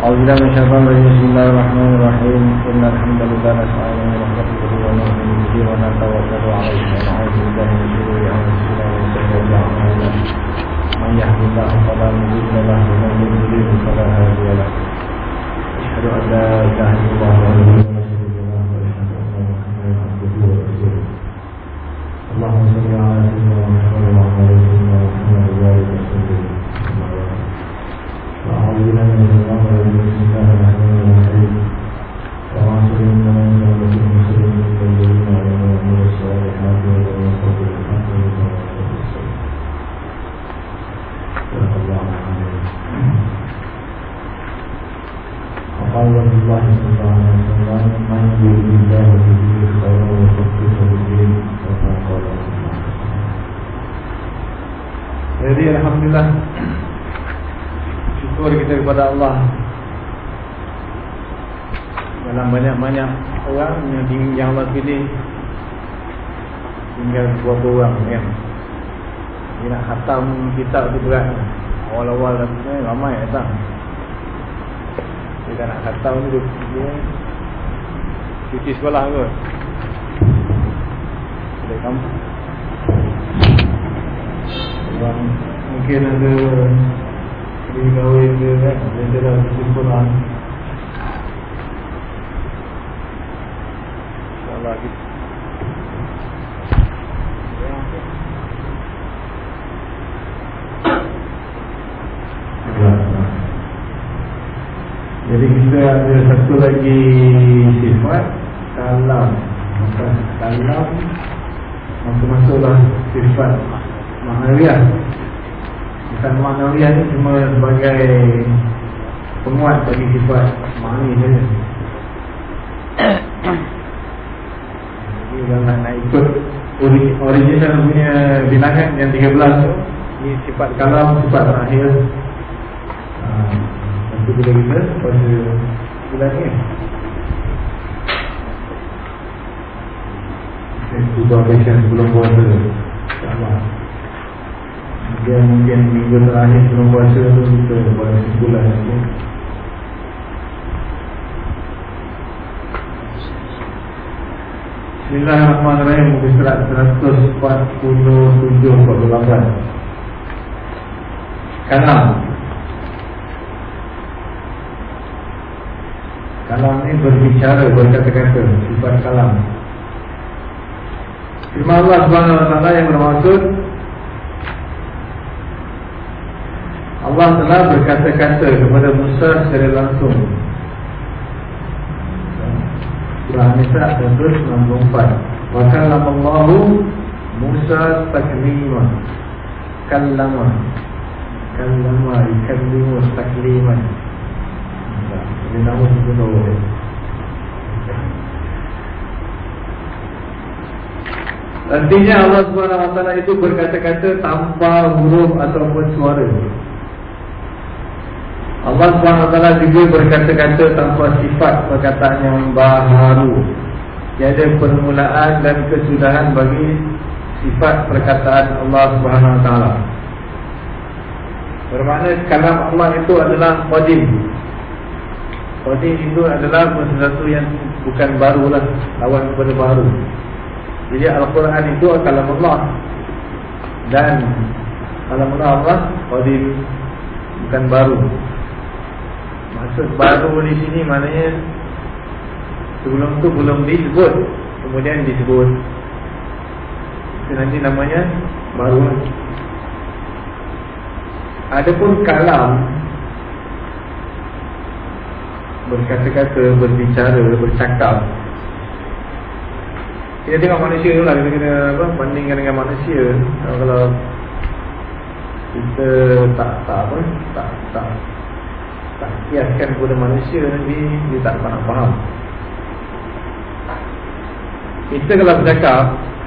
أعوذ بالله من الشيطان الرجيم. بسم الله الرحمن الرحيم. إن الحمد لله نستعينه ونستغفره ونؤمن به ونتوكل عليه ونعوذ بالله من شرور أنفسنا ومن سيئات أعمالنا. من يهد الله فلا مضل له ومن يضلل فلا هادي له. أشهد أن لا إله إلا الله وحده لا شريك له. وأشهد أن محمدا عبده ورسوله اللهم صل على سيدنا محمد وعلى آل Alhamdulillah Syukur kita kepada Allah. Dalam banyak-banyak orang yang, yang Allah pilih Tinggal beberapa orang kan Dia nak khatam kitab tu berat. Awal-awal ramai datang. Dia tak nak khatam tu Dia cuci sekolah Dari kampung Orang mungkin ada Kan Dia dah kesimpulan InsyaAllah kita Jadi kita ada satu lagi sifat Kalam. Kalam. Masuk-masuklah sifat Mahnawiyah Bukan mahnawiyah ni cuma sebagai Penguat bagi sifat Mahni saja Jadi kalau nak, ikut Original punya bilangan yang 13 tu. Ni sifat kalam, sifat terakhir. Nanti bila kita pada bulan ni. Kita passion sebelum puasa InsyaAllah Mungkin, mungkin minggu terakhir sebelum puasa tu Kita buat sebulan tu. Bismillahirrahmanirrahim. Muka surat 147 48 Kalam. Kalam ni berbicara, berkata-kata Sifat kalam. Firman Allah SWT yang bermaksud Allah telah berkata-kata kepada Musa secara langsung. Surah An-Nisa 164 Wa kallamallahu Musa taklima Kallama. Kallama Ikallimu takliman. Ini nama sebenar Nantinya Allah SWT itu berkata-kata tanpa huruf ataupun suara Allah SWT juga berkata-kata tanpa sifat perkataan yang baharu. Tiada permulaan dan kesudahan bagi sifat perkataan Allah SWT Bermakna kalam Allah itu adalah qadim. Qadim itu adalah sesuatu yang bukan barulah Lawan kepada baru. Jadi Al-Quran itu kalam Allah. Dan kalam Allah qadim Bukan baru Maksud baru di sini maknanya Sebelum tu belum disebut. Kemudian disebut. Itu nanti namanya Baru. Adapun kalam Berkata-kata, berbicara, bercakap. Kita tengok manusia dulu lah Kita kena apa, bandingkan dengan manusia. Kalau Kita tak, tak apa Tak, tak tak kiaskan kepada manusia nanti dia tak nak faham. Kita kalau bercakap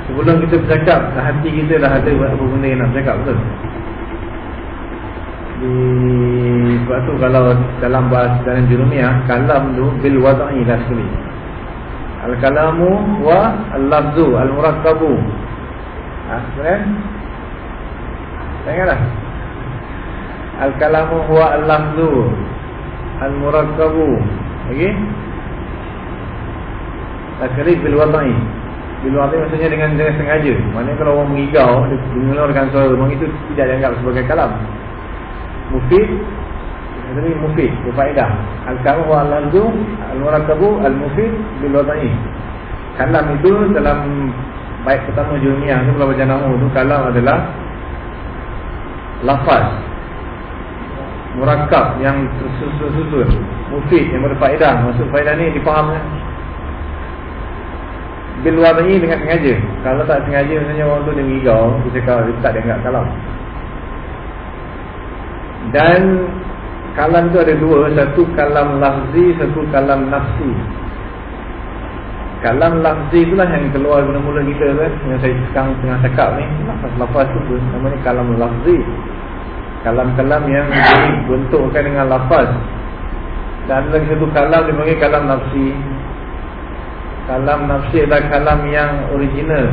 sebelum kita bercakap hati kita dah ada apa benda yang nak bercakap betul? Di, sebab tu kalau dalam bahasa dalam jurumiah kalam tu bil wada'i lah sekali. Al kalamu wa al lafzu al murakkabu ha, kan Tengoklah Al-kalamu huwa al-lafzu Al-Murakkabu Okey? Takrib bil wada'i. Bil wada'i maksudnya dengan, dengan sengaja. Maksudnya kalau orang mengigau mengeluarkan suara Memang itu tidak dianggap sebagai kalam. Mufid Ini mufid Berfaedah. Al-Kamu al-Alzu Al-Murakkabu Al-Mufid bil wada'i. Kalam itu dalam Baik pertama dunia Ini kalau baca nama itu Kalam adalah Lafaz Murakab yang tersusun-susun Mufid yang berfaedah Maksud faedah ni dipaham kan? Bil wadai dengan sengaja. Kalau tak sengaja Misalnya orang tu dia ngigau Dia cakap dia tak dianggap kalam Dan Kalam tu ada dua. Satu kalam lafzi Satu kalam nafsi. Kalam lafzi itulah yang keluar mula-mula kita kan. Yang saya sekarang tengah cakap ni. Lafaz-lafaz tu Namanya kalam lafzi Kalam-kalam yang dibentukkan dengan lafaz. Dan lagi satu kalam dipanggil kalam nafsi. Kalam nafsi adalah kalam yang original.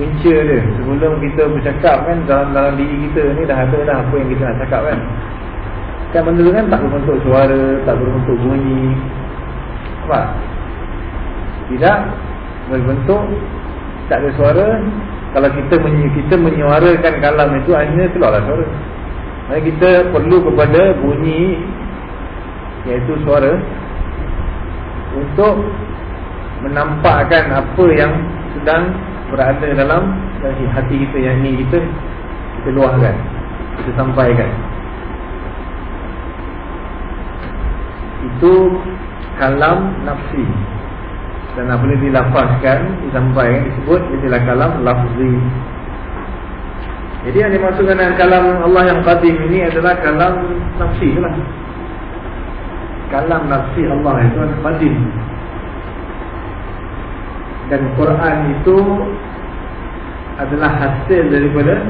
Punca dia. Sebelum kita bercakap kan dalam, dalam diri kita ni dah ada dah apa yang kita nak cakap kan. Kan benda tu kan tak berbentuk suara Tak berbentuk bunyi. Apa? Tidak Berbentuk Tak ada suara. Kalau kita menyi, kita menyuarakan kalam itu Akhirnya keluarlah suara Maksudnya kita perlu kepada bunyi Iaitu suara Untuk menampakkan apa yang sedang berada dalam hati kita yang ini kita kita luahkan kita sampaikan. Itu kalam nafsi. Dan apabila dilafazkan disampaikan disebut itulah kalam lafzi jadi yang dimaksudkan dengan kalam Allah yang qadim ini adalah kalam nafsi itulah kalam nafsi Allah itu adalah qadim. Dan Quran itu adalah hasil daripada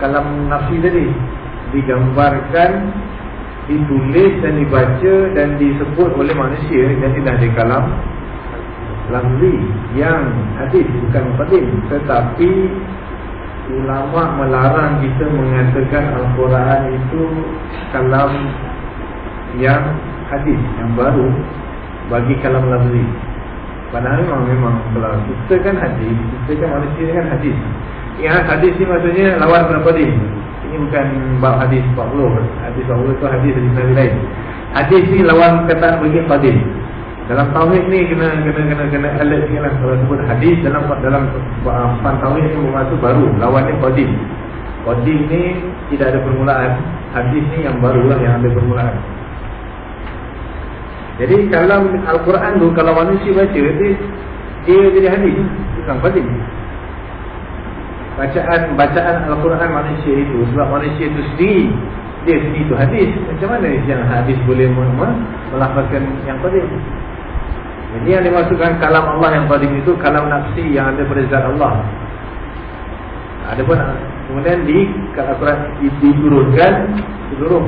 kalam nafsi tadi. Digambarkan ditulis dan dibaca dan disebut oleh manusia dan tidak di kalam lafzi yang hadis bukan qadim. Tetapi ulama melarang kita mengatakan al-Quran itu kalam yang hadis yang baru bagi kalam lafzi Padahal memang memang kalau kita kan hadis, kita kan manusia kan hadis. Ingat hadis ni maksudnya lawan kepada qadim. Ini bukan bab hadis 40. Hadis 40 itu hadis dari Nabi lain. Hadis ni lawan kata bagi qadim. Dalam tauhid ni kena kena kena kena alert sikitlah kalau sebut hadis dalam dalam fan tauhid bermaksud baru, lawan ni qadim. Qadim ni tidak ada permulaan. Hadis ni yang barulah yang ada permulaan. Jadi kalau Al-Quran tu kalau manusia baca dia dia jadi hadis bukan qadim. Bacaan bacaan Al-Quran manusia itu sebab manusia itu sendiri dia sendiri itu hadis. Macam mana yang hadis boleh melafazkan yang qadim? Jadi yang dimaksudkan kalam Allah yang qadim itu kalam nafsi yang ada pada zat Allah. Ada pun kemudian di Al-Quran diturunkan seluruh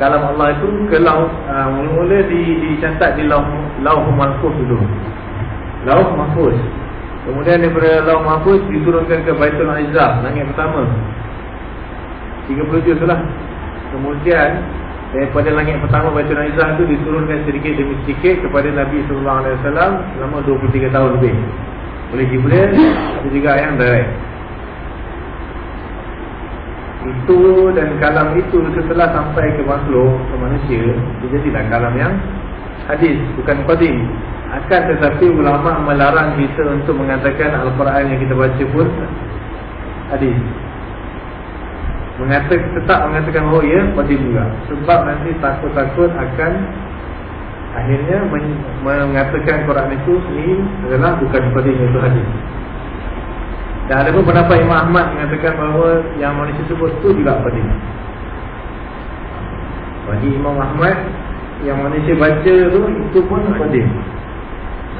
kalam Allah itu ke lauh uh, mula-mula di, dicatat di lauh lauh mahfuz dulu. Lauh mahfuz. Kemudian daripada lauh mahfuz diturunkan ke Baitul Izzah, langit pertama. 37 itulah. Kemudian daripada langit pertama Baitul Izzah itu diturunkan sedikit demi sedikit kepada Nabi sallallahu alaihi wasallam selama 23 tahun lebih. Oleh Jibril, ada juga yang direct. Itu dan kalam itu setelah sampai ke makhluk ke manusia dia jadilah kalam yang hadis bukan qadim. Akan tetapi ulama melarang kita untuk mengatakan al-Quran yang kita baca pun hadis mengatakan tetap mengatakan oh ya qadim juga sebab nanti takut-takut akan akhirnya mengatakan Quran itu sendiri adalah bukan qadim itu hadis dan ada pun pendapat Imam Ahmad mengatakan bahawa yang manusia sebut itu juga qadim. Bagi Imam Ahmad yang manusia baca tu itu pun qadim.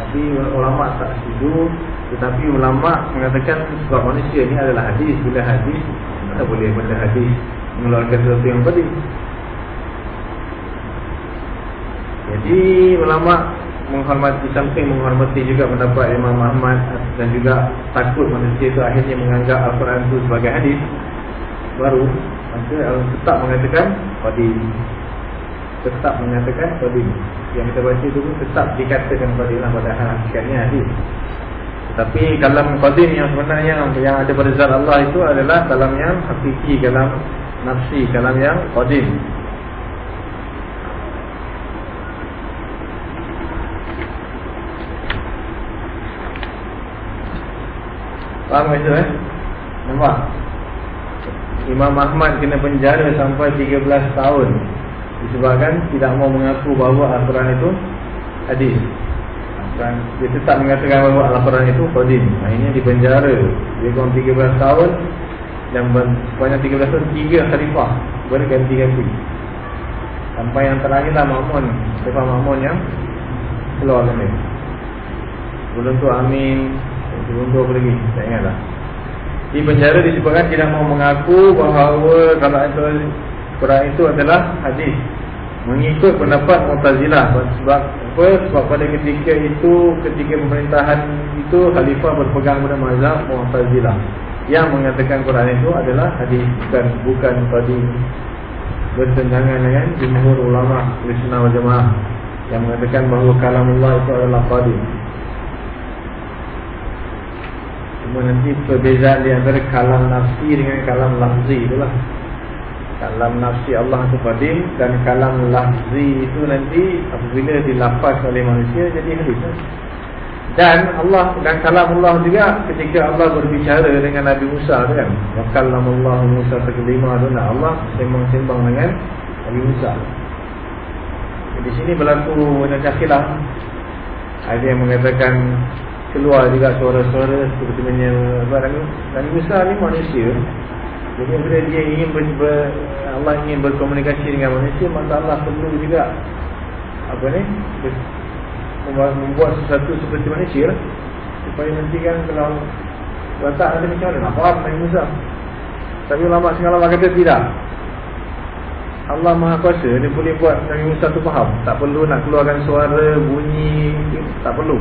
Tapi ulama tak setuju, tetapi ulama mengatakan sebab manusia ni adalah hadis, bila hadis tak boleh benda hadis mengeluarkan sesuatu yang qadim. Jadi ulama menghormati samping menghormati juga pendapat Imam Ahmad dan juga takut manusia itu akhirnya menganggap Al-Quran itu sebagai hadis baru maka tetap mengatakan qadim tetap mengatakan qadim. Yang kita baca dulu tetap dikatakan qadim lah pada hakikatnya hadis. Tapi kalam qadim yang sebenarnya yang ada pada zat Allah itu adalah kalam yang hakiki, kalam nafsi, kalam yang qadim. Faham itu eh? Nampak? Imam Ahmad kena penjara sampai 13 tahun Disebabkan tidak mau mengaku bahawa Al-Quran itu hadis Dan dia tetap mengatakan bahawa Al-Quran itu qadim Akhirnya di penjara. Dia kurang 13 tahun Dan sepanjang 13 tahun Tiga khalifah. Berganti-ganti Sampai yang terakhirlah Mahmud Khalifah Mahmud yang Keluar dari Sebelum tu Amin Sebelum tu apa lagi? Tak ingat lah. Di penjara disebabkan tidak mau mengaku Bahawa kalau itu Quran itu adalah hadis Mengikut pendapat Mu'tazilah Sebab apa? Sebab pada ketika itu Ketika pemerintahan itu Khalifah berpegang pada mazhab Mu'tazilah Yang mengatakan Quran itu adalah hadis Bukan bukan tadi Bertentangan dengan jumhur ulama Krishna wal Jemaah Yang mengatakan bahawa kalam Allah itu adalah qadim Cuma nanti perbezaan di antara kalam nafsi dengan kalam lafzi itulah. Kalam nafsi Allah itu qadim dan kalam lafzi itu nanti apabila dilafaz oleh manusia jadi hadis. Dan Allah dan kalam Allah juga ketika Allah berbicara dengan Nabi Musa tu kan. Wa Allah Musa taklima nah Allah sembang-sembang dengan Nabi Musa. Di sini berlaku macam khilaf. Ada yang mengatakan keluar juga suara-suara seperti Nabi, Nabi Musa ni manusia jadi bila dia ingin ber, ber, Allah ingin berkomunikasi dengan manusia maka Allah perlu juga apa ni membuat sesuatu seperti manusia supaya nanti kan kalau watak nanti macam mana? Nak faham Nabi Musa tapi ulama sekarang kata tidak. Allah Maha Kuasa dia boleh buat Nabi Musa tu faham. Tak perlu nak keluarkan suara bunyi tak perlu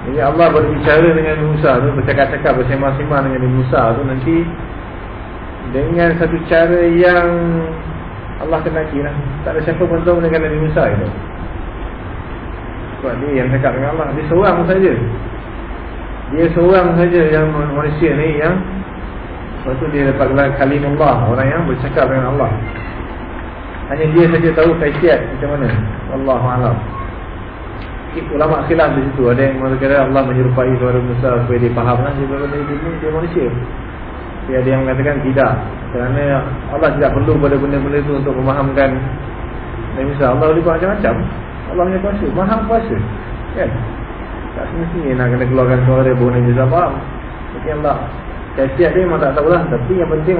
jadi Allah berbicara dengan Musa tu Bercakap-cakap bersama-sama dengan Musa tu Nanti Dengan satu cara yang Allah kenaki lah. Tak ada siapa pun tahu dengan Nabi Musa itu. Sebab dia yang cakap dengan Allah Dia seorang saja. Dia seorang saja yang manusia ni Yang Sebab tu dia dapat gelar kalimullah Orang yang bercakap dengan Allah. Hanya dia saja tahu kaisiat macam mana. Allahu'alam ulama khilaf di situ. Ada yang mengatakan Allah menyerupai suara Musa supaya dia faham. Lah dia, dia, dia manusia. Tapi ada yang mengatakan tidak. Kerana Allah tidak perlu pada benda-benda itu untuk memahamkan Nabi Musa. Allah boleh buat macam-macam. Allah punya kuasa. Maha kuasa. Kan? Tak semestinya nak kena keluarkan suara bahawa Nabi Musa faham. Tapi Allah kasihat dia memang tak tahulah tapi yang penting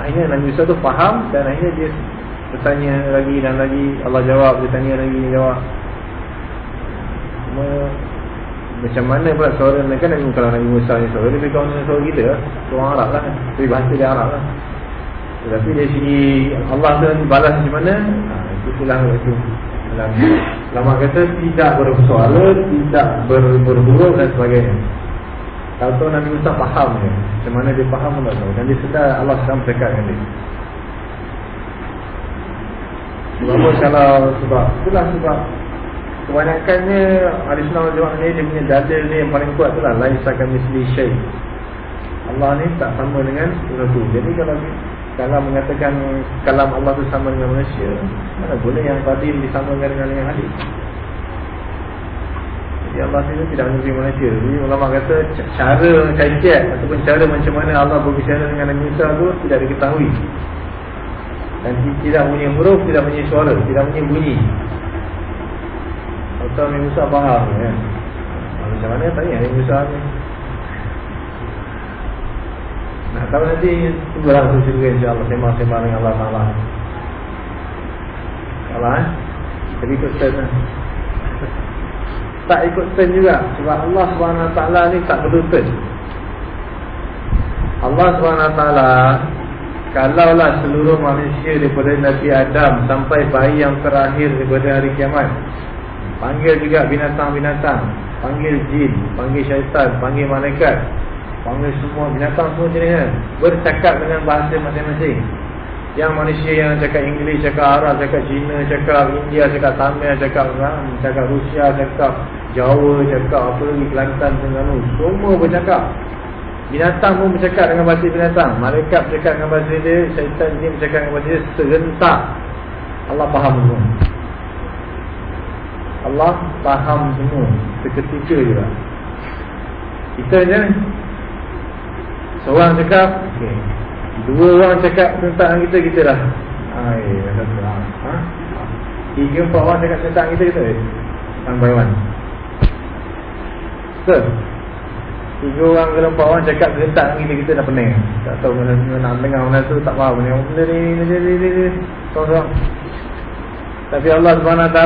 akhirnya Nabi Musa tu faham dan akhirnya dia bertanya lagi dan lagi. Allah jawab dia tanya lagi dia jawab me, macam mana pula suara ni? Kan kalau Nabi Musa ni suara lebih kawan dengan suara kita suara Arab lah tapi bahasa dia Arab lah. Tapi dari segi Allah tu balas macam mana? Ha, itu. Silang itu lama kata tidak bersoalan tidak ber, berhuruf dan sebagainya. Kalau tu Nabi Musa faham ni macam mana dia faham pun tak tahu. Dan dia sedar Allah sedang bercakap dengan dia. Sebab kalau sebab itulah sebab Kebanyakannya Ahli Sunnah wal Jamaah ni Dia punya dalil ni yang paling kuat tu lah Lain sakan misli syait Allah ni tak sama dengan sesuatu. Jadi kalau kalau mengatakan Kalam Allah tu sama dengan manusia Mana boleh yang tadi disamakan dengan yang hadis Jadi Allah ni tidak mengerti manusia. Jadi ulama kata cara kajian Ataupun cara macam mana Allah berbicara dengan Nabi Musa tu Tidak diketahui. Dan tidak punya huruf, tidak punya suara Tidak punya bunyi atau Nabi Musa faham ya. Macam mana? Tanya Nabi Musa ni. Nah, kalau nanti Tunggulah tu juga insyaAllah Sembang-sembang dengan Allah Ta'ala. Allah eh? Tapi ikut sen lah Tak ikut sen juga Sebab Allah SWT ni tak perlu Allah SWT Kalaulah seluruh manusia Daripada Nabi Adam Sampai bayi yang terakhir Daripada hari kiamat Panggil juga binatang-binatang Panggil jin, panggil syaitan, panggil malaikat Panggil semua binatang semua jenis kan Bercakap dengan bahasa masing-masing Yang manusia yang cakap Inggeris, cakap Arab, cakap Cina, cakap India, cakap Tamil, cakap Ram, cakap Rusia, cakap Jawa, cakap apa lagi Kelantan, Terengganu, semua bercakap. Binatang pun bercakap dengan bahasa binatang. Malaikat bercakap dengan bahasa dia, syaitan ni bercakap dengan bahasa dia serentak. Allah faham semua. Allah faham semua. Seketika lah. Kita je Seorang cakap okay. Dua orang cakap tentang kita, kita dah Ay, ha? Tiga empat orang cakap tentang kita, kita One by one. So Tiga orang ke empat orang cakap tentang kita, kita dah pening. Tak tahu mana nak dengar mana tu Tak faham. Benda ni, ni, ni, ni, ni, Tapi Allah SWT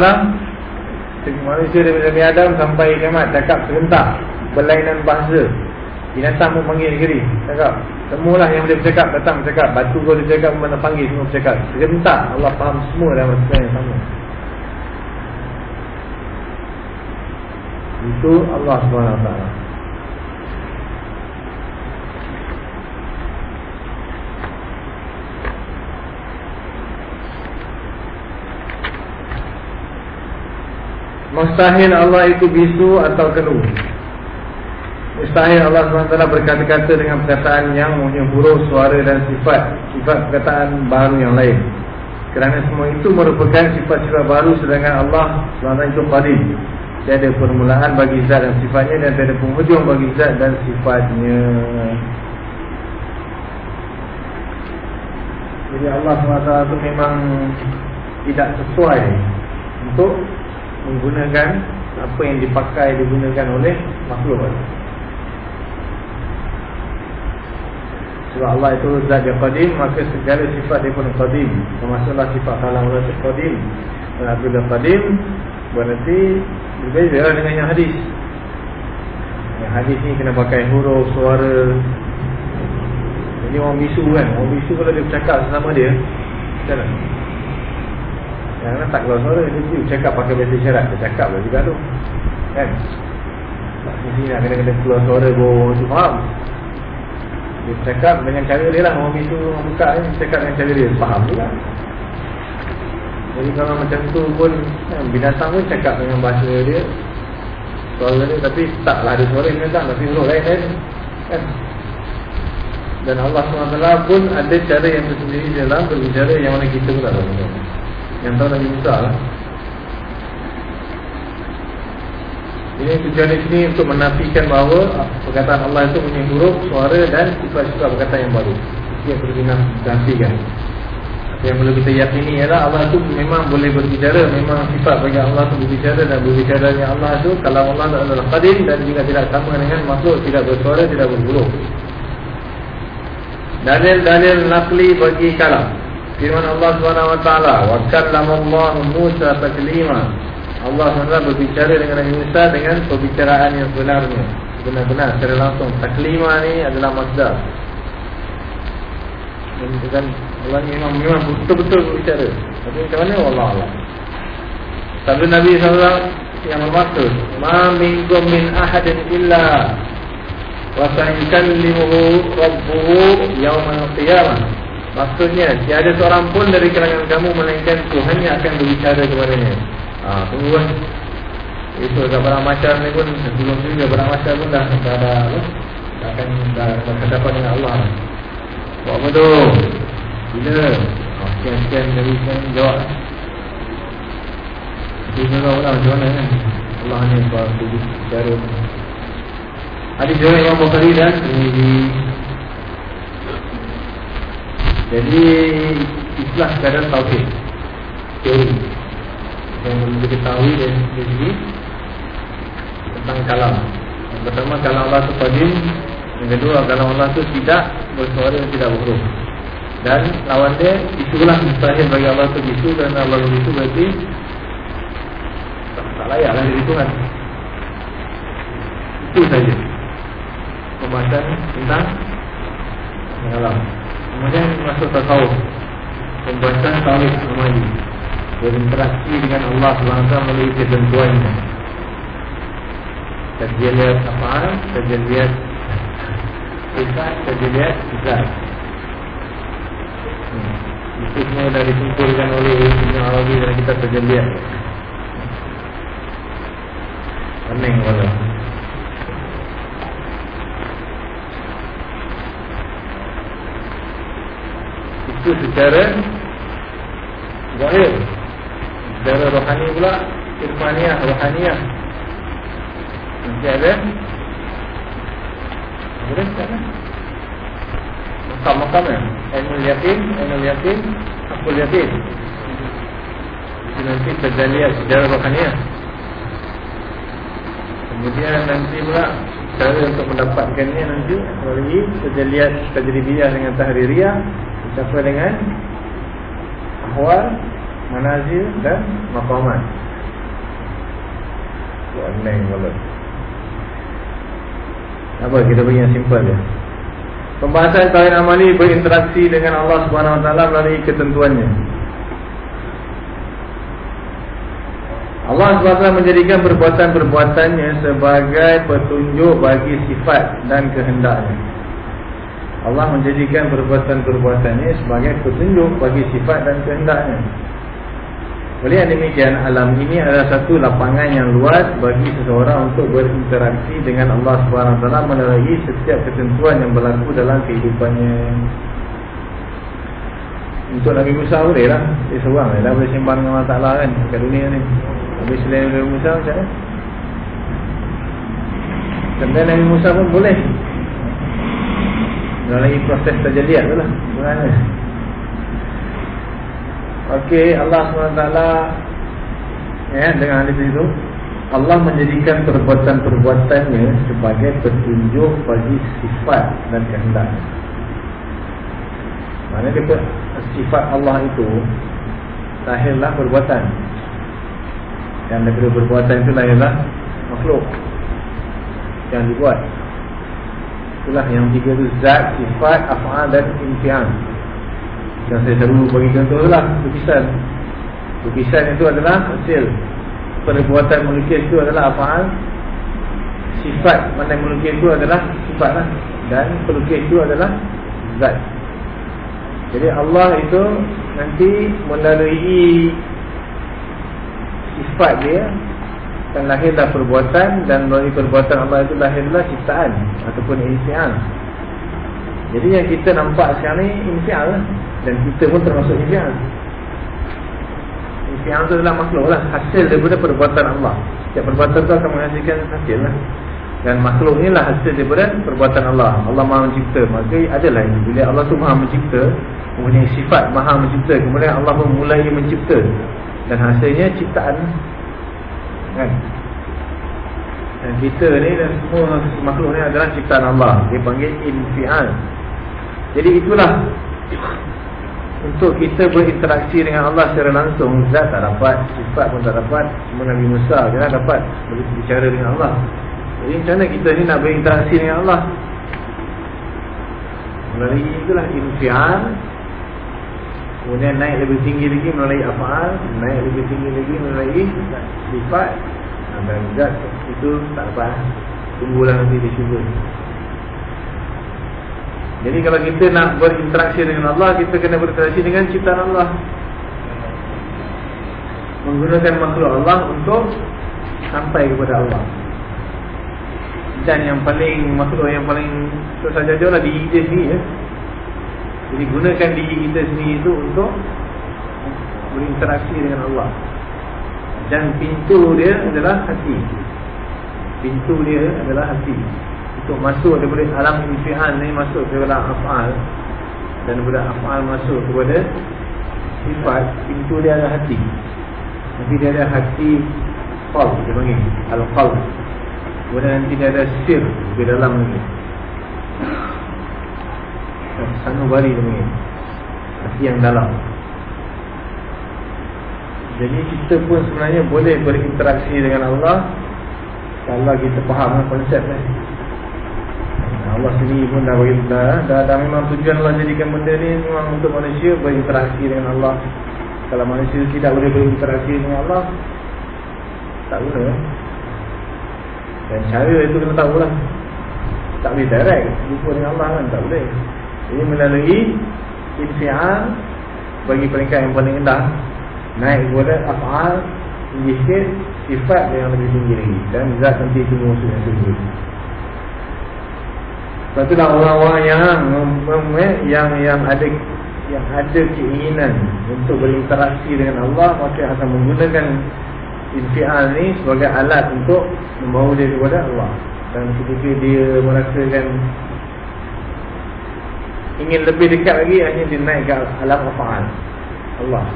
Manusia daripada Nabi Adam sampai kiamat Cakap serentak Berlainan bahasa. Binatang pun panggil negeri Cakap Semualah yang boleh bercakap Datang bercakap. Batu pun boleh bercakap Mana panggil semua bercakap. Serentak Allah faham semua dalam masa yang sama. Itu Allah SWT Mustahil Allah itu bisu atau keluh? Mustahil Allah SWT berkata-kata dengan perkataan yang mempunyai huruf, suara dan sifat. Sifat perkataan baru yang lain. Kerana semua itu merupakan sifat-sifat baru Sedangkan Allah SWT itu qadim Dia ada permulaan bagi zat dan sifatnya Dan ada penghujung bagi zat dan sifatnya. Jadi Allah SWT itu memang tidak sesuai Untuk menggunakan apa yang dipakai digunakan oleh makhluk. Sebab Allah itu zat yang qadim Maka segala sifat dia pun qadim. Termasuklah sifat kalam Allah itu qadim. Dan apabila qadim Berarti berbeza dengan yang hadis. Yang hadis ni kena pakai huruf, suara. Ini orang bisu kan. Orang bisu kalau dia bercakap sesama dia Macam mana? Yang tak keluar suara Dia cakap pakai bahasa syarat. Dia cakap lah juga tu. Kan? Tak mesti nak kena-kena keluar suara Bawa tu faham. Dia cakap dengan cara dia lah Orang itu orang buka ni Cakap dengan cara dia. Faham juga. Jadi kalau macam tu pun kan, Binatang pun cakap dengan bahasa dia Suara dia Tapi taklah ada suara binatang Tapi huruf lain lain Kan? Dan Allah SWT pun ada cara yang tersendiri dalam berbicara yang mana kita pun tak tahu Yang tahu Nabi Musa lah Ini tujuan di sini untuk menafikan bahawa perkataan Allah itu punya huruf, suara dan sifat-sifat perkataan yang baru. Itu yang perlu dinafikan. Yang perlu kita yakini ialah Allah itu memang boleh berbicara, memang sifat bagi Allah itu berbicara dan berbicara dengan Allah itu kalau Allah itu adalah qadim dan juga tidak sama dengan makhluk, tidak bersuara, tidak berhuruf. Dalil-dalil nakli bagi kalam. Firman Allah SWT Wa kallam Allah Musa taklima. Allah SWT berbicara dengan Nabi Musa dengan perbicaraan yang sebenarnya. Benar-benar secara langsung. Taklima ni adalah masdar. Dan Allah ni memang, memang betul-betul berbicara. Tapi macam mana? Allah Allah Tapi Nabi SAW yang bermaksud Ma minkum min ahadin illa Wasayukallimuhu Rabbuhu Yawman qiyamah Maksudnya Tiada seorang pun dari kalangan kamu Melainkan Tuhan yang akan berbicara kepadanya Ah, tunggu kan. Itu dah barang macam ni pun sebelum ni dah barang macam pun dah dah ada apa? Dah akan dah berhadapan dengan Allah. Buat apa tu? Bila? Ah, sekian sekian dari sekian jawab. Itu tahu lah macam mana kan? Allah ni buat tujuh cara. Ada juga yang Bukhari dan ini jadi Islah keadaan Tauhid Teori yang perlu diketahui dari segi tentang kalam. Yang pertama kalam Allah itu qadim, yang kedua kalam Allah itu tidak bersuara dan tidak berhuruf. Dan lawan dia itulah mustahil bagi Allah itu itu dan Allah itu berarti tak, tak layak lah dari Tuhan. Itu saja pembahasan tentang kalam. Kemudian masuk tasawuf Pembahasan tauhid Al-Mahdi berinteraksi dengan Allah SWT melalui ketentuannya terjeliat apa? terjeliat Isat, terjeliat Isat hmm. Itu semua dah dikumpulkan oleh Ibn Arabi dan kita terjeliat Pening wala Itu secara Zahir. Secara rohani pula Irfaniah, rohaniah. Nanti ada. Makam-makam ya Ainul yakin, Ainul yakin Akul yakin. Itu nanti terjaliat secara rohaniah. Kemudian nanti pula Cara untuk mendapatkannya nanti Melalui terjaliat tajribiyah dengan tahririyah Sampai dengan Ahwal Manazil dan Makamat Aneh malam Apa kita yang simple dia Pembahasan Tauhid Amali berinteraksi dengan Allah Subhanahu Wa Taala melalui ketentuannya. Allah SWT menjadikan perbuatan-perbuatannya sebagai petunjuk bagi sifat dan kehendaknya. Allah menjadikan perbuatan-perbuatannya sebagai petunjuk bagi sifat dan kehendaknya. Oleh demikian, alam ini adalah satu lapangan yang luas bagi seseorang untuk berinteraksi dengan Allah SWT melalui setiap ketentuan yang berlaku dalam kehidupannya. Untuk Nabi Musa boleh lah. Dia seorang lah. Boleh sembang dengan Allah Ta'ala kan. Kat dunia ni. Selain Nabi Musa macam mana? Kemudian Nabi Musa pun boleh Melalui proses terjadiat tu lah Sebenarnya. Okey Allah SWT ya, Dengan hadis itu Allah menjadikan perbuatan-perbuatannya Sebagai petunjuk bagi sifat dan kehendaknya Mana dia sifat Allah itu Lahirlah perbuatan. Yang daripada perbuatan itu lahirlah makhluk Yang dibuat Itulah yang tiga itu Zat, sifat, af'al dan imtihan. Yang saya selalu bagi contoh itulah Lukisan. Lukisan itu adalah hasil. Perbuatan melukis itu adalah af'al. Sifat mana melukis itu adalah sifat lah. Dan pelukis itu adalah Zat. Jadi Allah itu Nanti melalui sifat dia dan lahirlah perbuatan dan melalui perbuatan Allah itu lahirlah ciptaan ataupun insial. Jadi yang kita nampak sekarang ni insial lah. dan kita pun termasuk insial. Insial itu adalah makhluk lah hasil daripada perbuatan Allah. Setiap perbuatan itu akan menghasilkan hasil lah. Dan makhluk ni lah hasil daripada perbuatan Allah. Allah Maha Mencipta. Maka adalah ini. Bila Allah tu Maha Mencipta, mempunyai sifat Maha Mencipta, kemudian Allah pun mulai mencipta dan hasilnya ciptaan kan? Dan kita ni dan semua makhluk ni adalah ciptaan Allah. Dia panggil infial. Jadi itulah untuk kita berinteraksi dengan Allah secara langsung zat tak dapat sifat pun tak dapat cuma Nabi Musa dia lah dapat berbicara dengan Allah. Jadi macam mana kita ni nak berinteraksi dengan Allah? Melalui itulah infial Kemudian naik lebih tinggi lagi melalui afal Naik lebih tinggi lagi melalui sifat Dan zat. Itu tak apa Tunggulah nanti di syurga Jadi kalau kita nak berinteraksi dengan Allah Kita kena berinteraksi dengan ciptaan Allah. Menggunakan makhluk Allah untuk Sampai kepada Allah. Dan yang paling Makhluk yang paling Susah jauh lah di dia sendiri ya jadi gunakan diri kita sendiri itu untuk berinteraksi dengan Allah. Dan pintu dia adalah hati. Pintu dia adalah hati. Untuk masuk daripada alam infihan ni masuk kepada af'al dan daripada af'al masuk kepada sifat, pintu dia adalah hati. Nanti dia ada hati qalb dia panggil al-qalb. Kemudian nanti dia ada sir di dalam ni sanubari namanya hati yang dalam. Jadi kita pun sebenarnya boleh berinteraksi dengan Allah. Kalau kita faham konsep ni. Allah sendiri pun dah bagi dah, dah, dah memang tujuan Allah jadikan benda ni memang untuk manusia berinteraksi dengan Allah. Kalau manusia tidak boleh berinteraksi dengan Allah tak guna dan cara itu kena tahu lah tak boleh direct jumpa dengan Allah kan tak boleh ini melalui infial bagi peringkat yang paling rendah. Naik kepada af'al tinggi sikit sifat yang lebih tinggi lagi. Dan zat nanti maksud yang tinggi. Sebab itulah orang-orang yang yang yang ada yang ada keinginan untuk berinteraksi dengan Allah maka akan menggunakan infial ni sebagai alat untuk membawa dia kepada Allah. Dan ketika dia merasakan ingin lebih dekat lagi hanya dia naik ke alam afa'al Allah.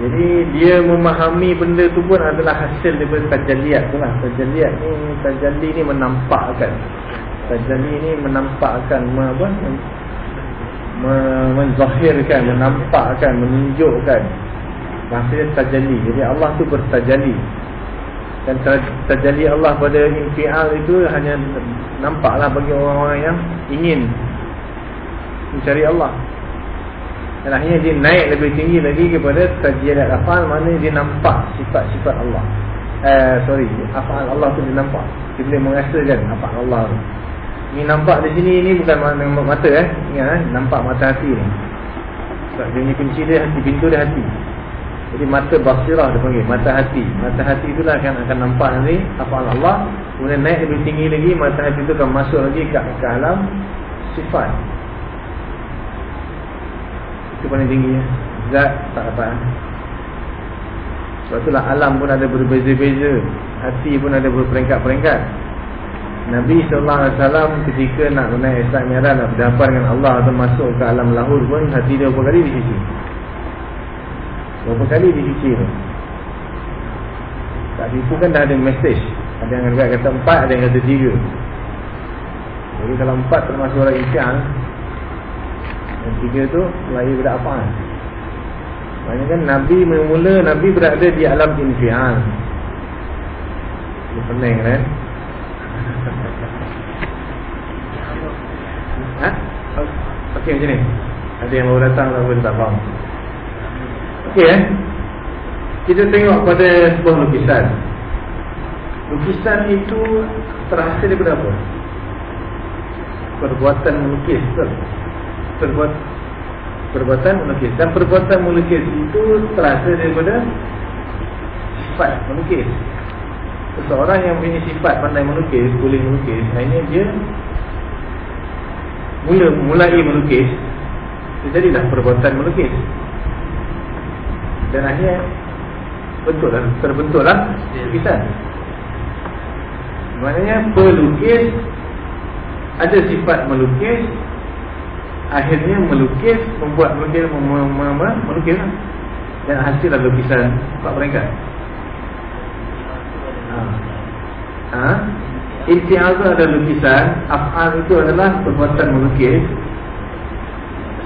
Jadi dia memahami benda tu pun adalah hasil daripada tajalliat tu lah. Tajalliat ni tajalli ni menampakkan. Tajalli ni menampakkan apa? Menzahirkan menampakkan menunjukkan. Maksudnya tajalli jadi Allah tu bertajalli dan terjadi Allah pada infial itu hanya nampaklah bagi orang-orang yang ingin mencari Allah. Dan akhirnya dia naik lebih tinggi lagi kepada tajirat afal mana dia nampak sifat-sifat Allah. Eh sorry afal Allah tu dia nampak. Dia boleh merasakan afal Allah tu. Ni nampak di sini ni bukan mata eh. Ingat eh nampak mata hati ni. Sebab dia kunci dia hati pintu dia hati jadi mata basirah dia panggil Mata hati. Mata hati itulah akan, akan nampak nanti Apa Allah. Kemudian naik lebih tinggi lagi Mata hati itu akan masuk lagi ke, ke alam Sifat. Itu paling tinggi ya. Zat tak dapat Sebab itulah alam pun ada berbeza-beza. Hati pun ada berperingkat-peringkat. Nabi SAW ketika nak naik Islam Mi'raj nak berdapat dengan Allah atau masuk ke alam lahur pun hati dia berapa kali di sisi. Berapa kali dicuci tu? Tak itu kan dah ada mesej Ada yang kata empat, ada yang kata tiga. Jadi kalau empat termasuk orang ikan Dan tiga tu lahir pada apa? Maksudnya kan Nabi mula Nabi berada di alam infial. Dia pening kan? Ha? Okey macam ni. Ada yang baru datang tak faham Okey eh. Kita tengok pada sebuah lukisan. Lukisan itu terhasil daripada apa? Perbuatan melukis? Perbuat, perbuatan melukis Dan perbuatan melukis itu terhasil daripada Sifat melukis Seseorang yang punya sifat pandai melukis Boleh melukis Akhirnya dia Mula mulai melukis Jadilah perbuatan melukis dan akhirnya betul lah terbentuk lah lukisan maknanya pelukis ada sifat melukis akhirnya melukis membuat melukis melukis lah. dan hasil lah lukisan empat peringkat ha. Ha? Intial itu ada lukisan Af'al itu adalah perbuatan melukis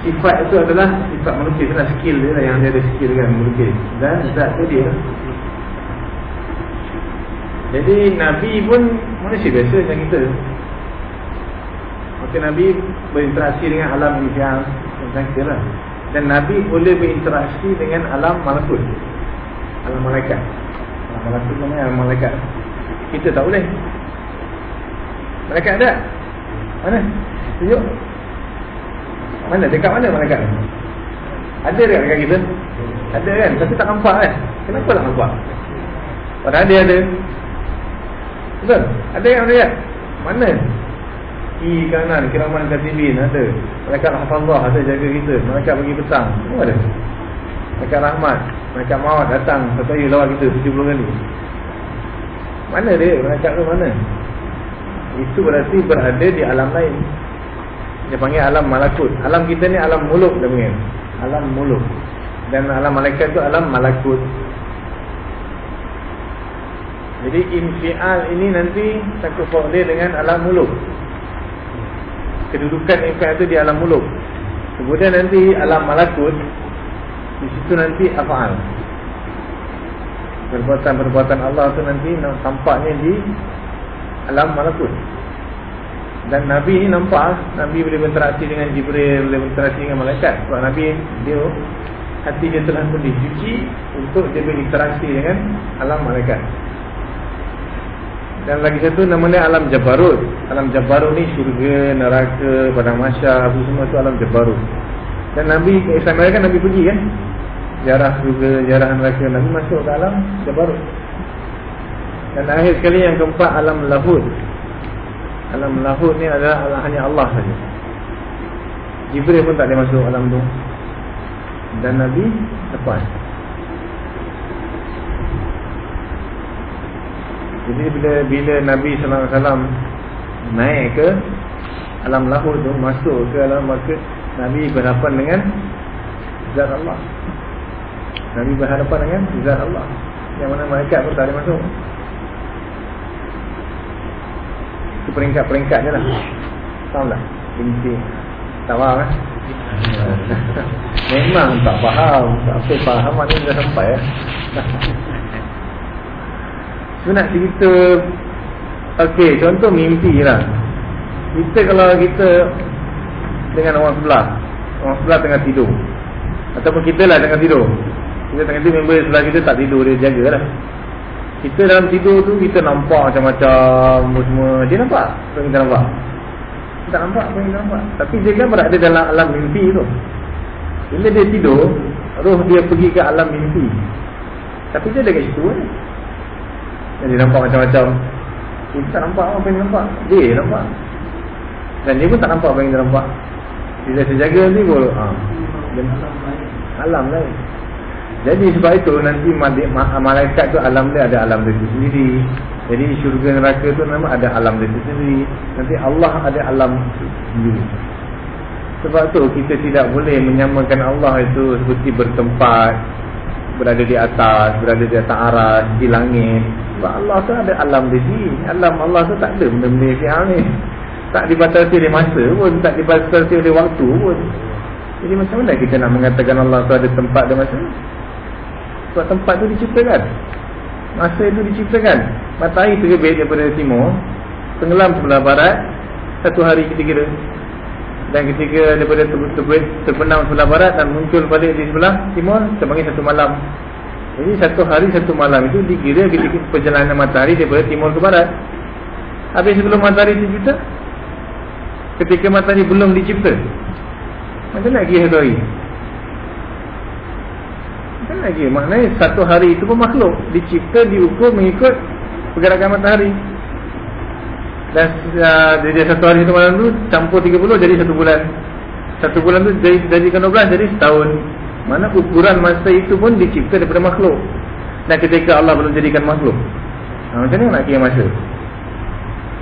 sifat itu adalah sifat melukis lah skill dia lah yang dia ada skill kan melukis. Dan zat tu dia. Jadi Nabi pun manusia biasa macam kita. Maka Nabi berinteraksi dengan alam yang macam kita lah. Dan Nabi boleh berinteraksi dengan alam malakut. Alam malaikat. Alam malakut namanya alam malaikat. Kita tak boleh malaikat ada? Mana? Tunjuk mana? Dekat mana malaikat ni? Ada dekat dekat kita? Ada kan? Tapi tak nampak kan? Kenapa tak nampak? Padahal dia ada Betul? Ada yang lihat? Mana? Kiri kanan, kiraman katibin ada Malaikat Hafazah ada jaga kita Malaikat bagi petang Semua ada Malaikat Rahmat Malaikat Mawad datang Satu hari lawat kita 70 kali Mana dia? Malaikat tu mana? Itu berarti berada di alam lain dia panggil alam malakut. Alam kita ni alam muluk panggil. Alam muluk. Dan alam malaikat tu alam malakut. Jadi infial ini nanti takut dia dengan alam muluk. Kedudukan infial itu di alam muluk. Kemudian nanti alam malakut di situ nanti afal. Perbuatan-perbuatan Allah tu nanti tampaknya di alam malakut. Dan Nabi ni nampak Nabi boleh berinteraksi dengan Jibril Boleh berinteraksi dengan malaikat Sebab Nabi dia Hati dia telah pun dicuci Untuk dia berinteraksi dengan alam malaikat Dan lagi satu nama dia alam Jabarut. Alam Jabarut ni syurga, neraka, padang mahsyar, apa semua tu alam Jabarut. Dan Nabi Islam kan Nabi pergi kan? Jarah syurga, jarah neraka, Nabi masuk ke alam Jabarut. Dan akhir sekali yang keempat alam Lahud. Alam Lahud ni adalah hanya Allah saja. Jibril pun tak boleh masuk alam tu. Dan Nabi lepas. Jadi bila bila Nabi sallallahu alaihi wasallam naik ke alam lahut tu masuk ke alam market Nabi berhadapan dengan zat Allah. Nabi berhadapan dengan zat Allah. Yang mana malaikat pun tak ada masuk. Itu peringkat-peringkat je lah. Faham tak? Binti. Tak faham eh? Memang tak faham. Tak apa faham maknanya dah sampai eh. Saya nak cerita Okey, contoh mimpi lah Kita kalau kita Dengan orang sebelah Orang sebelah tengah tidur Ataupun kita lah tengah tidur Kita tengah tidur, member sebelah kita tak tidur Dia jaga lah Kita dalam tidur tu, kita nampak macam-macam Semua, dia nampak? Apa kita nampak? Tak nampak apa kita nampak. Tapi dia kan berada dalam alam mimpi tu? Bila dia tidur Roh dia pergi ke alam mimpi. Tapi dia dekat situ kan yang dia nampak macam-macam. Kita tak nampak apa yang dia nampak. Dia nampak. Dan dia pun tak nampak apa yang dia nampak. Bila saya jaga nanti pun. Ha, Alam lain Jadi sebab itu nanti Malaikat tu alam dia ada alam dia sendiri Jadi syurga neraka tu nama ada alam dia sendiri Nanti Allah ada alam sendiri Sebab tu kita tidak boleh menyamakan Allah itu Seperti bertempat berada di atas, berada di atas aras, di langit. Sebab Allah tu ada alam di sini. Alam Allah tu tak ada benda-benda sial ni. Tak dibatasi oleh masa pun, tak dibatasi oleh waktu pun. Jadi macam mana kita nak mengatakan Allah tu ada tempat dan masa? Sebab tempat tu diciptakan. Masa itu diciptakan. Matahari terbit daripada timur, tenggelam sebelah barat, satu hari ketiga dan ketika daripada terbit terbenam sebelah barat dan muncul balik di sebelah timur sebagai satu malam. Jadi satu hari satu malam itu dikira ketika perjalanan matahari daripada timur ke barat. Habis sebelum matahari dicipta ketika matahari belum dicipta macam lagi satu hari macam lagi maknanya satu hari itu pun makhluk dicipta diukur mengikut pergerakan matahari dan uh, dia satu hari satu malam tu campur 30 jadi satu bulan. Satu bulan tu jadi jadikan 12 jadi setahun. Mana ukuran masa itu pun dicipta daripada makhluk. Dan ketika Allah belum jadikan makhluk. Ha, macam mana nak kira masa?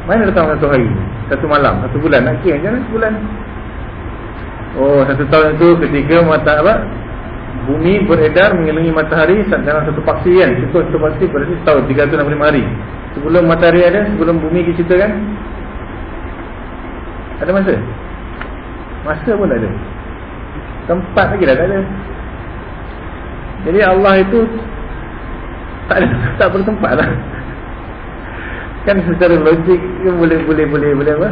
Mana datang satu hari? Satu malam, satu bulan. Nak kira macam mana sebulan? Oh, satu tahun itu ketika mata apa? Bumi beredar mengelilingi matahari dalam satu paksi kan. Itu satu paksi berarti setahun 365 hari. Sebelum matahari ada, sebelum bumi diciptakan Ada masa? Masa pun ada Tempat lagi dah tak ada Jadi Allah itu Tak ada, tak bertempat lah Kan secara logik boleh boleh boleh boleh apa?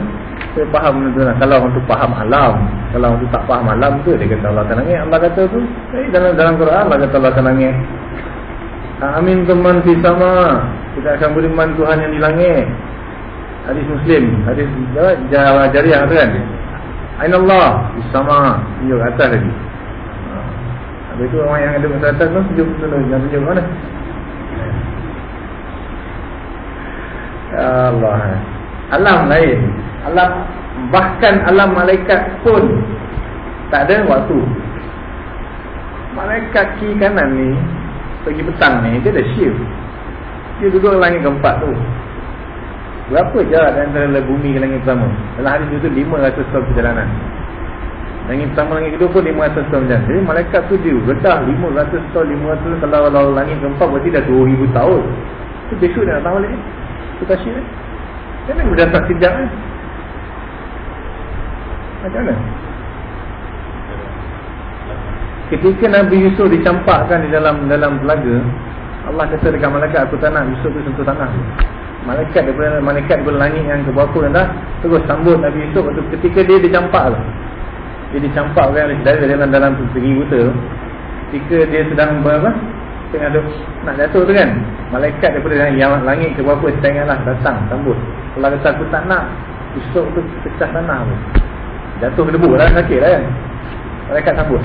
Saya faham tu lah. Kalau orang tu faham alam, kalau orang tu tak faham alam tu dia kata Allah langit. Allah kata tu, eh, dalam dalam Quran Allah kata Allah langit. Amin teman di sama. Kita akan beriman Tuhan yang di langit. Hadis Muslim. Hadis jariah kan? Ain Allah? Di sama. Tunjuk atas lagi ha. Habis itu orang yang ada masa atas tu Tunjuk tunjuk Jangan tunjuk mana? Ya Allah. Alam lain Alam Bahkan alam malaikat pun Tak ada waktu. Malaikat kiri kanan ni Pagi petang ni dia ada shift. Dia duduk langit keempat tu. Berapa jarak antara bumi ke langit pertama? Dalam hari itu 500 tahun perjalanan. Langit pertama langit kedua pun 500 tahun perjalanan. Jadi malaikat tu dia redah 500 tahun 500 tahun kalau, kalau langit keempat berarti dah 2000 tahun. Itu besok dia nak tahu lagi. Itu kasih ni mana dia tak sidang ni Macam mana Ketika Nabi Yusuf dicampakkan di dalam dalam telaga, Allah kata dekat malaikat aku tak nak Yusuf tu sentuh tanah. Malaikat daripada malaikat daripada langit yang ke bawah dah terus sambut Nabi Yusuf waktu ketika dia dicampak lah. Dia dicampakkan dari dalam dalam segi buta. Ketika dia sedang berapa? tengah duk nak jatuh tu kan malaikat daripada yang langit ke berapa setengah lah datang sambut kalau kata aku tak nak esok tu pecah tanah tu jatuh ke debu lah sakit lah kan. Malaikat sambut.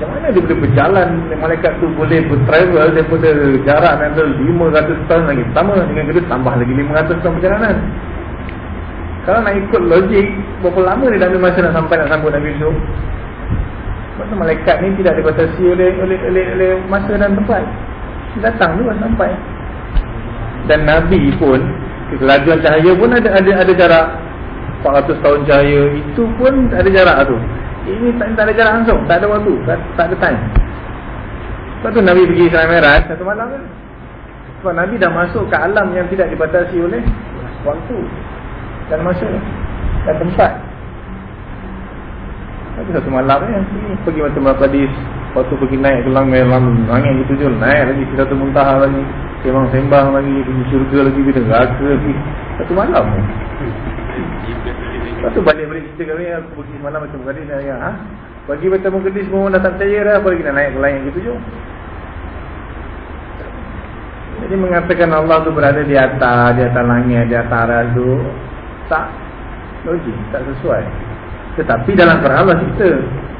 Macam mana dia boleh berjalan malaikat tu boleh bertravel daripada jarak nanti 500 tahun lagi. Sama dengan kedua tambah lagi 500 tahun perjalanan. Kalau nak ikut logik berapa lama dia dah ambil masa nak sampai nak sambut Nabi Yusuf? Tu malaikat ni tidak dibatasi oleh oleh oleh, oleh masa dan tempat. Dia datang tu sampai. Dan Nabi pun kelajuan cahaya pun ada ada ada jarak 400 tahun cahaya itu pun ada jarak tu. Ini tak, tak ada jarak langsung, tak ada waktu, tak, tak ada time. Sebab tu Nabi pergi Isra Mi'raj satu malam kan. Sebab Nabi dah masuk ke alam yang tidak dibatasi oleh waktu dan masa dan tempat. Tapi satu malam ya, pergi macam berapa hadis Waktu pergi naik ke langit, langit gitu je Naik lagi, satu muntah lagi Memang sembang lagi, pergi syurga lagi Pergi neraka lagi Satu malam Lepas tu balik-balik cerita kami Aku pergi semalam macam hadis ya, ha? Bagi bertemu kedis semua dah tak percaya dah Apa nak naik ke langit gitu je. Jadi mengatakan Allah tu berada di atas Di atas langit, di atas arah tu Tak Logik, tak sesuai. Tetapi dalam Allah kita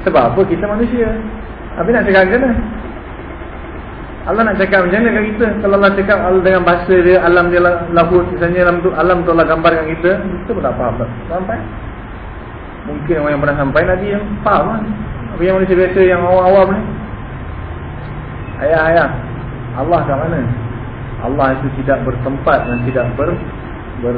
Sebab apa kita manusia? Tapi nak cakap macam Allah nak cakap macam mana kita? Kalau Allah cakap Allah dengan bahasa dia Alam dia lahut Misalnya alam tu Alam tu Allah gambarkan kita Kita pun tak faham Sampai? Mungkin orang yang pernah sampai Nabi yang faham kan Tapi yang manusia biasa Yang awal-awal ni? Ayah-ayah Allah kat mana? Allah itu tidak bertempat Dan tidak ber, ber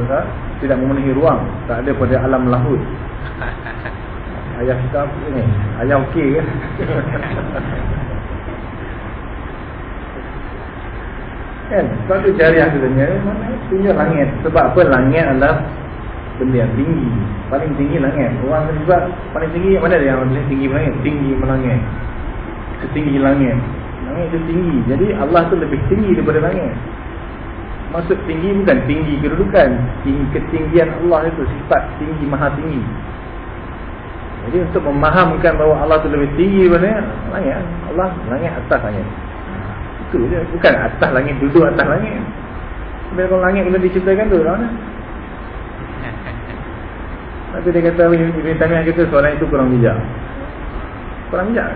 Tidak memenuhi ruang. Tak ada pada alam lahut. Ayah kita apa ni? Ayah okey ke? kan? Sebab tu cari aku tanya Mana tunjuk langit. Sebab apa? Langit adalah Benda yang tinggi. Paling tinggi langit. Orang sebab paling tinggi Mana ada yang paling tinggi langit? Tinggi melangit Setinggi langit. Langit tu tinggi. Jadi Allah tu lebih tinggi daripada langit. Maksud tinggi bukan tinggi kedudukan. Tinggi Ketinggian Allah itu Sifat tinggi maha tinggi. Jadi untuk memahamkan bahawa Allah itu lebih tinggi mana Langit Allah langit atas langit Itu je Bukan atas langit duduk atas langit Tapi kalau langit kena diciptakan tu mana Tapi dia kata Ibn Tamiyah kata soalan itu kurang bijak Kurang bijak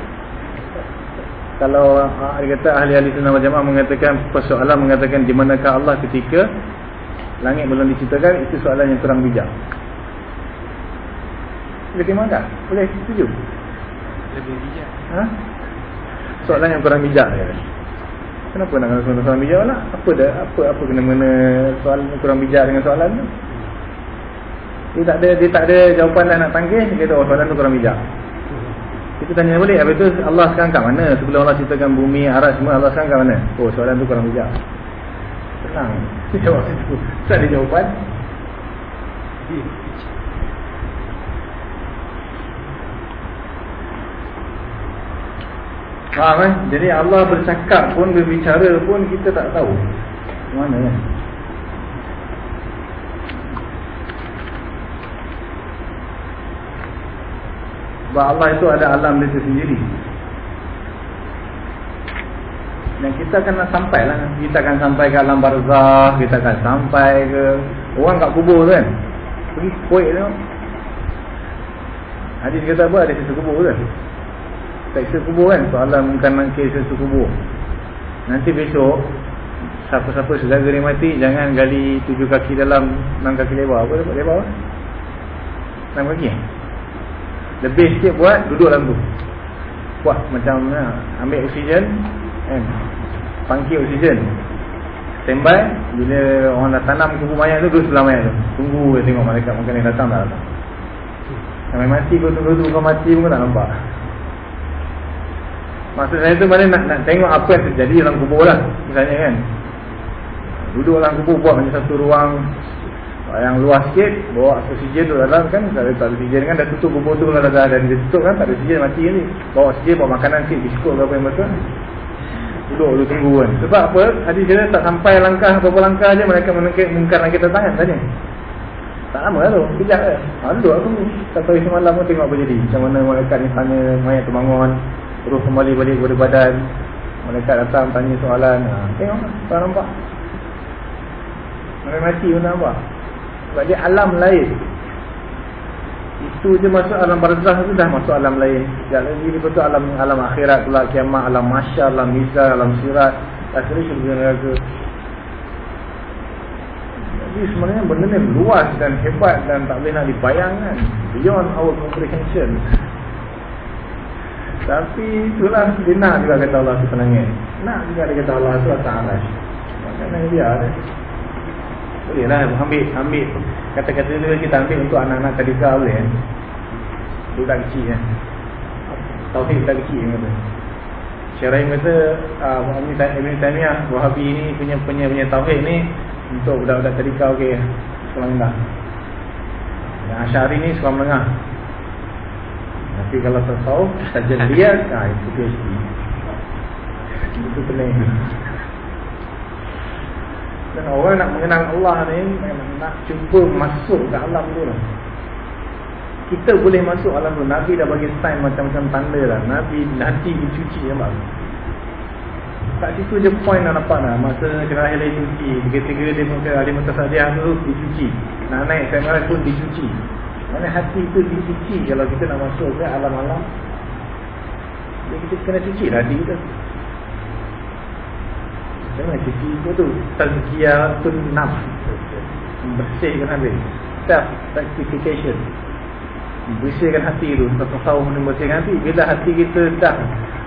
kalau ah, dia kata ahli-ahli sunnah wal jamaah mengatakan persoalan mengatakan di manakah Allah ketika langit belum diciptakan itu soalan yang kurang bijak. Boleh terima tak? Boleh setuju? Lebih bijak. Ha? Soalan yang kurang bijak ya. Kenapa nak kena soalan, soalan bijak lah? Apa dah? Apa apa kena mana soalan kurang bijak dengan soalan tu? Dia tak ada dia tak ada jawapan dah nak tangkis, dia kata oh, soalan tu kurang bijak. Kita tanya balik Habis tu Allah sekarang kat mana Sebelum Allah ciptakan bumi Arad semua Allah sekarang kat mana Oh soalan tu kurang bijak Senang Jawab itu Tak ada jawapan Faham eh? Jadi Allah bercakap pun Berbicara pun Kita tak tahu. Mana eh? Sebab Allah itu ada alam dia sendiri. Dan kita akan sampai lah. Kita akan sampai ke alam barzah Kita akan sampai ke Orang kat kubur tu kan? Pergi kuih tu. Hadis kata apa? Ada sisa kubur tu Sisa kubur kan? Soalan bukan nangkir sisa kubur. Nanti besok Siapa-siapa sudah geri mati Jangan gali tujuh kaki dalam Enam kaki lebar. Apa lebar? Enam kaki eh? Lebih sikit buat duduk dalam tu. Buat macam ya, Ambil oksigen kan? Pangkil oksigen. Standby Bila orang dah tanam kubu mayat tu Duduk sebelah mayat tu. Tunggu dia tengok malaikat Mungkin dia datang tak datang. Sampai mati kau tunggu tu Kau mati pun tak nampak Maksud saya tu mana nak, nak tengok apa yang terjadi dalam kubur lah Misalnya kan. Duduk dalam kubur buat macam satu ruang yang luas sikit bawa oksigen tu dalam kan kalau tak ada oksigen kan dah tutup kubur tu kalau dah ada dia tutup kan tak ada oksigen mati ni. Bawa oksigen bawa makanan sikit biskut ke apa yang betul duduk dulu tunggu kan. Sebab apa? Hadis dia tak sampai langkah beberapa langkah je mereka menengkit mungkar lagi tangan tadi. Tak lama lah tu kejap ke ha, duduk aku sampai semalam pun tengok apa jadi. Macam mana mereka ni tanya mayat terbangun terus kembali balik kepada badan. Mereka datang tanya soalan. Ha, Tengok tak nampak. Mereka mati pun nampak. Sebab dia alam lain. Itu je masuk alam barzah tu dah masuk alam lain. Sekejap lagi dia betul alam alam akhirat pula Kiamat, alam masyar, alam mizah, alam sirat. Akhirnya syurga neraka. Jadi sebenarnya benda ni luas dan hebat Dan tak boleh nak dibayangkan. Beyond our comprehension tapi itulah dia nak juga kata Allah tu tenangin. Nak juga dia kata Allah tu atas arash. Maknanya dia ada. Boleh lah ambil, ambil kata-kata tu kita ambil untuk anak-anak tadika boleh kan. Budak kecil kan. Tauhid budak kecil yang kata. Syarah yang kata uh, Ibn Taymiyah Wahabi ni punya punya punya tauhid ni untuk budak-budak tadika okey. Sekolah menengah. Asyari ni sekolah menengah. Tapi kalau tasawuf saja dia ah itu PhD. Itu pening. Dan orang nak mengenal Allah ni nak cuba masuk ke alam tu lah. Kita boleh masuk alam tu. Nabi dah bagi sign macam-macam tanda lah. Nabi nanti dicuci nampak. Tak situ je point nak nampak lah. Masa kena akhir lagi cuci. Tiga-tiga dia mungkin ahli mutasadiah tu dicuci. Nak naik kamera pun dicuci. Mana hati itu dicuci kalau kita nak masuk ke alam-alam. Jadi kita kena cuci lah hati kita. Jangan cuci itu tu. Tazkiyah tu naf. Bersihkan habis. Self-sanctification. Bersihkan hati tu. Tak tahu mana bersihkan hati. Bila hati kita dah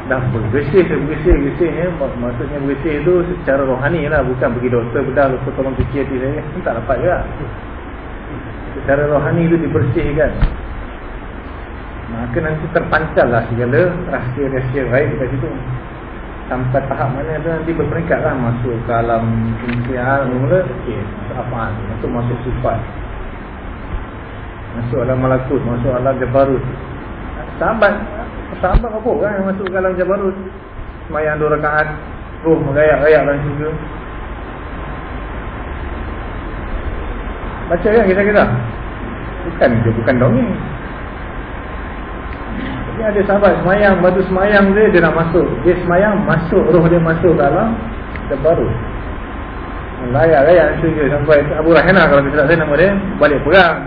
dah bersih, bersih, bersihnya maksudnya bersih tu secara rohani lah. Bukan pergi doktor bedah, doktor tolong cuci hati saya. Tak dapat juga secara rohani itu dibersihkan. Maka nanti terpancar lah segala rahsia-rahsia baik kat situ. Sampai tahap mana tu nanti berperingkat lah. Masuk ke alam kimia mula okey apa masuk masuk sifat. Masuk alam malakut masuk alam jabarut. Sahabat sahabat apa kan masuk ke alam jabarut? Semayang dua rakaat roh merayak-rayak dalam syurga Baca kan kita-kita Bukan dia bukan dongeng. Jadi ada sahabat semayang Batu semayang dia dia nak masuk. Dia semayang masuk roh dia masuk dalam Dia baru. Layak-layak syurga sampai Abu Rahina kalau tidak saya nama dia Balik perang.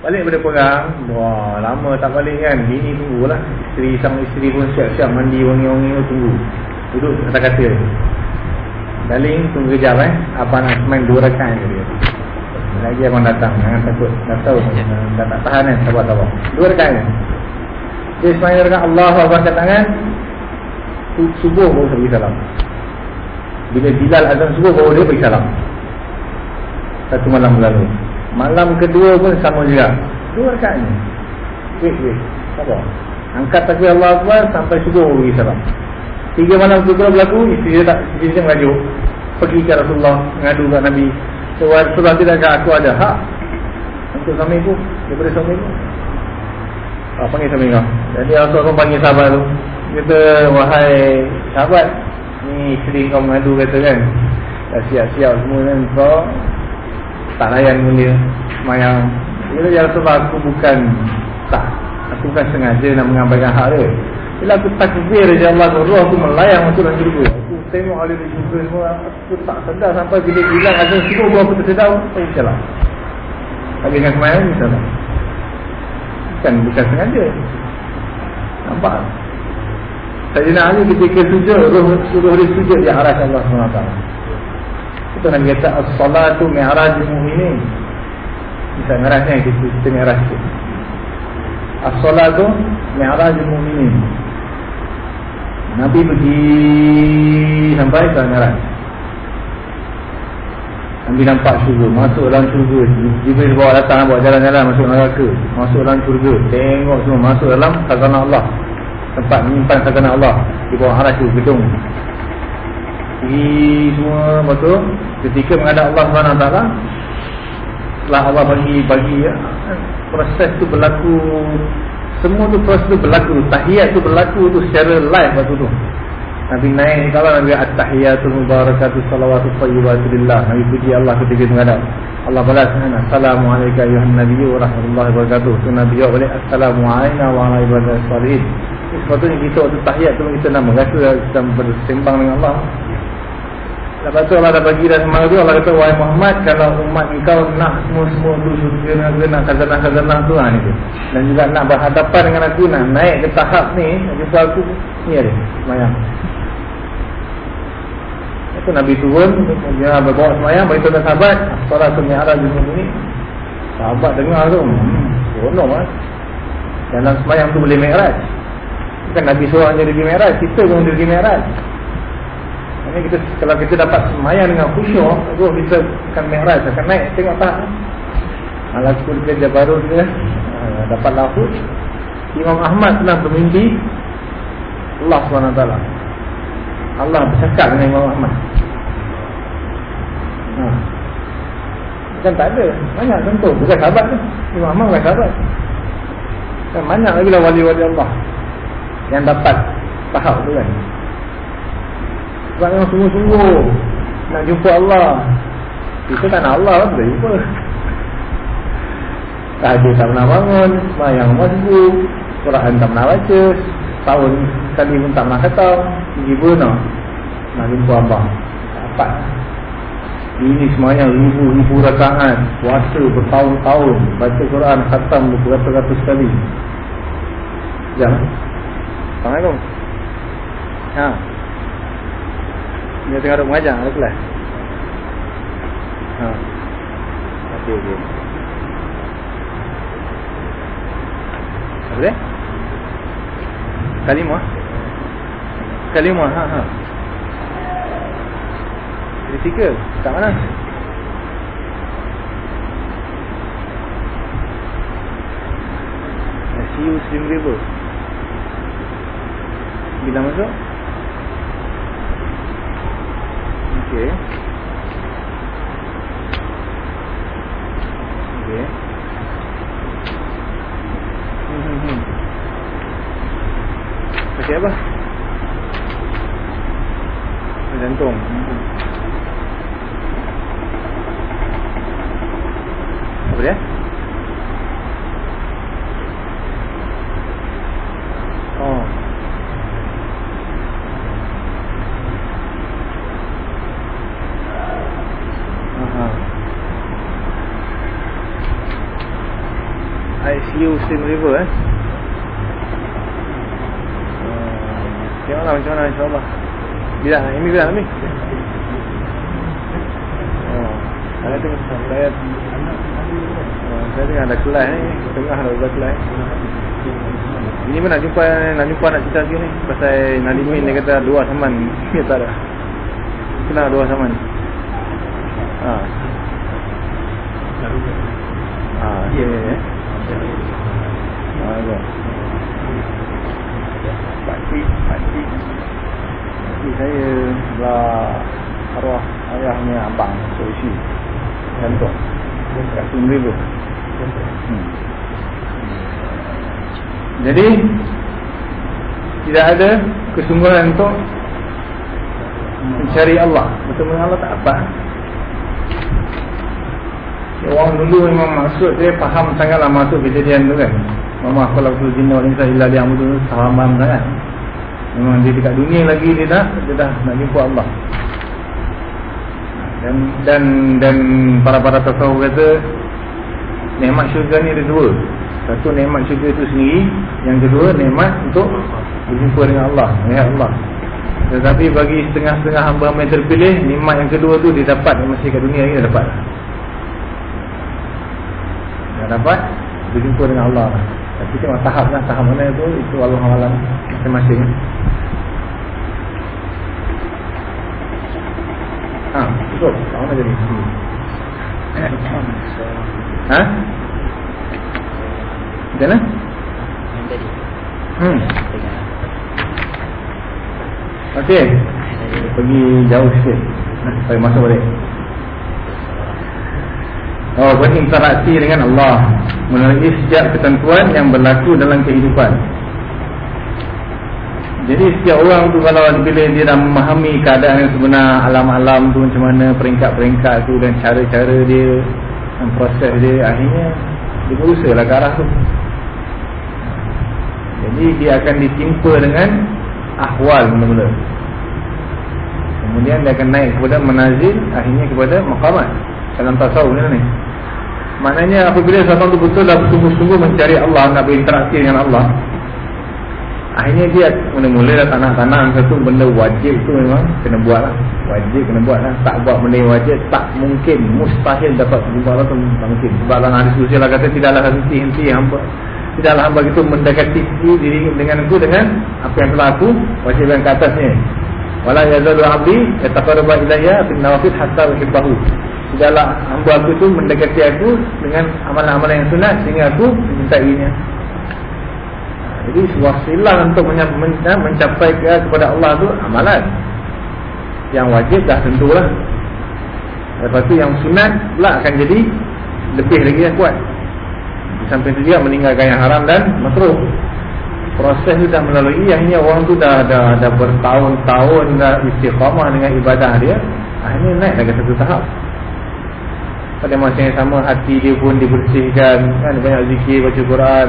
Balik pada perang Wah lama tak balik kan? Bini tunggulah Isteri sama isteri pun siap-siap Mandi wangi-wangi tunggu. Duduk kata-kata Darling tunggu kejap eh. Apa nak main dua rekan dia lagi abang datang Jangan takut. Dah tahu ya. Dah tak tahan kan Sabar-sabar Dua rekan kan. Dia semuanya rekan Allah Abang kat tangan. Subuh baru pergi salam. Bila Bilal azam subuh Baru dia pergi salam. Satu malam lalu. Malam kedua pun sama juga. Dua rekan ni. Wait wait Sabar Angkat takbir Allah Akbar Sampai subuh baru pergi salam. Tiga malam kedua berlaku Isteri dia tak Isteri dia mengajuk Pergi ke Rasulullah Mengadu ke Nabi So Rasulullah tidakkah aku ada hak Untuk suami aku Daripada suami aku. Ah, Panggil suami kau. Jadi pun panggil sahabat tu. Kata wahai sahabat Ni isteri kau mengadu kata kan Dah siap-siap semua kan Kau Tak layan pun dia Semayang. Kata ya Rasulullah aku bukan Tak Aku bukan sengaja nak mengampaikan hak dia. Bila aku takbir Ya Allah Roh aku melayang masuk dalam diri tengok ahli di syurga semua aku tak sedar sampai bila bilang ada semua buah aku tersedar oh insyaAllah tapi dengan semayang insyaAllah bukan, bukan sengaja. Nampak? Sayyidina Ali ketika sujud roh suruh dia sujud di arah Allah SWT. Itu Nabi kata as-salatu mi'raj mu'minin. Bisa mi'rajnya kita, kita mi'raj as-salatu mi'raj mu'minin Nabi pergi sampai ke Naran Nabi nampak syurga. Masuk dalam syurga. Jibril bawa datang bawa jalan-jalan Masuk neraka. Masuk dalam syurga. Tengok semua Masuk dalam Sagana Allah. Tempat menyimpan Sagana Allah. Di bawah arah syurga gedung. Pergi semua Betul Ketika menghadap Allah SWT Setelah Allah bagi bagi ya, Proses tu berlaku semua tu proses tu berlaku. Tahiyat tu berlaku tu secara live waktu tu. Nabi naik kalau Nabi At-Tahiyatul Mubarakatuh Salawatul Tayyibatuh Lillah. Nabi puji Allah ketika menghadap. Allah balas Assalamualaikum ayuhan Nabi wa rahmatullahi wabarakatuh. Tu Nabi jawab balik Assalamualaikum wa rahmatullahi wabarakatuh Sepatutnya kita waktu tahiyat tu kita nak merasa kita bersembang dengan Allah Lepas tu Allah dah bagi dah semalam tu Allah kata Wahai Muhammad kalau umat engkau nak semua-semua tu Surga nak khazanah-khazanah tu ha, tu. Dan juga nak berhadapan dengan aku Nak naik ke tahap ni Jumpa aku Ni ada semayang. Itu Nabi turun Dia berbawa semayang Beritahu dengan sahabat Salah tu mi'arah jumpa ni Sahabat dengar tu hmm, Seronok lah Dalam semayang tu boleh mi'raj. Bukan Nabi seorang pergi mi'raj Kita pun pergi mi'raj ini kita kalau kita dapat semayang dengan khusyuk, tu kita akan mi'raj, akan naik. Tengok tak. Alah pun kerja baru dia ha, dapat lafuz. Imam Ahmad pernah bermimpi. Allah SWT Allah bercakap dengan Imam Ahmad. Ha. Kan tak ada. Banyak tentu Bukan sahabat tu. Imam Ahmad bukan sahabat. Kan Banyak lagi lah wali-wali Allah Yang dapat tahap tu kan sebab yang sungguh-sungguh Nak jumpa Allah. Kita tak nak Allah Boleh jumpa. Tahajud tak pernah bangun Semayang masjid Quran tak pernah baca Tahun sekali pun tak pernah kata Pergi pun Nak jumpa Allah. Dapat. Ini semayang ribu-ribu rakaat Puasa bertahun-tahun Baca Quran khatam beratus-ratus sekali Jangan Assalamualaikum. Ha dia tengah duduk mengajar ada kelas. Ha. Okey okey. Apa dia? Kalimah. Kalimah ha ha. Kritikal. Kat mana? SU Slim River Bila masuk? Okey. Okey. Hmm, hmm, hmm. Okey apa? Jantung. Apa dia? ICU Steam River eh. Uh, tengoklah macam mana insyaAllah. Bila? Ini bila ni? Oh, saya tengok saya oh, saya tengah ada kelas ni, tengah ada kelas. Ini pun nak jumpa nak jumpa nak cerita lagi ni pasal Nadimin dia kata dua saman. Dia tak ada. Kenapa dua saman? Ha. Ah, ya. Yeah. Ha, Pakcik, pakcik Pakcik saya Belah Arwah ayahnya abang Soishi Gantung Kat Sumri tu hmm. Jadi Tidak ada Kesungguhan untuk Mencari Allah. Betul-betul Allah tak apa. Orang dulu memang maksud dia faham sangatlah masuk kejadian tu kan Mama kalau tu jinna wa insa illa li'amudu Sahaman kan? Memang dia dekat dunia lagi dia dah Dia dah nak jumpa Allah. Dan dan dan para-para tasawuf kata Nikmat syurga ni ada dua. Satu nikmat syurga itu sendiri. Yang kedua nikmat untuk Berjumpa dengan Allah Melihat Allah. Tetapi bagi setengah-setengah hamba-hamba yang terpilih Nikmat yang kedua tu dia dapat Masih kat dunia ni dia dapat. Dapat berjumpa dengan Allah Tapi tengok tahap lah Tahap mana itu Itu Allah Alam Masing-masing Ha, betul. Tak mana jadi? Ha? Macam mana? Hmm. Okey. Pergi jauh sikit. Sampai masuk balik. Oh, berinteraksi dengan Allah melalui setiap ketentuan yang berlaku dalam kehidupan. Jadi setiap orang tu kalau bila dia dah memahami keadaan yang sebenar alam-alam tu macam mana peringkat-peringkat tu dan cara-cara dia dan proses dia akhirnya dia berusaha lah ke arah tu. Jadi dia akan ditimpa dengan ahwal mula-mula. Kemudian dia akan naik kepada manazil, akhirnya kepada maqamat. Dalam tasawuf ni. Maknanya apabila seorang tu betul dah sungguh-sungguh mencari Allah, nak berinteraksi dengan Allah, akhirnya dia mula-mula dah tanah-tanah satu benda wajib tu memang kena buat lah. Wajib kena buat lah. Tak buat benda yang wajib, tak mungkin, mustahil dapat jumpa Allah tu tak mungkin. Sebab dalam hadis sosial lah kata tidaklah henti-henti hamba tidaklah hamba itu mendekati diri dengan aku dengan apa yang telah aku wajibkan ke atasnya wala yazalu abdi yataqarrabu ilayya bin nawafil hatta uhibbahu tidaklah hamba aku itu mendekati aku dengan amalan-amalan yang sunat sehingga aku mencintainya. Jadi wasilah untuk mencapai kepada Allah itu amalan. Yang wajib dah tentulah. Lepas tu yang sunat pula akan jadi lebih lagi yang kuat. Sampai tu dia meninggalkan yang haram dan makruh. Proses tu dah melalui. Yang ini orang tu dah dah, dah bertahun-tahun dah istiqamah dengan ibadah dia. Akhirnya naik lagi satu tahap pada masa yang sama hati dia pun dibersihkan kan? Banyak zikir baca Quran.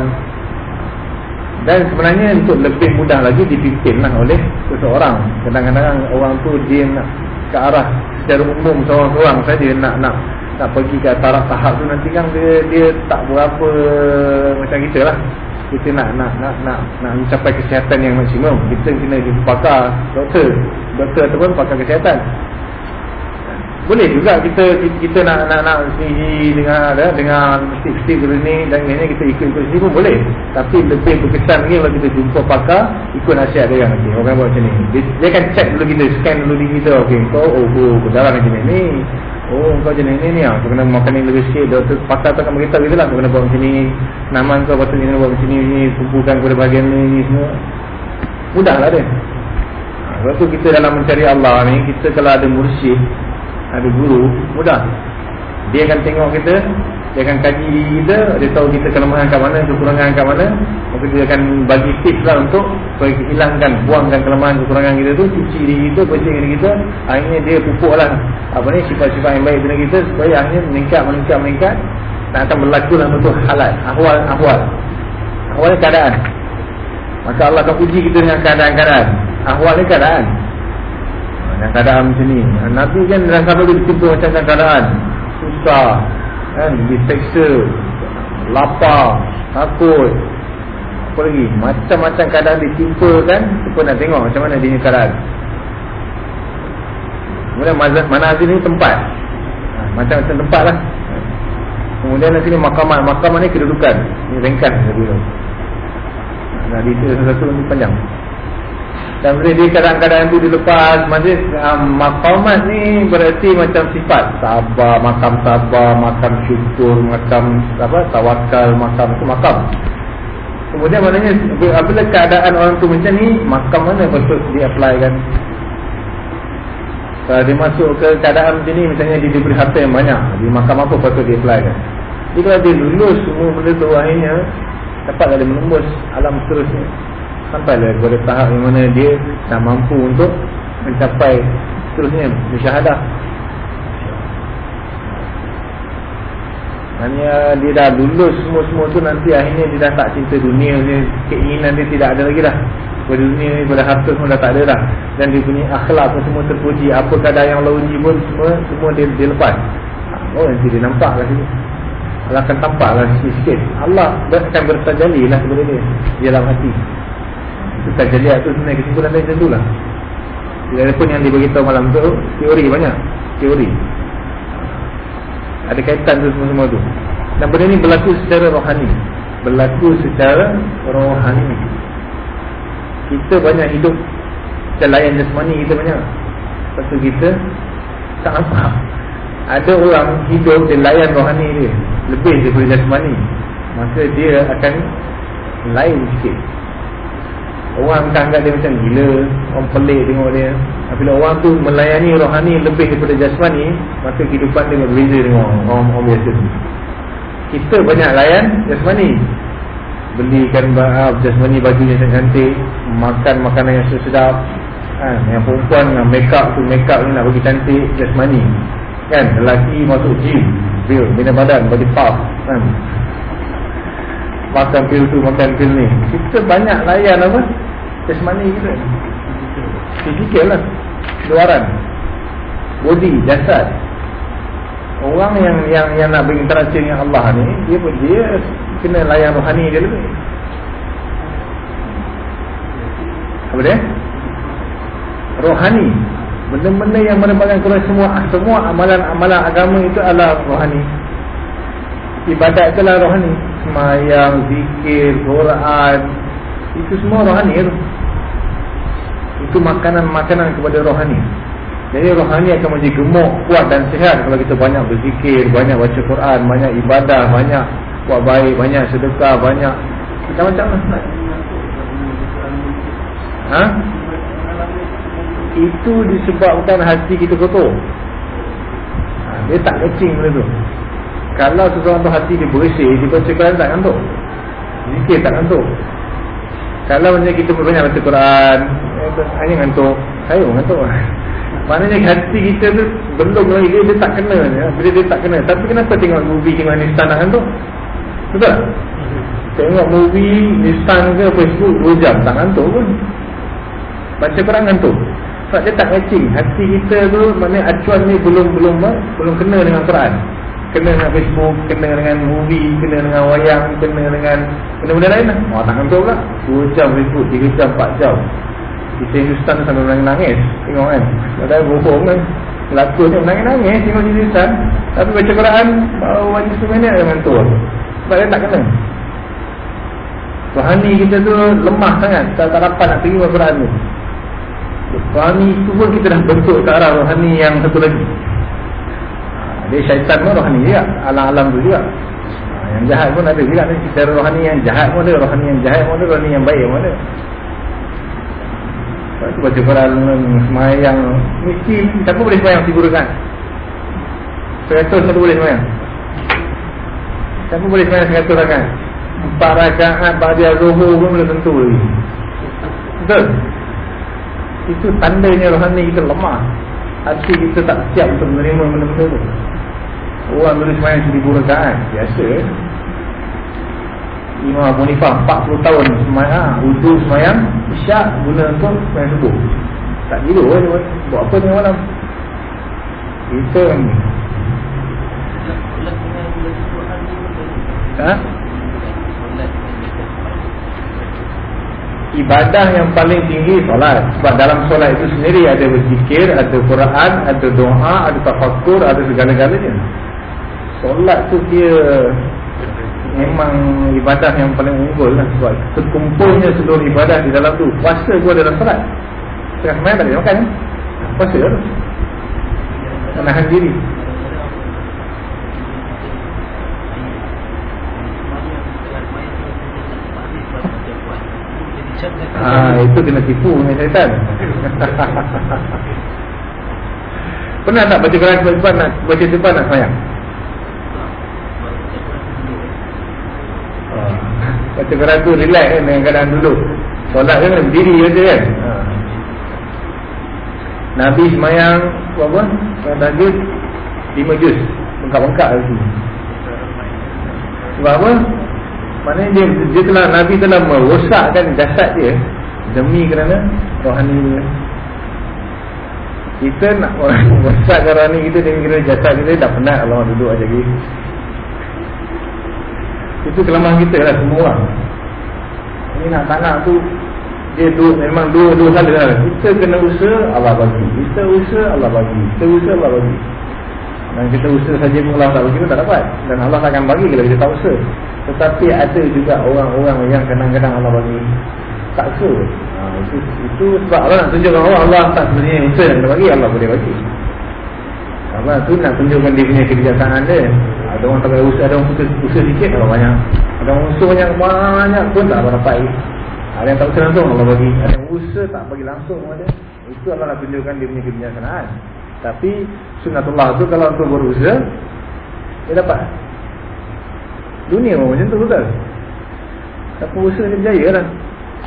Dan sebenarnya untuk lebih mudah lagi dipimpin lah oleh seseorang. Kadang-kadang orang tu dia nak ke arah secara umum seorang-seorang saja nak nak nak pergi ke taraf tahap tu. Nanti kan dia dia tak berapa macam kita lah kita nak nak nak nak nak mencapai kesihatan yang maksimum. Kita kena jumpa pakar doktor. Doktor ataupun pakar kesihatan boleh juga kita kita nak nak nak sendiri dengan ada dengan mesti-mesti ni dan ini kita ikut-ikut sini pun boleh tapi lebih berkesan lagi kalau kita jumpa pakar ikut nasihat dia yang okay, orang buat macam ni dia, dia akan check dulu kita scan dulu diri kita ok kau oh, oh berdarah macam ni Oh kau jenis ni ni ah, kau kena makan yang lebih sikit. Doktor pakar tu akan beritahu kita lah kau kena buat macam ni. Naman kau patutnya kena buat macam ni, ni kumpulkan kepada bahagian ni, ni semua. Mudahlah dia. Ha, sebab tu kita dalam mencari Allah ni, kita kalau ada mursyid, ada guru, mudah. Dia akan tengok kita, dia akan kaji kita, dia tahu kita kelemahan kat mana, kekurangan kat mana. Maka dia akan bagi tips lah untuk supaya hilangkan, buangkan kelemahan kekurangan kita tu, cuci diri kita, bersih diri kita. Akhirnya dia pupuk lah apa ni sifat-sifat yang baik dengan kita supaya akhirnya meningkat, meningkat, meningkat. Dan akan berlaku lah bentuk halat, ahwal, ahwal. Ahwal keadaan. Maka Allah akan uji kita dengan keadaan-keadaan. Ahwal ni keadaan. Dengan keadaan macam ni. Nabi kan dalam kabar dia berjumpa macam keadaan. Susah, kan? Diseksa lapar takut. Apa lagi? Macam-macam keadaan ditimpa kan? Kita nak tengok macam mana dia keadaan kemudian manazil ni? Tempat. Ha, macam-macam tempat lah. Kemudian nanti ni makaman. Makaman ni kedudukan. Ni ringkas nah, detail satu-satu ni panjang dan dia kadang-kadang itu dilepas. Maksudnya um, makamat ni berarti macam sifat Sabar, makam sabar, makam syukur, makam apa, tawakal, makam itu makam. Kemudian maknanya apabila keadaan orang tu macam ni Makam mana patut dia apply kan? Kalau dia masuk ke keadaan macam ni Misalnya dia diberi harta yang banyak Di makam apa patut dia apply kan? Jadi kalau dia lulus semua benda tu akhirnya Dapatlah dia menembus alam seterusnya sampailah kepada tahap yang mana dia dah mampu untuk mencapai seterusnya musyahadah. Hanya dia dah lulus semua-semua tu nanti akhirnya dia dah tak cinta dunia dia, keinginan dia tidak ada lagi dah. Pada dunia ni pada harta semua dah tak ada dah. Dan dia punya akhlak pun semua terpuji. Apa kadar yang Allah uji pun semua semua dia, dia lepas. Oh nanti dia nampak kat sini. Allah akan tampak lah sikit-sikit. Allah akan bertajali lah kepada dia. Di dalam hati tajaliat tu sebenarnya kesimpulan dari macam tu lah. Tidak pun yang diberitahu malam tu Teori banyak. Teori. Ada kaitan tu semua-semua tu. Dan benda ni berlaku secara rohani. Berlaku secara rohani. Kita banyak hidup. Kita layan jasmani kita banyak. Lepas tu kita Tak nampak. Ada orang hidup dia layan rohani dia. Lebih daripada jasmani Maka dia akan Lain sikit Orang akan anggap dia macam gila. Orang pelik tengok dia. Bila orang tu melayani rohani lebih daripada jasmani Maka kehidupan dia berbeza dengan orang, orang, orang biasa tu. Kita banyak layan jasmani. Belikan uh, jasmani bajunya yang cantik Makan makanan yang sedap. Kan? Yang perempuan dengan make up tu Make up ni nak bagi cantik jasmani. Kan, lelaki masuk gym bina badan, bagi puff kan? Makan pil tu makan pil ni. Kita banyak layan apa? Jasmani kita. Fizikal lah. Luaran body jasad. Orang yang yang yang nak berinteraksi dengan Allah ni dia dia kena layan rohani dia lebih. Apa dia? Rohani. Benda-benda yang merupakan kepada semua semua amalan-amalan agama itu adalah rohani. Ibadat itu adalah rohani semayang, zikir, Quran itu semua rohani itu itu makanan-makanan kepada rohani jadi rohani akan menjadi gemuk, kuat dan sihat kalau kita banyak berzikir, banyak baca Quran, banyak ibadah, banyak buat baik, banyak sedekah, banyak macam-macam lah. Ha? Itu disebabkan hati kita kotor. Ha, dia tak kecing benda tu. Kalau seseorang tu hati dia bersih, dia baca Quran tak ngantuk. Zikir tak ngantuk. Kalau macam kita banyak baca Quran, hanya ngantuk. Saya pun ngantuk. Maknanya hati kita tu belum lagi dia, dia tak kena ya. Bila dia tak kena Tapi kenapa tengok movie tengok Nistan nak tu Betul? Tengok movie Nistan ke Facebook 2 jam tak ngantuk pun Baca Quran ngantuk Sebab dia tak matching Hati kita tu maknanya acuan ni belum belum belum kena dengan Quran Kena dengan Facebook, kena dengan movie, kena dengan wayang, kena dengan benda-benda lain lah. Oh tak ngantuk pula. 2 jam Facebook, 3 jam, 4 jam. Kita Hindustan tu sambil menangis Tengok kan. Ada bohong kan. Pelakon ni menangis-nangis Tengok Hindustan Tapi baca Quran Baru wajib seminit dia mentur Sebab dia tak kena Rohani kita tu lemah sangat. Tak, tak dapat nak terima Quran tu. Rohani tu pun kita dah bentuk ke arah rohani yang satu lagi Dia syaitan pun rohani juga. Alam-alam tu juga. Yang jahat pun ada juga. Cara rohani yang jahat pun ada. Rohani yang jahat pun ada. Rohani yang baik pun ada. Lepas tu baca Quran Semayang. Mesti Siapa boleh semayang Tiga rekan Seratus siapa boleh semayang? Siapa boleh semayang Seratus rekan Empat rakaat Bahagia zuhur pun boleh tentu. Lagi Betul? Itu tandanya rohani kita lemah. Hati kita tak siap untuk menerima benda-benda tu Orang boleh semayang seribu rekaan Biasa. Imam Abu Nifah 40 tahun semayang Udu semayang Isyak guna untuk semayang subuh. Tak tidur eh, Buat apa tengah malam? Kita Ha? Ibadah yang paling tinggi solat. Sebab dalam solat itu sendiri Ada berzikir, ada Quran, ada doa Ada tafakur, ada segala-galanya Solat tu dia memang ibadah yang paling unggul lah sebab sekumpulnya seluruh ibadah di dalam tu puasa pun adalah salat setengah semayan tak boleh makan ya? puasa tu menahan diri Ah itu kena tipu dengan syaitan. Pernah tak baca Quran sebab nak baca sebab nak sayang? Baca Quran tu relax kan dengan keadaan dulu Solat kan berdiri je kan ha. Nabi semayang Berapa? Berapa juz? Lima juz Bengkak-bengkak lagi Sebab apa? Maknanya dia, dia telah Nabi telah merosakkan jasad dia Demi kerana Rohani dia Kita nak merosakkan rohani kita Demi kerana jasad kita Dah penat Allah duduk aja lagi itu kelemahan kita lah semua orang. Ini nak tak nak tu Dia tu memang dua-dua hal lah. Kita kena usaha Allah bagi. Kita usaha Allah bagi. Kita usaha Allah bagi. Dan kita usaha saja pun Allah tak bagi pun tak dapat. Dan Allah akan bagi kalau kita tak usaha. Tetapi ada juga orang-orang yang kadang-kadang Allah bagi Tak usaha ha, itu, itu sebab Allah nak tunjukkan Allah Allah tak sebenarnya usaha yang bagi Allah boleh bagi Allah tu nak tunjukkan dia punya kebijaksanaan dia. Ada orang tak usaha Ada orang usaha, usaha sikit Ada banyak. Ada orang usaha banyak Banyak pun tak dapat Ada yang tak usaha langsung Allah bagi. Ada yang usaha tak bagi langsung ada. Itu Allah nak tunjukkan dia punya kebijaksanaan. Tapi Sunnatullah tu kalau untuk berusaha Dia dapat. Dunia pun macam tu betul? Tapi usaha dia berjaya lah.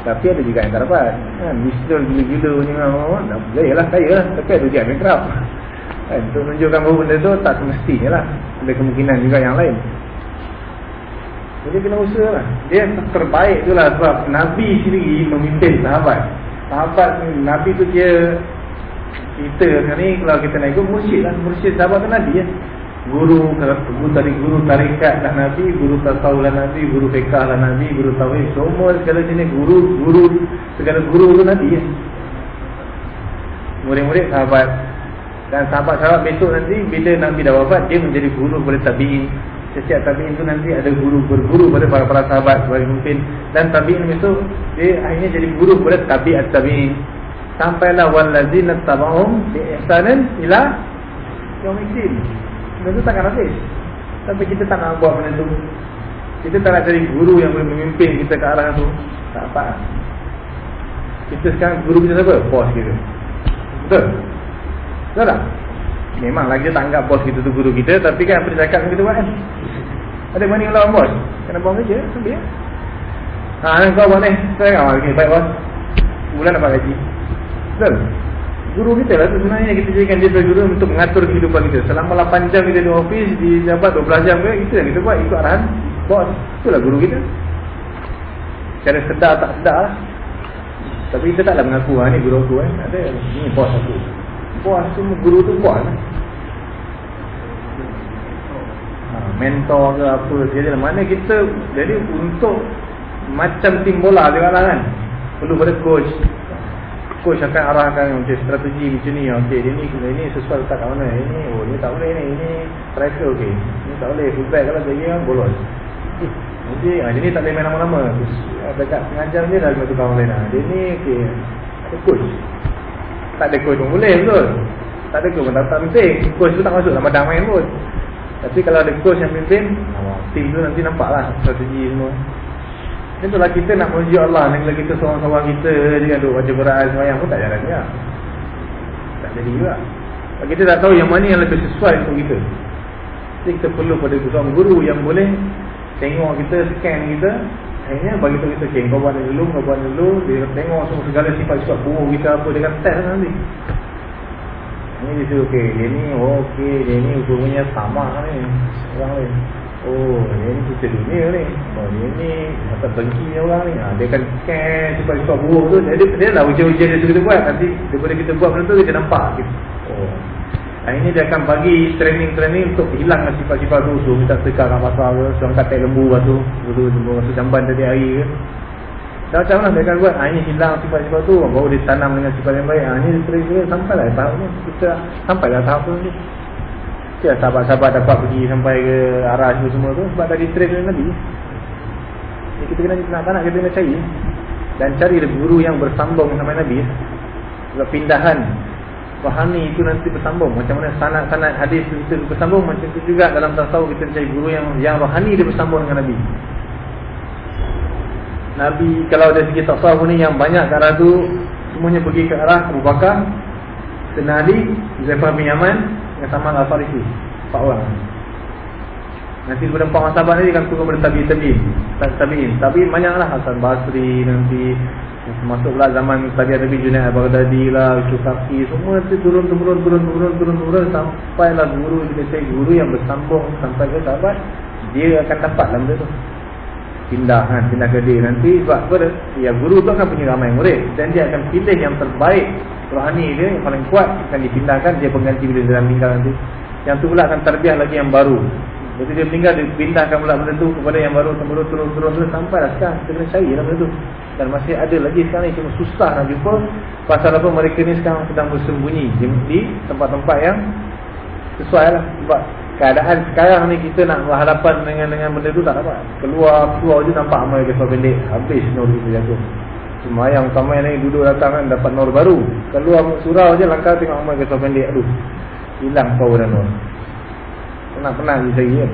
Tapi ada juga yang tak dapat. Kan? Misteri gila-gila ni memang Berjaya lah, kaya lah. Tapi ada juga yang kan? Untuk menunjukkan bahawa benda tu tak semestinya lah Ada kemungkinan juga yang lain Jadi kena usaha lah. Dia terbaik tu lah sebab Nabi sendiri memimpin sahabat. Sahabat ni, Nabi tu dia kita ni kalau kita nak ikut mursyid lah. Mursyid sahabat tu Nabi ya. Guru, guru tadi guru tarikat lah Nabi, guru tasawuf lah Nabi, guru fiqah lah Nabi, guru tauhid, semua segala jenis guru, guru, segala guru tu Nabi ya. Murid-murid sahabat dan sahabat-sahabat besok nanti bila Nabi dah wafat dia menjadi guru kepada tabi'in. Setiap tabi'in itu nanti ada guru berguru kepada para para sahabat sebagai mungkin dan tabi'in itu dia akhirnya jadi guru kepada tabi'at tabi'in. Sampailah wallazina tabahum bi ihsanin ila yaumil itu takkan habis. Tapi kita tak nak buat benda tu. Kita tak nak jadi guru yang boleh memimpin kita ke arah tu. Tak apa. Kita sekarang guru kita siapa? bos kita. Betul? Betul tak? Memang lagi tak anggap bos kita tu guru kita Tapi kan apa dia cakap kita buat kan Ada mana lawan bos? Kena buang kerja, sambil Ha, ni kau buat ni Saya kata, okay, baik bos. Bulan dapat gaji. Betul? Guru kita lah tu sebenarnya kita jadikan dia guru untuk mengatur kehidupan kita. Selama 8 jam kita di ofis, di jabat 12 jam ke Itu yang kita buat, ikut arahan bos. Itulah guru kita. Cara sedar tak sedar lah. Tapi kita taklah mengaku, ha, ni guru aku eh. Ada, ni bos aku puas tu guru tu puas ha, mentor ke apa jadi mana kita jadi untuk macam tim bola juga lah kan. Perlu pada coach. Coach akan arahkan macam strategi macam ni. Ok dia ni ini sesuai letak kat mana? Ini oh ni tak boleh ni ini striker ok ni tak boleh fullback kalau jadi kan bolos. Jadi ha, dia ni tak boleh main lama-lama. Dekat pengajar dia dah ada tukang lain dia ni ok ada coach tak ada coach pun boleh betul. Tak ada coach pun tak, tak penting. Coach tu tak masuk dalam badan main pun. Tapi kalau ada coach yang pimpin Tim tu nanti nampak lah strategi semua. Itulah kita nak menuju Allah. Kalau kita seorang-seorang kita Dia duduk baca Quran semayang pun tak jalan juga. Tak jadi juga. Kita tak tahu yang mana yang lebih sesuai untuk kita. Jadi kita perlu pada seorang guru yang boleh Tengok kita, scan kita Akhirnya bagi tahu kita, okay, kau buat dulu, kau buat dulu. Dia tengok semua segala sifat-sifat buruk kita apa Dia akan test nanti. Ini dia suruh, okay, dia ni, oh, okay, dia ni hukumnya sama ni. Orang ni Oh, dia ni kita dunia ni. Oh, dia ni dapat bengki orang ni. Ha, Dia akan scan sifat-sifat buruk tu. Jadi dia lah ujian-ujian dia suruh kita buat. Nanti daripada kita buat benda tu, dia nampak. Oh ini dia akan bagi training-training untuk hilang sifat-sifat tu. So minta sekar kat pasar ke Suang katai lembu batu Lepas tu masuk jamban tadi hari ke. Dah macam mana dia akan buat? Ini hilang sifat-sifat tu Baru dia tanam dengan sifat yang baik. Ha, Ini training sampai lah tahap ni. Kita sampai lah tahap tu ni. Ya, sahabat-sahabat dapat pergi sampai ke arah itu semua tu Sebab tadi train dengan Nabi Jadi kita kena nak nak kita kena cari. Dan cari guru yang bersambung sama Nabi. Sebab pindahan fahami itu nanti bersambung. Macam mana sanad-sanad hadis itu bersambung macam itu juga dalam tasawuf kita cari guru yang yang rohani dia bersambung dengan nabi. Nabi kalau dari segi tasawuf ni yang banyak arah tu semuanya pergi ke arah Abu Bakar Senadi Zaifah bin Yaman dengan Samal Al-Farisi empat orang nanti kepada empat masabat ni akan turun kepada tabi'in tabi'in. Tabi'in banyaklah Hasan Basri nanti Masuklah zaman tadi ada Junaid Al-Baghdadi lah, Syukaki Semua itu turun, turun, turun, turun, turun, turun Sampailah guru, say, guru yang bersambung sampai ke sahabat Dia akan dapat dalam benda tu. Pindah kan, pindah ke dia. Nanti Sebab apa Ya guru tu akan punya ramai murid Dan dia akan pilih yang terbaik. Rohani dia yang paling kuat Akan dipindahkan, dia pengganti bila dia meninggal nanti. Yang tu pula akan terbiah lagi yang baru. Jadi dia meninggal, dia pindahkan pula benda tu kepada yang baru, turun, turun, turun, turun, sampai lah sekarang. Kita kena cari lah benda tu. Dan masih ada lagi sekarang ni, cuma susah nak jumpa. Pasal apa mereka ni sekarang sedang bersembunyi di tempat-tempat yang sesuai lah. Sebab keadaan sekarang ni kita nak berhadapan dengan dengan benda tu tak dapat. Keluar, keluar je nampak amal kisah pendek. Habis nur kita jatuh. Cuma yang utama yang ni duduk datang kan dapat nur baru. Keluar surau je langkah tengok amal kisah pendek. Aduh, hilang power dan nur pernah-pernah dia cari kan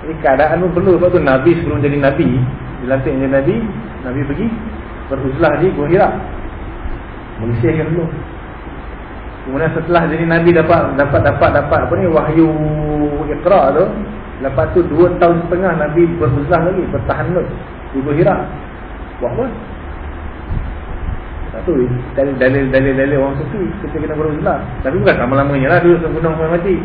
Jadi keadaan pun perlu Sebab tu Nabi sebelum jadi Nabi Dilantik jadi Nabi Nabi pergi Beruzlah di Gua Hira Bersihkan dulu Kemudian setelah jadi Nabi dapat dapat dapat dapat apa ni wahyu Iqra tu lepas tu 2 tahun setengah Nabi beruzlah lagi bertahan dulu di Gua Hira buat apa? Satu dalil-dalil dalil orang sufi kita kena beruzlah tapi bukan lama-lamanya lah dulu sebelum mati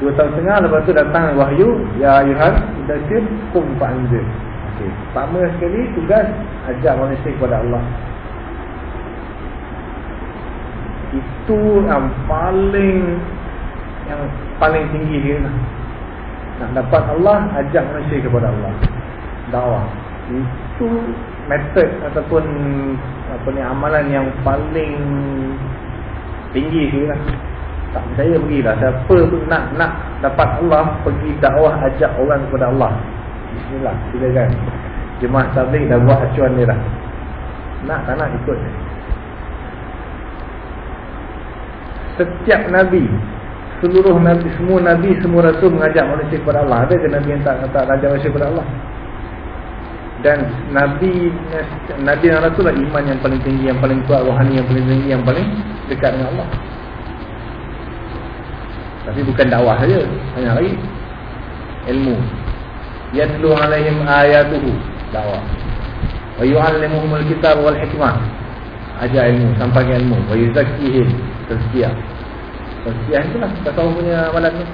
Dua tahun setengah lepas tu datang wahyu Ya Ayuhan Mudasir Kum Fa'anzir okay. Pertama sekali tugas Ajak manusia kepada Allah. Itu yang paling Yang paling tinggi dia lah. Nak dapat Allah Ajak manusia kepada Allah. Dakwah. Itu Metod ataupun Apa ni amalan yang paling Tinggi dia lah tak percaya pergilah. Siapa pun nak nak dapat Allah Pergi dakwah ajak orang kepada Allah. Bismillah silakan. Jemaah tablik dah buat acuan dia dah. Nak tak nak ikut. Setiap Nabi Seluruh Nabi Semua Nabi Semua Rasul mengajak manusia kepada Allah. Ada ke Nabi yang tak, tak ajak manusia kepada Allah? Dan Nabi Nabi dan Rasul lah iman yang paling tinggi Yang paling kuat rohani yang paling tinggi Yang paling dekat dengan Allah tapi bukan dakwah saja, banyak lagi. Ilmu. Yatlu alaihim ayatuhu, dakwah. Wa yu'allimuhum al-kitab wal hikmah. Ajar ilmu, sampaikan ilmu. Wa yuzakkihim, tazkiyah. Tazkiyah itulah tasawuf punya amalan ni.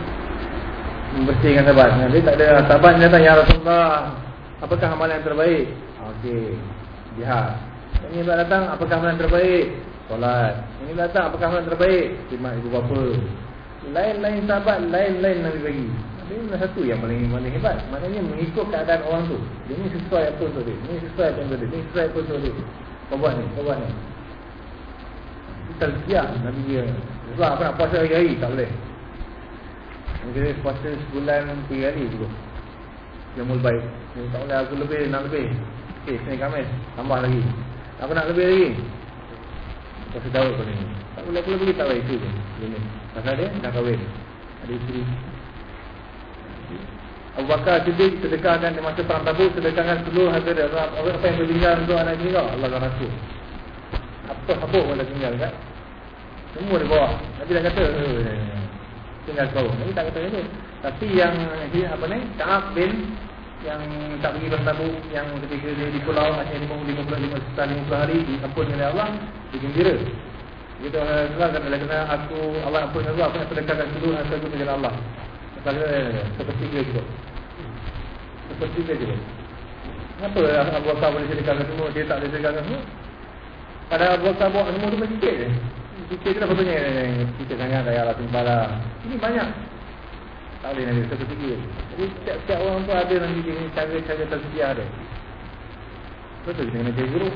Membersihkan sahabat. Nanti tak ada sahabat yang datang, Ya Rasulullah, apakah amalan yang terbaik? Okey, jihad. Ini datang, apakah amalan terbaik? Solat. Ini datang, apakah amalan terbaik? Terima ibu bapa. Lain-lain sahabat, lain-lain Nabi bagi. Ini satu yang paling paling hebat. Maknanya mengikut keadaan orang tu. Dia ni sesuai apa untuk dia. Ini sesuai apa untuk dia. Ini sesuai apa untuk dia. Kau buat ni, kau buat ni. Kita siap Nabi dia. Sebab apa nak puasa hari-hari? Tak boleh. Mungkin puasa sebulan tiga hari dulu. Yang mula baik. Tak boleh aku lebih, nak lebih. Okey, sini kami. Tambah lagi. Apa nak lebih lagi? Puasa Daud pun ni. Tak boleh aku lebih, tak boleh. Itu je. Ini. Pasal dia dah kahwin. Ada isteri. Abu Bakar Siddiq sedekahkan di masa perang tabuk Sedekahkan seluruh harga dia. Apa yang bertinggal untuk anak ini kau? Allah dan Rasul Apa habuk pun dah tinggal kan? Semua dia bawa. Nabi dah kata eh, Tinggal kau Nabi tak kata itu Tapi yang apa ni? Ka'ab bin yang tak pergi perang tabuk Yang ketika dia di pulau Hanya 50-50 hari Diampun oleh Allah Dia gembira kita Rasulullah kata kena aku Allah ampun aku aku nak sedekahkan seluruh harta aku kepada Allah. Kata seperti dia juga. Seperti dia juga. Kenapa Abu Bakar boleh sedekahkan semua dia tak boleh sedekahkan semua? Padahal Abu Bakar buat semua tu sikit je. Sikit je lah patutnya kita sangat daya Allah timbala. Ini banyak. Tak boleh seperti dia. Jadi setiap-setiap orang tu ada nanti dia cara-cara tersedia dia. Betul kita kena cari guru.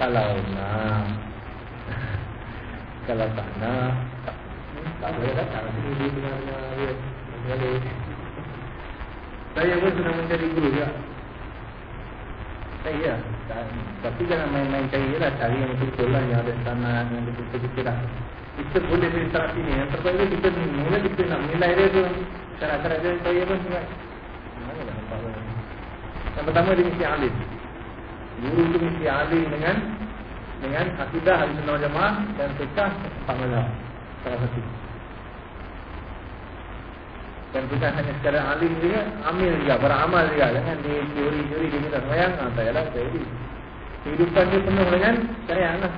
Kalau nak. Kalau tak nak. Tak boleh datang. Dia dengar-dengar dia. Saya pun senang mencari guru juga. Saya ya. Tapi jangan main-main cari lah. Cari yang betul lah. Yang ada tanah Yang betul-betul lah Kita boleh berinteraksi ni Yang terbaik dia kita Mula kita nak menilai dia tu. Syarat-syarat dia Saya pun sangat. Yang pertama dia mesti alim. Guru tu mesti alim dengan dengan akidah ahli sunnah jamaah dan fikah empat mazhab. Salah satu. Dan bukan hanya secara alim juga amil juga beramal juga. Jangan di teori-teori dia minta semayang. Ah, tak yalah jadi kehidupan dia penuh dengan sayang lah.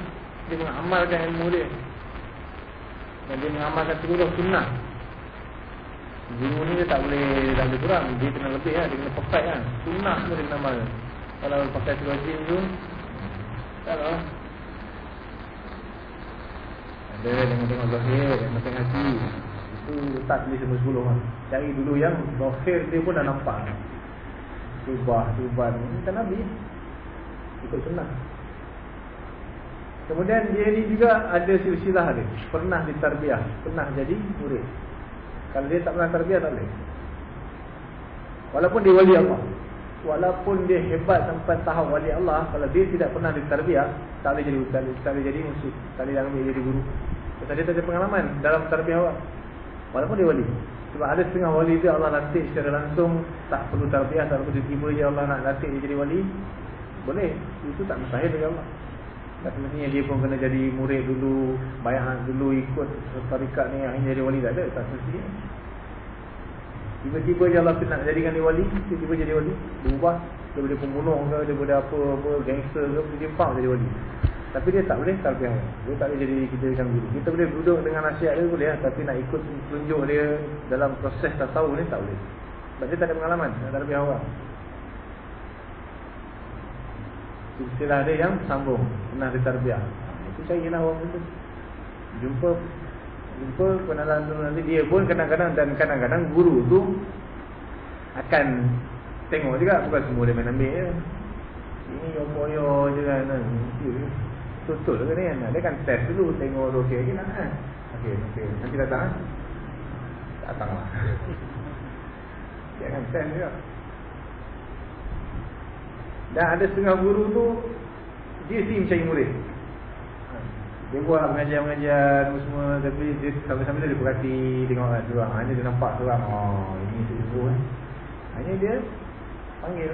Dia mengamalkan ilmu dia dan dia mengamalkan seluruh sunnah. Guru ni dia tak boleh tak boleh kurang. Dia kena lebih lah, dia kena perfect lah. Sunnah semua dia kena amal. Kalau pakai seluruh jin tu Tak lah. Ada dengan tengok zahir Dengan tengok hati Itu letak tulis nombor 10 kan Cari dulu yang zahir dia pun dah nampak. Subah, subah Ini kan Nabi Ikut sunnah Kemudian dia ni juga ada silsilah dia. Pernah ditarbiah Pernah jadi murid. Kalau dia tak pernah tarbiah tak boleh. Walaupun dia wali Allah. Walaupun dia hebat sampai tahap wali Allah Kalau dia tidak pernah ditarbiah Tak boleh jadi tak boleh jadi musuh Tak boleh jadi guru. Sebab dia tak ada pengalaman dalam tarbiah awak. Walaupun dia wali. Sebab ada setengah wali dia Allah latih secara langsung Tak perlu tarbiah Tak perlu tiba-tiba Allah nak latih dia jadi wali. Boleh. Itu tak mustahil bagi Allah Tak semestinya dia pun kena jadi murid dulu Bayang dulu ikut tarikat ni Akhirnya jadi wali. Tak ada Tak semestinya Tiba-tiba je Allah nak jadikan dia wali Tiba-tiba jadi wali. Dia ubah Daripada pembunuh ke Daripada apa-apa Gangster ke Dia jempang jadi wali. Tapi dia tak boleh tarbiyah Dia tak boleh jadi kita dengan guru Kita boleh duduk dengan nasihat dia boleh Tapi nak ikut tunjuk dia Dalam proses tasawuf ni tak boleh. Sebab dia tak ada pengalaman Nak tarbiyah orang Istilah dia yang sambung. Pernah ditarbiyah Itu carilah orang itu Jumpa Jumpa kenalan tu. Nanti Dia pun kadang-kadang Dan kadang-kadang guru tu Akan Tengok juga. Bukan semua dia main ambil je Ini yopo-yo je kan Betul ke ni kan? Dia kan test dulu Tengok okey lagi nak kan? Okey okey. Nanti datang kan Datang lah. Dia kan test juga Dan ada setengah guru tu Dia si mencari murid. Dia buat pengajian-pengajian semua. Tapi dia sambil-sambil dia perhati Tengok kan seorang Hanya dia nampak seorang Oh ini tu eh. Hanya dia Panggil.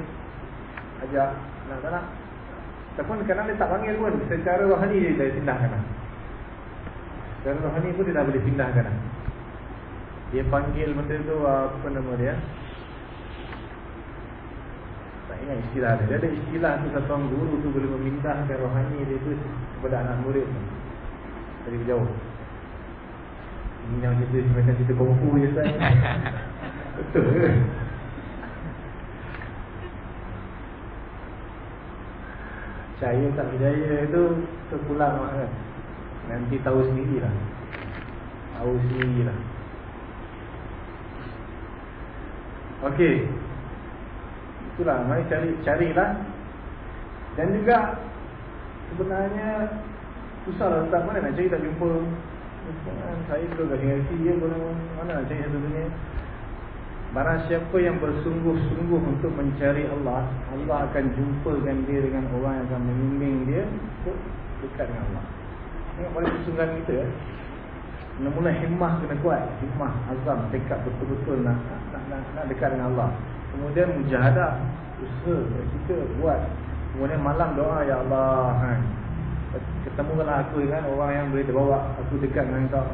Ajak Nak tak nak? Ataupun kadang dia tak panggil pun Secara rohani dia dah pindahkan Secara rohani pun dia dah boleh pindahkan Dia panggil masa tu Apa nama dia Tak ingat istilah dia Dia ada istilah tu Satu orang guru tu Boleh memindahkan rohani dia tu Kepada anak murid Dari jauh Ini yang kita Macam kita kongfu je Betul ke percaya tak percaya itu terpulang kan. Nanti tahu sendirilah. Tahu sendirilah. Okey. Itulah mari cari carilah. Dan juga sebenarnya susah tak mana nak cari tak jumpa. Saya tu kat sini dia pun mana nak cari satu dunia. Barang siapa yang bersungguh-sungguh untuk mencari Allah Allah akan jumpakan dia dengan orang yang akan membimbing dia Untuk dekat dengan Allah Tengok paling kesungguhan kita ya Mula-mula himmah kena kuat Himmah, azam, tekad betul-betul nak, nak, nak, nak dekat dengan Allah Kemudian mujahadah Usaha, kita buat. Kemudian malam doa Ya Allah kan? Ketemukanlah aku dengan orang yang boleh terbawa Aku dekat dengan kau.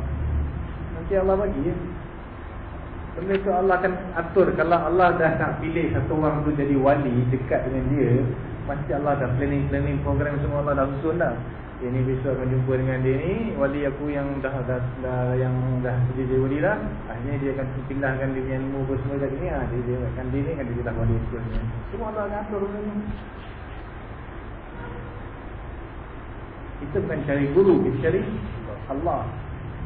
Nanti Allah bagi ya. Benda tu Allah akan atur. Kalau Allah dah nak pilih satu orang tu jadi wali Dekat dengan dia Pasti Allah dah planning-planning program semua Allah dah susun dah Ini besok akan jumpa dengan dia ni Wali aku yang dah dah, dah yang dah jadi wali dah Akhirnya dia akan pindahkan dia punya ilmu apa semua kat sini ha, Dia dia akan dia ni akan dia dah wali seterusnya Semua Allah akan atur benda ni Kita bukan cari guru, kita cari Allah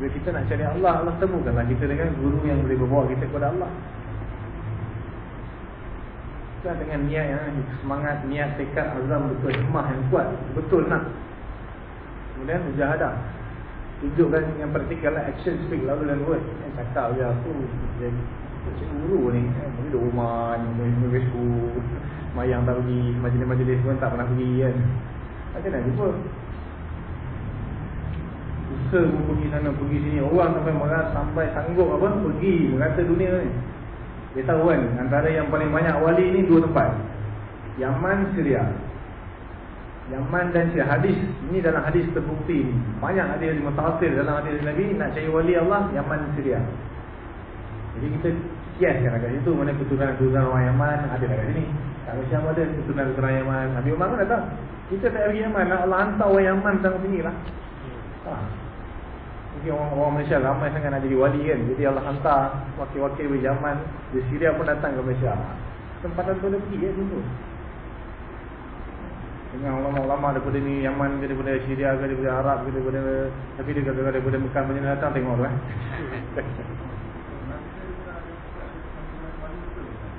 bila kita nak cari Allah, Allah temukanlah kita dengan guru yang boleh membawa kita kepada Allah. Kita dengan niat yang semangat, niat, tekad, azam, betul, hikmah yang kuat. Betul nak. Kemudian mujahadah. Tunjukkan yang praktikal action speak lalu dan word. Yang cakap je aku, jadi cikgu guru ni. Mungkin di rumah, di Facebook, mayang tak pergi, majlis-majlis pun tak pernah pergi kan. Macam mana jumpa? usaha pun pergi sana pergi sini orang sampai marah sampai sanggup apa pergi merata dunia ni dia tahu kan antara yang paling banyak wali ni dua tempat Yaman Syria Yaman dan Syria hadis ini dalam hadis terbukti banyak hadis di mutawatir dalam hadis Nabi nak cari wali Allah Yaman Syria jadi kita kiaskan agak itu mana keturunan-keturunan orang Yaman ada dekat sini. Tak ada siapa ada keturunan-keturunan Yaman Nabi Umar pun datang kita tak pergi Yaman Allah hantar orang Yaman datang sini lah. Ha. Mungkin orang, orang Malaysia ramai sangat nak jadi wali kan. Jadi Allah hantar wakil-wakil di zaman Di Syria pun datang ke Malaysia. Tempatan tu dia pergi ya dulu Dengan ulama-ulama daripada ni Yaman ke daripada Syria ke daripada Arab ke daripada Tapi dia kata daripada Mekah punya datang tengok tu eh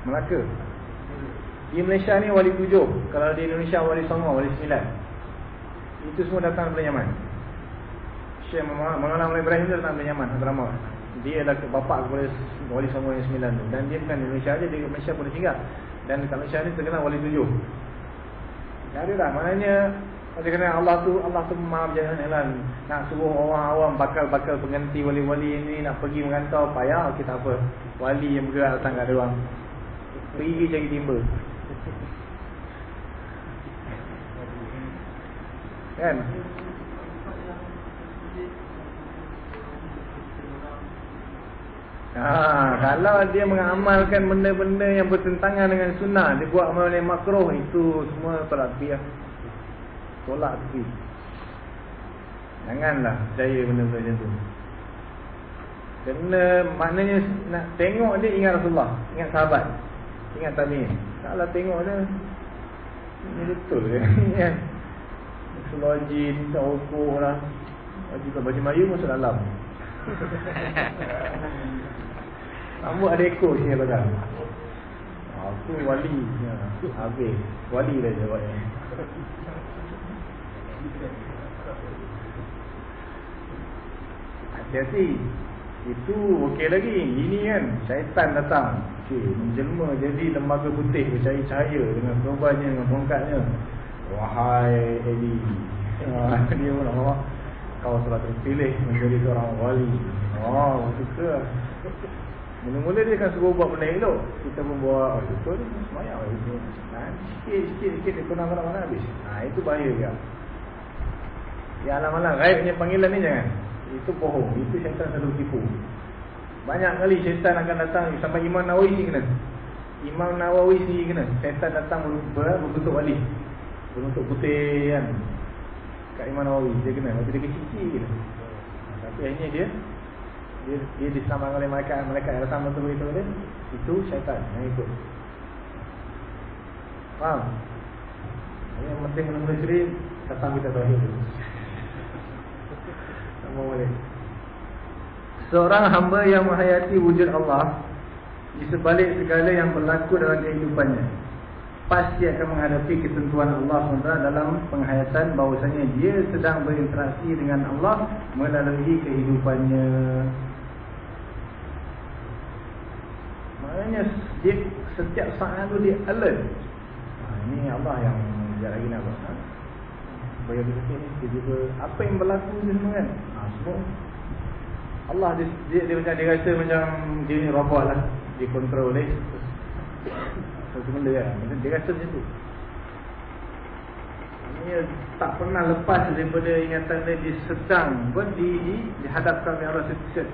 Melaka Di Malaysia ni wali tujuh Kalau di Indonesia wali songo, wali sembilan Itu semua datang daripada Yaman Syekh Maulana Ibrahim dia datang dari Yaman Hadramaut. Dia adalah bapa kepada wali songo yang sembilan tu. Dan dia bukan di Malaysia aja, di Malaysia pun singgah. Dan kat Malaysia ni terkenal wali tujuh. Ya ada lah, maknanya oleh kerana Allah tu Allah tu maaf jangan lah. Nak suruh orang awam bakal-bakal pengganti wali-wali ini nak pergi mengantau payah kita apa. Wali yang bergerak datang kat orang. Pergi cari timba. kan? Ha, kalau dia mengamalkan benda-benda yang bertentangan dengan sunnah, dia buat amal yang makruh, itu semua tolak tepi lah. Tolak tepi. Janganlah percaya benda-benda macam tu. Kena maknanya nak tengok dia ingat Rasulullah, ingat sahabat, ingat tabi'in. Kalau tengok dia ini betul ke? Kan? Rasulullah jin, tak lah. Baju kan baju Melayu masuk dalam. Rambut ada ekor sini belakang. Aku wali. Ya, habis. Wali dah jawabnya. Hati-hati. Itu okey lagi. Ini kan syaitan datang. Okey, menjelma jadi lembaga putih bercahaya cahaya dengan perubahannya dengan pongkatnya. Wahai Eli. Ha, dia pun Allah kau telah terpilih menjadi seorang wali. Oh, suka. Mula-mula dia akan suruh buat benda elok. Kita pun buat, oh betul ni semayang lah itu. Nah, sikit, sikit, sikit dia pernah mana-mana habis. Nah, itu bahaya juga. Ya alam-alam, gaib punya panggilan ni jangan. Itu bohong. Itu syaitan selalu tipu. Banyak kali syaitan akan datang sampai Imam Nawawi ni kena. Imam Nawawi ni kena. Syaitan datang berbentuk wali. Berbentuk putih kan. Kat Imam Nawawi dia kena. Macam dia kecil-kecil kena. Tapi akhirnya dia dia dia disamakan oleh mereka mereka yang datang betul itu dia itu syaitan yang ikut. Faham? Yang penting mula-mula sendiri datang kita tauhid dulu sama boleh. Seorang hamba yang menghayati wujud Allah di sebalik segala yang berlaku dalam kehidupannya pasti akan menghadapi ketentuan Allah SWT dalam penghayatan bahawasanya dia sedang berinteraksi dengan Allah melalui kehidupannya Maknanya dia setiap saat tu dia alert. Ha, ini Allah yang sekejap lagi nak buat. Ha? Supaya kita ni tiba apa yang berlaku ni semua kan? Ha, semua Allah dia, dia, dia, macam dia rasa macam dia ni robot lah. Dia control oleh sesuatu benda kan. Dia rasa macam tu dia tak pernah lepas daripada ingatan dia dia sedang ber, di, di, dihadapkan oleh Allah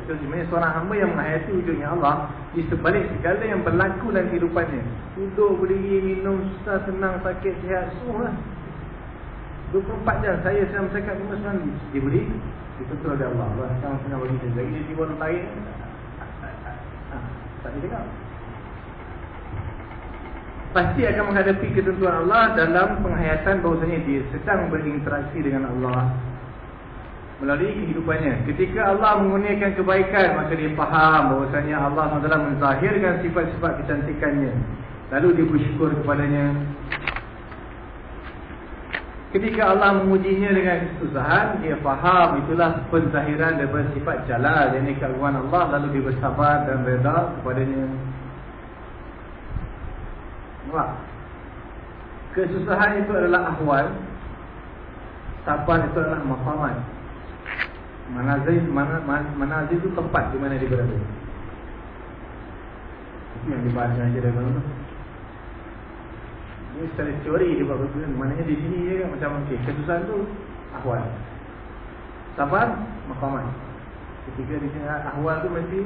Sebenarnya seorang hamba yang menghayati wujudnya Allah di sebalik segala yang berlaku dalam kehidupannya. Duduk, berdiri, minum, susah, senang, sakit, sihat semua. Lah 24 jam saya sedang bercakap dengan semua dia beri ditutup oleh Allah. Allah sekarang tengah bagi saya lagi dia tiba orang tarik. Tak boleh cakap pasti akan menghadapi ketentuan Allah dalam penghayatan bahawasanya dia sedang berinteraksi dengan Allah melalui kehidupannya. Ketika Allah mengurniakan kebaikan, maka dia faham bahawasanya Allah SWT menzahirkan sifat-sifat kecantikannya. Lalu dia bersyukur kepadanya. Ketika Allah mengujinya dengan kesusahan, dia faham itulah penzahiran daripada sifat jalal. Yang keagungan Allah, lalu dia bersabar dan reda kepadanya. Nampak? Kesusahan itu adalah ahwal Sabar itu adalah mafamat. Manazil, mana, manazil itu tempat di mana dia berada. Itu yang dibahas dengan dia dahulu Ini secara teori dia buat betul Maknanya di sini dia macam okay, Kesusahan itu ahwal. Sabar, mafamat. Ketika di sini ahwal itu mesti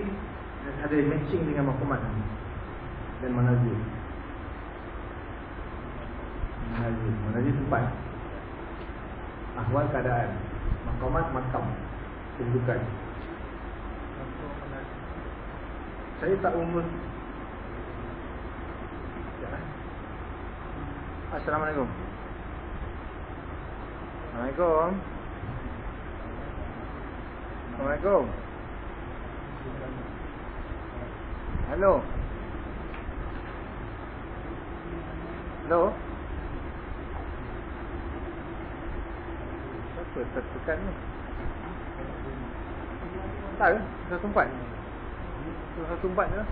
Ada matching dengan mafamat. Dan manazil Manazil Manazil tempat Ahwal keadaan. Makamat makam Kedudukan Saya tak umur ya. Assalamualaikum. Assalamualaikum. Assalamualaikum. Hello. Hello apa tertekan ni. Tak ke satu empat satu empat je ha?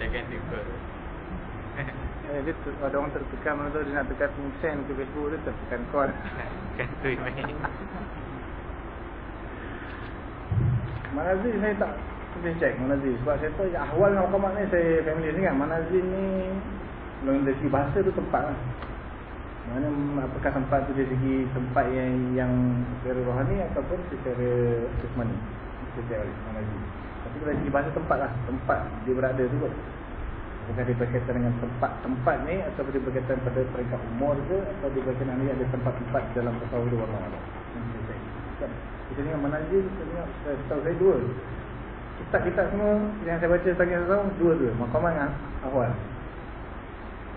dia kan eh, dia tu, ada orang tertekan mana tu. Dia nak tekan send ke facebook dia tertekan call. Kan tu email Manazil saya tak boleh check Manazil sebab saya tahu ahwal dengan makamat ni saya family sangat Manazil ni dalam segi bahasa tu tempat lah mana apakah tempat tu dari segi tempat yang yang secara rohani ataupun secara jasmani secara mana lagi tapi dari segi bahasa tempat lah. Tempat dia berada tu Apakah dia berkaitan dengan tempat-tempat ni Atau dia berkaitan pada peringkat umur ke Atau dia berkaitan dengan ada tempat-tempat dalam tasawuf dia Allah Allah Kita tengok manazil Kita tengok tahu saya dua. Kitab-kitab semua yang saya baca tentang tasawuf Dua-dua Makaman dengan awal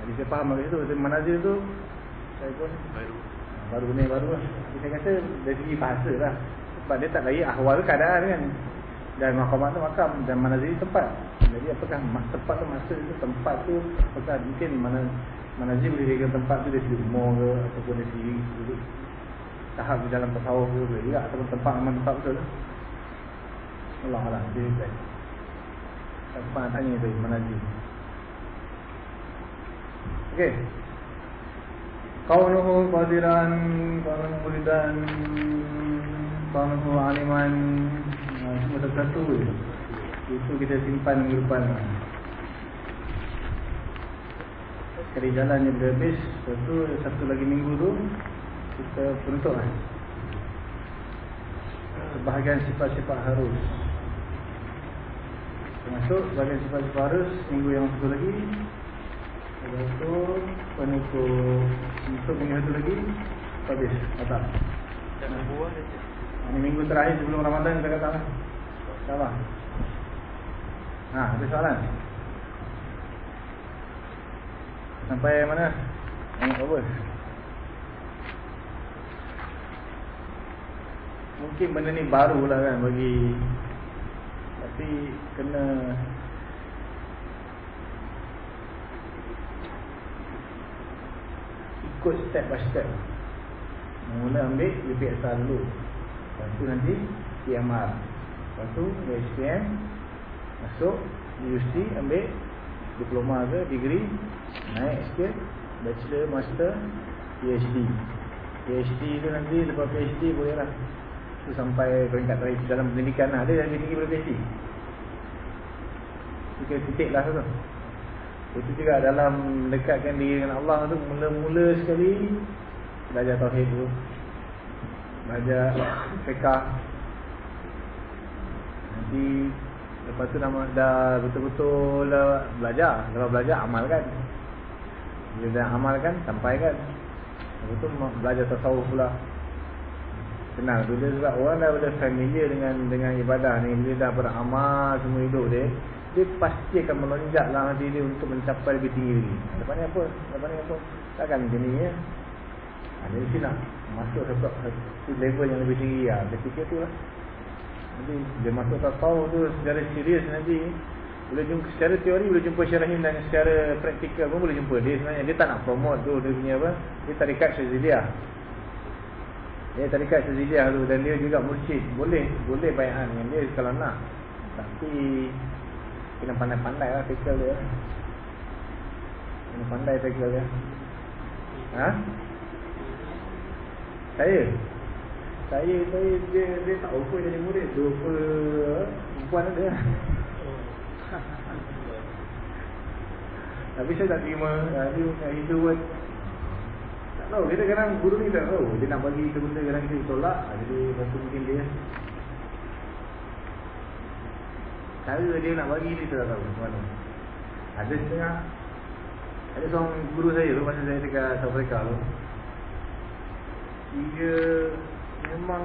Jadi saya faham dari situ Manazil tu Saya pun Baru. Baru ni baru lah. Jadi saya kata dari segi bahasa lah. Sebab dia tak layak ahwal keadaan kan. Dan makamat tu makam dan manazil tempat. Jadi apakah tempat tu masa tu tempat tu Apakah mungkin mana manazil boleh dikatakan tempat tu dari segi umur ke Ataupun dari segi tahap di dalam tasawuf ke boleh juga Ataupun tempat memang tempat betul Allah Allah Jadi baik. Tak sempat nak tanya tu manazil Kaunuhu qadiran Kaunuhu muridan Kaunuhu aliman nah, Semua je Itu kita simpan minggu depan. Sekali jalan yang dah habis Lepas tu satu lagi minggu tu Kita penutup lah. Sebahagian sifat-sifat harus. Termasuk sebahagian sifat-sifat harus Minggu yang satu lagi Tu penutup Untuk minggu satu lagi? Habis. Tak nak buah Ini minggu terakhir sebelum Ramadan kita kata lah. InsyaAllah Ha, ada soalan? Sampai mana? Yang apa? Mungkin benda ni baru lah kan bagi Tapi kena Ikut step by step. Mula ambil UPSR dulu Lepas tu nanti PMR Lepas tu HPM Masuk UC ambil. Diploma ke degree. Naik sikit. Bachelor, Master PhD PhD tu nanti lepas PhD boleh lah. Tu sampai peringkat terakhir. Dalam pendidikan lah. Ada yang lebih tinggi daripada PhD Itu titik lah tu Itu juga dalam mendekatkan diri dengan Allah tu Mula-mula sekali Belajar Tauhid tu. Belajar fiqah. Nanti Lepas tu nama dah betul-betul lah belajar. Kalau belajar amalkan. Bila dah amalkan sampaikan. Lepas tu belajar tasawuf pula. Senang Bila sebab orang dah dah familiar dengan dengan ibadah ni. Bila dah beramal semua hidup dia Dia pasti akan melonjak lah hati dia untuk mencapai lebih tinggi lagi. Lepas ni apa? Ni apa? Takkan macam ni ya? Jadi mesti nak masuk satu level yang lebih tinggi. Lah Dia fikir tu lah. Nanti dia masuk tasawuf tu secara serius nanti boleh jumpa secara teori boleh jumpa syarahin dan secara praktikal pun boleh jumpa. Dia sebenarnya dia tak nak promote tu dia punya apa? Dia tarikat Syaziliyah dia tarikat Syaziliyah tu dan dia juga mursyid. Boleh boleh bayan dengan dia kalau nak. Tapi kena pandai-pandai lah fikir dia. Kena pandai fikir dia. Ha? saya? Saya saya dia dia tak offer jadi murid dia offer perempuan ada. Tapi saya tak terima. Dia nak hidup pun tak tahu kita kadang guru ni tak tahu. Dia nak bagi kita benda kadang kita tolak. Jadi lepas tu mungkin dia cara dia nak bagi dia tak tahu macam mana. Ada setengah ada seorang guru saya tu masa saya dekat South Africa tu dia memang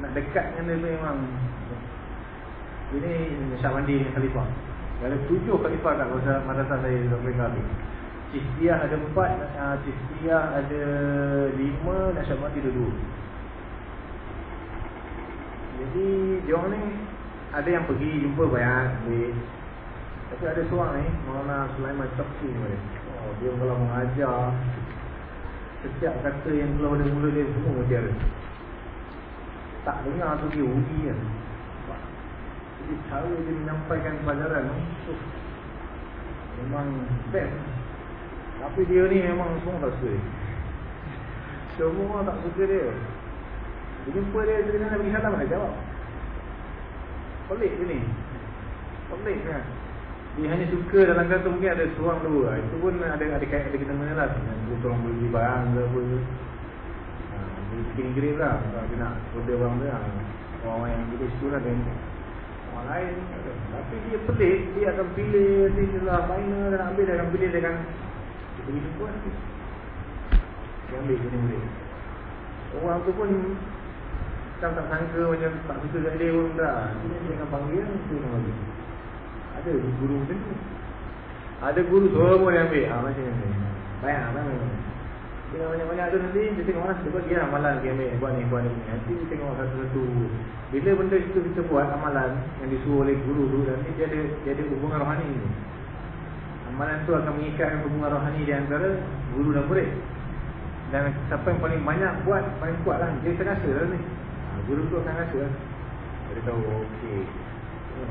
nak dekat dengan dia memang ini Syahwandi Khalifah. Ada tujuh Khalifah kat masa madrasah saya di Afrika tu Cistiyah ada empat uh, ada lima dan Syahwandi ada dua jadi dia orang ni ada yang pergi jumpa banyak ambil tapi ada seorang ni Maulana Sulaiman Chokshi ni oh, dia kalau mengajar. Setiap kata yang keluar dari mulut dia semua mesti ada. Tak dengar tu dia uji kan Jadi cara dia menyampaikan pelajaran tu Memang best. Tapi dia ni memang semua tak suka dia. Semua tak suka dia Dia jumpa dia, dia nak bagi salam dia jawab. Pelik dia ni Pelik kan? Dia hanya suka dalam kata mungkin ada seorang dua. Itu pun ada ada kait ada kita mengenal Dia orang beli barang ke apa ha, Dia bikin grave lah. Kalau dia nak order orang tu lah Orang-orang yang duduk situ lah dan Orang lain Tapi dia pelik. Dia akan pilih Dia lah final Dia nak ambil Dia akan pilih Dia akan Dia pergi jumpa nanti Dia ambil Dia boleh Orang tu pun Macam tak sangka Macam tak suka kat dia pun tak Dia dia akan panggil Dia ambil? Ada guru macam tu Ada guru semua dia ambil. Ha, Macam ni Banyak banyak Tengok banyak-banyak. Tu nanti Dia tengok lah Dia bagi amalan Dia ambil. Buat ni buat ni. Nanti dia tengok satu-satu. Bila benda itu kita buat amalan Yang disuruh oleh guru tu Nanti dia ada Dia ada hubungan rohani. Amalan tu akan mengikatkan hubungan rohani Di antara guru dan murid. Dan siapa yang paling banyak buat Paling kuat lah. Dia akan rasa lah ni Guru tu akan rasa lah Dia tahu Okey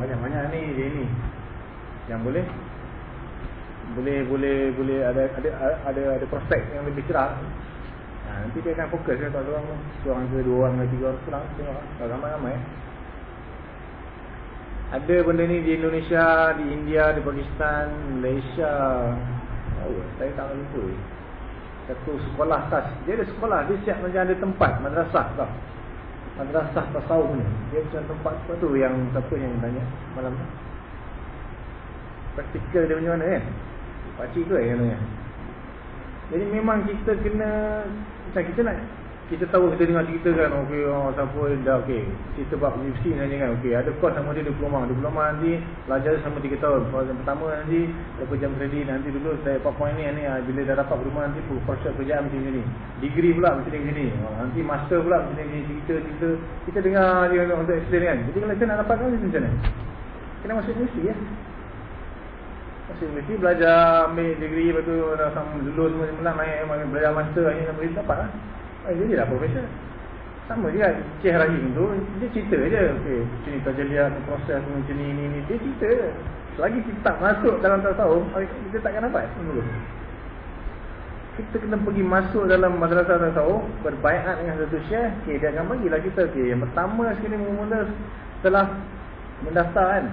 Banyak-banyak ni Dia ni Yang boleh boleh boleh boleh ada ada ada ada prospek yang lebih cerah. Ha, nanti dia akan fokus kan tuan-tuan seorang ke dua orang ke tiga orang pulang tengok lah. ramai-ramai eh. Ada benda ni di Indonesia, di India, di Pakistan, Malaysia. Oh, saya tak lupa. Satu sekolah tas. Dia ada sekolah, dia siap macam ada tempat madrasah tau. Madrasah tasawuf ni. Dia macam tempat tu yang siapa yang tanya malam ni. Praktikal dia macam mana kan? Pakcik tu eh katanya Jadi memang kita kena Macam kita nak Kita tahu kita dengar cerita kan Okey oh, siapa dah okey Cerita bab UFC ni kan Okey ada kos sama dia diploma. Diploma nanti Belajar sama 3 tahun. Kos yang pertama nanti Berapa jam kredit Nanti dulu saya apa point ni, ni ah, Bila dah dapat berumah nanti Proses kerjaan macam ni. Degree pula macam ni, ni. Oh, Nanti master pula macam ni Cerita-cerita Kita dengar dia untuk explain kan. Jadi kalau kita nak dapatkan macam mana? Kena masuk universiti ya? Masih mesti belajar ambil degree Lepas tu dah sama dulu semua semula naik Belajar master akhirnya boleh dapat lah Jadi dah profesor Sama juga Cik Rahim tu Dia cerita je okay, Macam ni tajaliat proses macam ni ni ni Dia cerita Selagi kita tak masuk dalam tahun Kita takkan dapat dulu kita kena pergi masuk dalam madrasah tahu berbaikat dengan satu syekh okey dia akan bagilah kita okey yang pertama sekali mula setelah mendaftar kan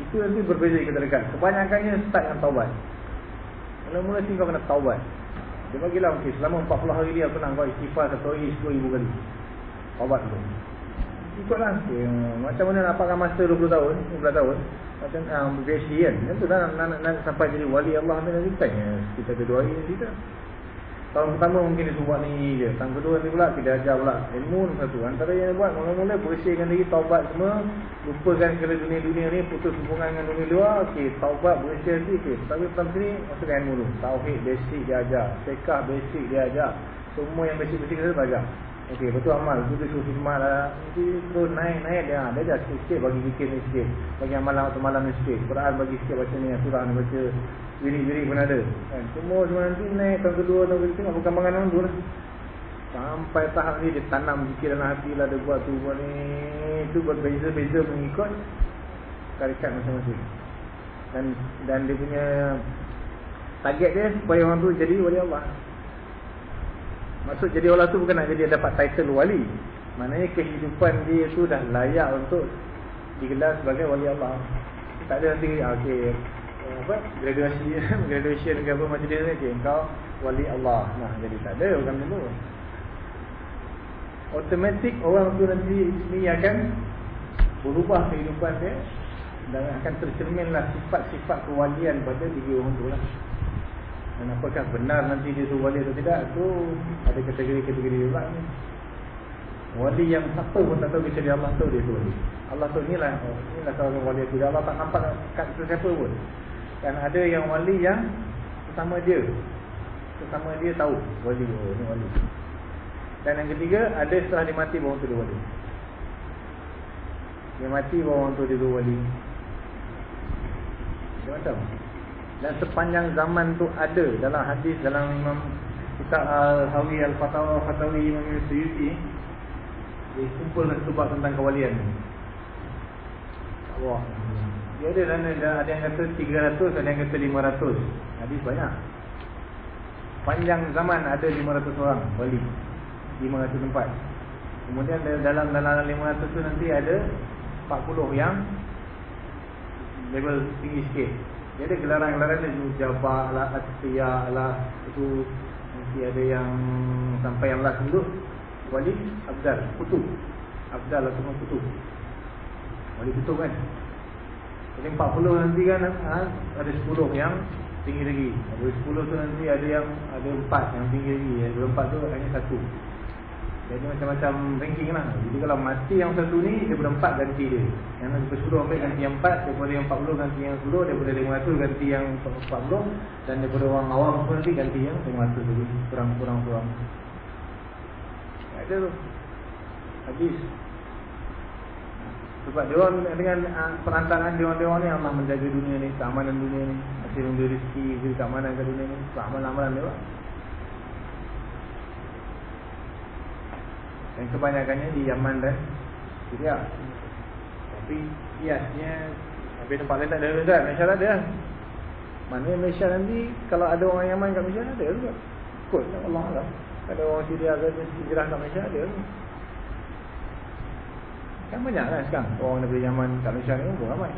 itu nanti berbeza kita dekat. Kebanyakannya start dengan taubat. Mula-mula sih kau kena taubat. Dia bagilah okey selama 40 hari dia aku nak kau istighfar satu hari 10000 kali. Taubat tu. Ikutlah okay. Macam mana nak pakai master 20 tahun 15 tahun Macam um, PhD kan Itu dah nak, nak, nak, sampai jadi wali Allah Nanti kita kedua hari ni kita Tahun pertama mungkin dia buat ni je. Tahun kedua ni pula kita ajar pula. Ilmu satu. Antara yang dia buat Mula-mula bersihkan diri Taubat semua Lupakan segala dunia-dunia ni Putus hubungan dengan dunia luar Okey Taubat bersih diri Okey. Tapi pertama sini Masukkan ilmu dulu Tauhid basic dia ajar. Sekah basic dia ajar. Semua yang basic-basic kita ajar Okey betul amal? Dia suruh khidmat lah. Nanti terus naik-naik dia. Dia ajar sikit-sikit bagi fikir ni sikit. Bagi amalan waktu malam ni sikit. Quran bagi sikit baca ni Surah ni baca Wirik-wirik pun ada. Kan? Semua semua nanti naik tahun kedua tahun kedua Tengok perkembangan orang lah. Sampai tahap ni dia tanam zikir dalam hati lah Dia buat tu buat ni. Itu berbeza-beza mengikut Tarikat masing-masing. Dan dan dia punya Target dia supaya orang tu jadi wali Allah. Maksud jadi Allah tu bukan nak jadi dapat title wali. Maknanya kehidupan dia tu dah layak untuk Digelar sebagai wali Allah. Tak ada nanti ah, Okay apa? Graduasi graduation ke apa macam dia okay, kau wali Allah. Nah jadi tak ada orang dulu automatik orang tu nanti ni akan berubah kehidupan dia dan akan tercerminlah sifat-sifat kewalian pada diri orang tu lah. Dan apakah benar nanti dia tu wali atau tidak tu ada kategori-kategori juga ni. Wali yang siapa pun tak tahu kecuali Allah tahu dia tu wali. Allah tu inilah inilah kalau wali. Tu Allah tak nampak kat siapa pun dan ada yang wali yang Sesama dia. Sesama dia tahu Wali. Oh ni wali. Dan yang ketiga Ada setelah dia mati Bawa tu dia wali. Dia mati Bawa tu dia wali. Dia macam. Dan sepanjang zaman tu ada Dalam hadis Dalam Imam Kitab Al-Hawi Al-Fatawa Fatawi Imam Suyuti Dia kumpulkan sebab tentang kewalian. Allah dia ada dan ada yang kata 300 ada yang kata 500 hadis banyak. Panjang zaman ada 500 orang wali 500 tempat. Kemudian dalam dalam 500 tu nanti ada 40 yang level tinggi sikit. Dia ada gelaran-gelaran dia Jabah lah, Atiyah lah Itu. Nanti ada yang Sampai yang last duduk Wali Abdal Kutu Abdal atau Kutu Wali kutub kan Jadi 40 nanti kan ha, Ada 10 yang tinggi lagi. Dari 10 tu nanti ada yang Ada 4 yang tinggi lagi. Ada 4 tu hanya satu. Jadi macam-macam ranking lah. Jadi kalau mati yang satu ni Daripada 4 ganti dia. Yang daripada 10 ambil ganti yang 4 Daripada yang 40 ganti yang 10 Daripada 500 ganti yang 40 Dan daripada orang awam pun nanti ganti yang 500 Jadi kurang-kurang-kurang Ada tu. Habis sebab dia orang dengan uh, perantaraan dia orang-dia ni Allah menjaga dunia ni, keamanan dunia ni, masih memberi rezeki, beri keamanan ke dunia ni, sebab amalan-amalan dia orang. Dan kebanyakannya di Yaman dan Syria. Tapi kiasnya tapi tempat lain tak ada Ustaz, Malaysia tak ada. Mana Malaysia nanti kalau ada orang Yaman kat Malaysia ada juga. Kot Allah Allah. Ada orang Syria ke hijrah kat Malaysia ada. Kan banyak lah sekarang. Orang daripada Yaman kat Malaysia ni pun ramai.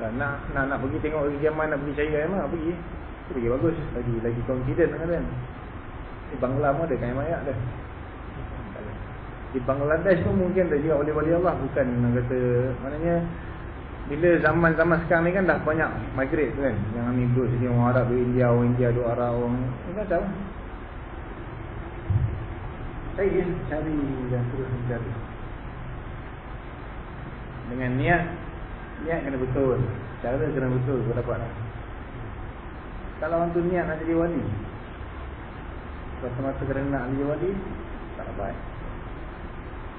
Dan nak, nak nak pergi tengok pergi Yaman Nak pergi cari Yaman pergi. Itu pergi bagus. Lagi lagi confident kan kan. Di Bangla pun ada kan Yaman dah Di Bangladesh pun mungkin ada juga wali-wali Allah. Bukan nak kata Maknanya bila zaman-zaman sekarang ni kan dah banyak migrate tu kan. Yang ni duduk sini orang Arab India Orang India duduk Arab orang Ini kan macam saya cari dan terus mencari Dengan niat Niat kena betul. Cara kena betul Kau dapat. Lah Kalau orang tu niat nak jadi wali Kalau semata kerana nak jadi wali Tak dapat.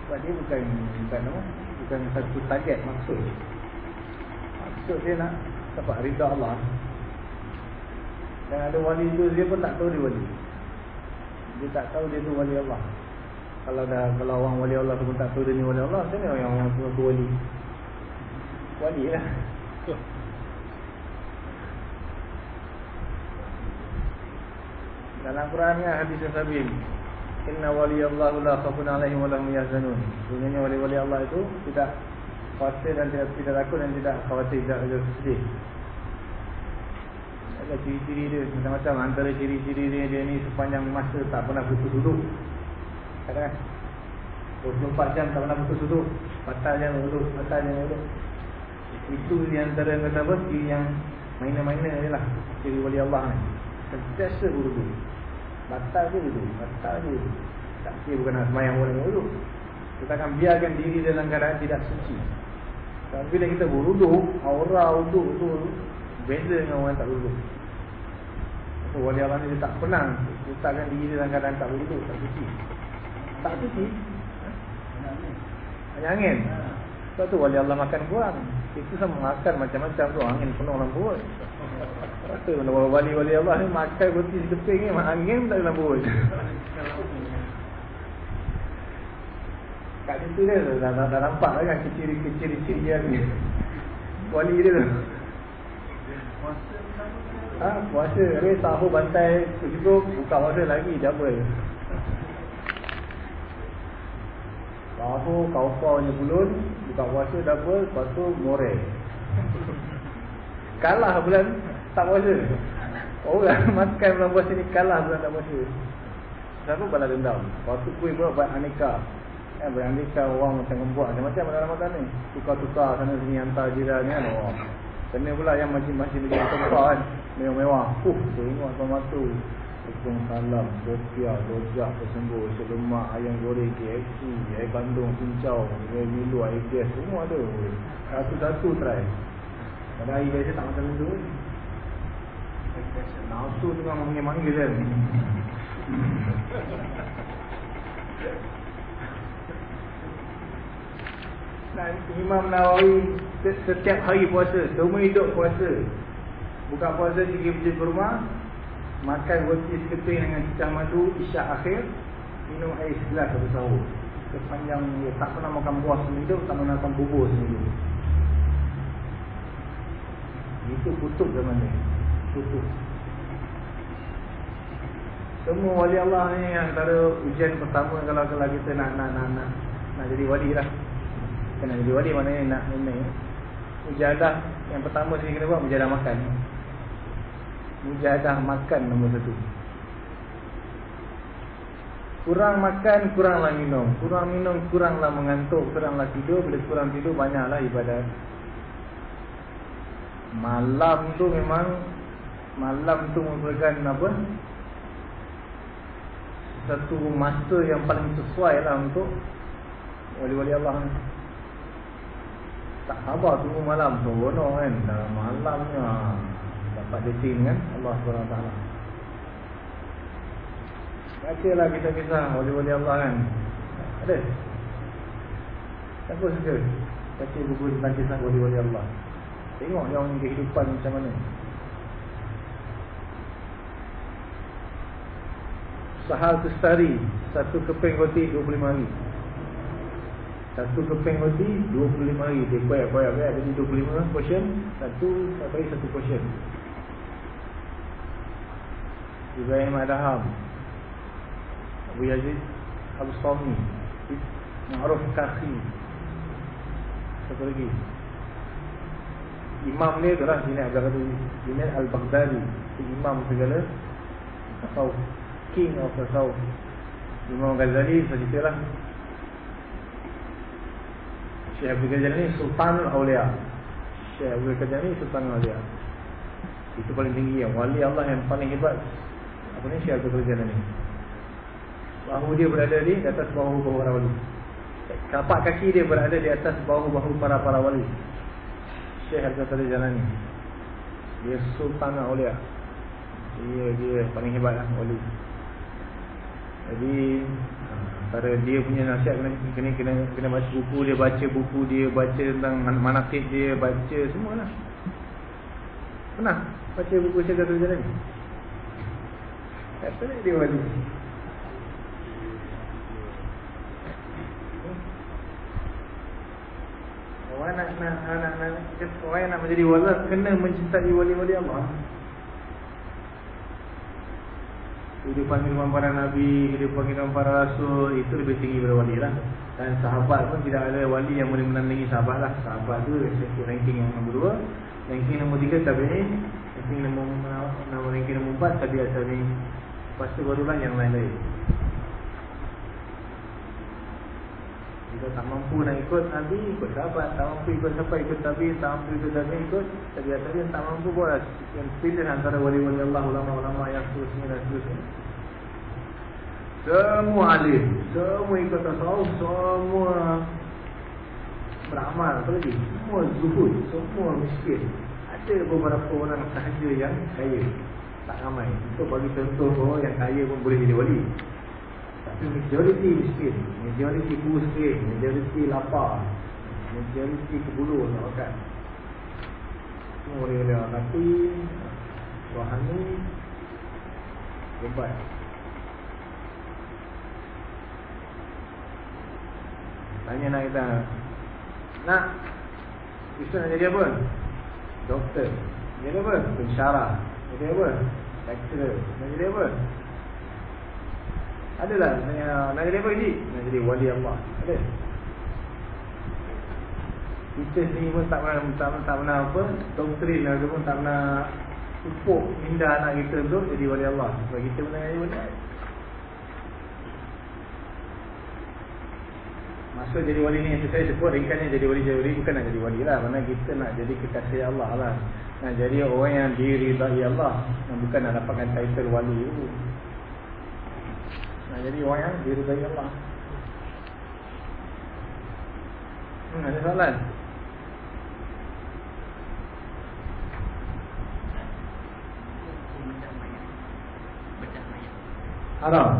Sebab dia bukan Bukan Bukan satu target maksud. Maksud dia nak Dapat rida Allah. Dan ada wali tu Dia pun tak tahu dia wali. Dia tak tahu dia tu wali Allah kalau dah kalau orang wali Allah pun tak tahu dia ni wali Allah, macam mana yang orang tu, tu wali? Wali lah. Dalam Quran ni hadis Sabil. Inna wali Allah la khafun alaihim wa lahum yahzanun. Sebenarnya wali-wali Allah itu tidak khawatir dan tidak tidak takut dan tidak khawatir tidak ada sedih. Ada ciri-ciri dia macam-macam antara ciri-ciri dia, dia ni sepanjang masa tak pernah putus duduk Katakan 24 jam tak pernah putus duduk Batal jam duduk Batal jam duduk Itu di antara kata apa? Ciri yang Maina-maina je lah. Ciri wali Allah ni. Sentiasa duduk Batal je duduk Batal je duduk Tak kira bukan semayang boleh duduk Kita akan biarkan diri dalam keadaan tidak suci. Tapi bila kita beruduk Aura uduk tu Beza dengan orang tak duduk Wali Allah ni dia tak pernah Letakkan diri dalam keadaan tak duduk Tak suci tak cuci Hanya angin. Sebab tu wali Allah makan kurang Itu sama makan macam-macam tu. Angin penuh dalam perut Sebab tu wali-wali Allah ni Makan roti sekeping ni Angin tak dalam perut Kat situ dia dah, dah, dah nampak lah kan Kecil-kecil dia ni. Wali dia tu. Ha, puasa, habis tahu bantai cukup buka puasa lagi double. Tahu kau-kau punya bulun Buka puasa double Lepas tu more. Kalah bulan Tak puasa. Orang makan bulan puasa ni Kalah bulan tak puasa. Kenapa balas dendam. Lepas tu kuih pula buat aneka. Eh, beraneka orang macam membuat macam-macam pada Ramadan ni. Tukar-tukar sana sini hantar jiran kan oh. Kena pula yang masih-masih lagi tempat kan Mewah-mewah. Uh, tengok apa mata Tepung salam, kopiah, rojak, kesembuh, selemak, ayam goreng, KFC, air bandung, cincau, air milu, air gas, semua ada. Satu-satu try. Pada air biasa tak macam itu. Nafsu tengah manggil-manggil kan. Nah, Imam Nawawi setiap hari puasa, semua hidup puasa. Buka puasa tiga biji kurma, Makan roti sekeping dengan cicah madu Isyak akhir Minum air segelas satu sahur. Sepanjang dia tak pernah makan buah seminggu Tak pernah makan bubur seminggu Itu kutub zaman ni. Kutub Semua wali Allah ni Antara ujian pertama Kalau kalau kita nak nak nak nak, nak jadi wali lah. Kena jadi wali maknanya nak ini Ujadah yang pertama sekali kena buat Ujadah makan Mujahadah makan nombor satu. Kurang makan, kuranglah minum. Kurang minum, kuranglah mengantuk Kuranglah tidur, bila kurang tidur Banyaklah ibadat. Malam tu memang Malam tu merupakan apa? Satu masa yang paling sesuai lah untuk Wali-wali Allah. Ni Tak sabar tunggu malam. Tu Seronok kan Dalam malamnya Dapat dating kan? Allah SWT Baca lah kisah-kisah wali-wali Allah kan? Ada? Siapa suka? Baca buku tentang kisah wali-wali Allah? Tengok yang kehidupan macam mana. Sahal Tustari Satu keping roti 25 hari. Satu keping roti 25 hari. Dia koyak-koyak Jadi 25 portion. Satu Sampai satu portion Ibrahim Adham Abu Yazid Abu Sami Ma'ruf Kakhi Satu lagi. Imam ni adalah Qadir Junaid Al-Baghdadi. Imam segala Atau King of Tasawuf. Imam Ghazali Saya lah Syekh Abdul Qadir ni Sultan Aulia Syekh Abdul Qadir ni Sultan Aulia Itu paling tinggi yang Wali Allah yang paling hebat Apa ni? Abdul Qadir ni. Bahu dia berada di atas bahu-bahu para wali. Kapak kaki dia berada di atas bahu-bahu para-para wali. Syekh Qadir Jalani Dia Sultan Aulia Dia dia paling hebat lah wali. Jadi Antara dia punya nasihat kena, kena, kena, kena baca buku dia Baca buku dia Baca tentang manakib dia Baca semua lah. Pernah baca buku Syekh Qadir Jalani Kata dia wali Orang nak nak nak nak, nak orang nak menjadi wali kena mencintai wali-wali Allah. Kehidupan kehidupan para nabi, kehidupan kehidupan para rasul itu lebih tinggi daripada wali lah. Dan sahabat pun tidak ada wali yang boleh menandingi sahabat lah. Sahabat tu ranking yang nombor dua, ranking nombor tiga tabi'in, ranking nombor nombor ranking nombor empat tabi'at tabi'in. Lepas tu barulah yang lain-lain. Jika tak mampu nak ikut Nabi, ikut sahabat. Tak mampu ikut siapa, ikut Nabi. Tak mampu ikut Nabi, ikut. Tadi-tadi yang tak mampu buat Yang pilih antara wali-wali Allah Ulama-ulama yang seterusnya dan seterusnya. Semua alim Semua ikut tasawuf Semua Beramal. Apa lagi? Semua zuhud Semua miskin. Ada beberapa orang sahaja yang kaya Tak ramai. Itu bagi contoh bahawa yang kaya pun boleh jadi wali. Tapi majoriti miskin Majoriti pusing Majoriti lapar Majoriti kebulu nak makan. Semua boleh-boleh Tapi Rohani Lebat Tanya nak kita Nak Bisa nak jadi apa? Doktor. Jadi apa? Pensyarah Jadi apa? Lecturer Nak jadi apa? Adalah nak jadi apa ini? Nak jadi wali Allah. Ada. Kita ni pun tak pernah tak, tak pernah apa doktrin lah pun tak pernah pupuk minda anak kita tu jadi wali Allah. Sebab kita pun nak jadi. Maksud jadi wali ni yang saya sebut ringkasnya jadi wali jadi wali bukan nak jadi wali lah. Mana kita nak jadi kekasih Allah lah. Nak jadi orang yang diridai Allah. Yang bukan nak dapatkan title wali tu. Nah, jadi orang yang diridai Allah. Hmm, ada soalan? Haram.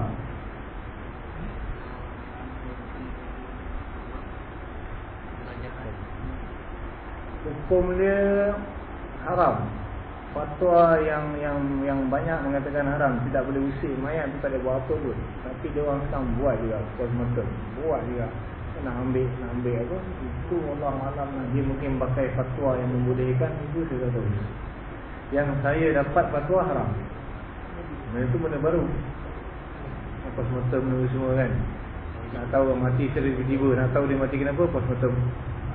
Hukum dia haram. Fatwa yang yang yang banyak mengatakan haram tidak boleh usik mayat tu tak ada buat apa pun. Tapi dia orang sekarang buat juga postmortem. Buat juga. Nak ambil nak ambil apa? Itu Allah malam dia mungkin pakai fatwa yang membolehkan itu saya tahu yang saya dapat fatwa haram. Dan itu benda baru. Postmortem ni semua kan. Nak tahu mati tiba-tiba nak tahu dia mati kenapa postmortem.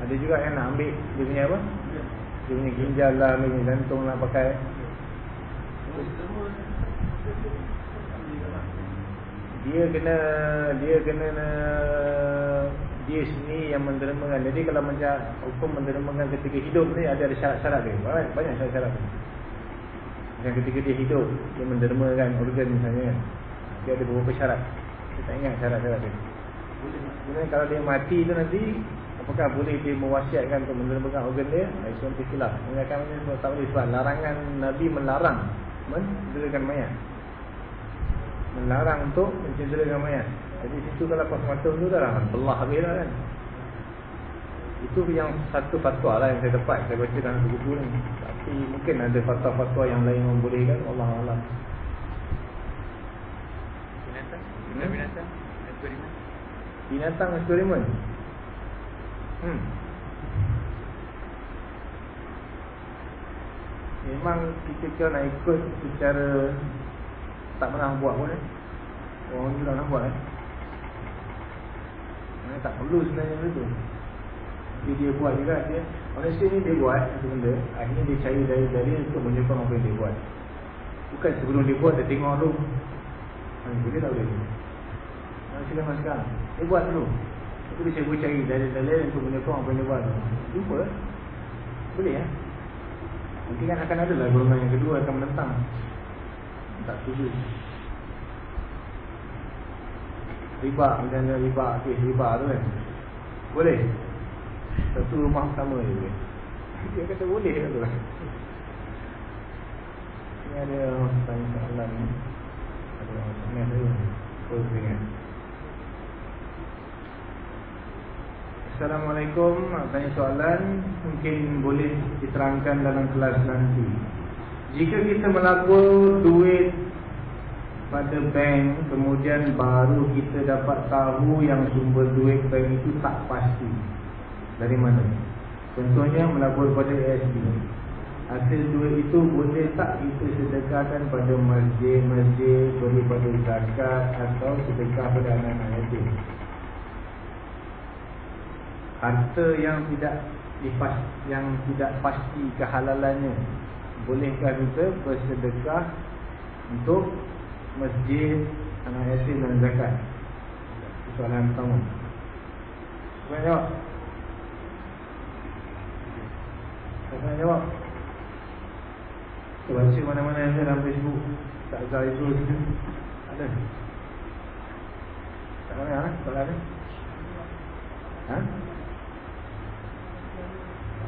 Ada juga yang nak ambil dia punya apa punya ginjal lah, punya jantung lah pakai dia kena dia kena dia sendiri yang mendermakan. Jadi kalau macam hukum mendermakan ketika hidup ni ada ada syarat-syarat dia. Banyak banyak syarat-syarat. Macam ketika dia hidup, dia mendermakan organ misalnya kan. Dia ada beberapa syarat. Saya tak ingat syarat-syarat dia. Kemudian kalau dia mati tu nanti apakah boleh dia mewasiatkan untuk mendermakan organ dia? Itu nanti silap. Mengingatkan sebab tak boleh sebab larangan Nabi melarang mendermakan mayat. Melarang untuk mencederakan mayat. Jadi situ kalau pas mata tu dah lah belah habis dah kan. Itu yang satu fatwa lah yang saya dapat saya baca dalam buku ni. Tapi mungkin ada fatwa-fatwa yang lain membolehkan Allah Allah. Binatang? Hmm? Binatang? Eksperimen? Binatang eksperimen. Hmm. Memang kita kira nak ikut secara tak pernah buat pun eh. Orang ni tak pernah buat eh. Mana tak perlu sebenarnya benda tu. Tapi dia buat juga dia. Manusia ni dia buat satu benda. Akhirnya dia cari dari dari untuk menyokong apa yang dia buat. Bukan sebelum dia buat dia tengok dulu. Ha, boleh tak boleh? Manusia zaman sekarang. Dia buat dulu. Dia cuba cari dalil-dalil untuk menyokong dia buat. Lupa. Boleh ya? Mungkin kan akan ada lah golongan yang kedua akan menentang. Tak setuju. Riba, misalnya riba, kes riba tu kan. Boleh? Satu rumah sama je boleh. Dia kata boleh kan tu. Ni ada orang tanya soalan ni. Ada orang tanya tu. Kau ingat. Assalamualaikum. Nak tanya soalan Mungkin boleh diterangkan dalam kelas nanti. Jika kita melabur duit pada bank Kemudian baru kita dapat tahu yang sumber duit bank itu tak pasti Dari mana? Contohnya melabur pada ASB Hasil duit itu boleh tak kita sedekahkan pada masjid-masjid Beri pada zakat atau sedekah pada anak-anak yatim harta yang tidak dipas yang tidak pasti kehalalannya bolehkah kita bersedekah untuk masjid anak yatim dan zakat soalan pertama Siapa jawab? Siapa jawab? Kita baca mana-mana yang ada dalam Facebook Tak ada itu Ada Tak ha? Soalan ni Ha?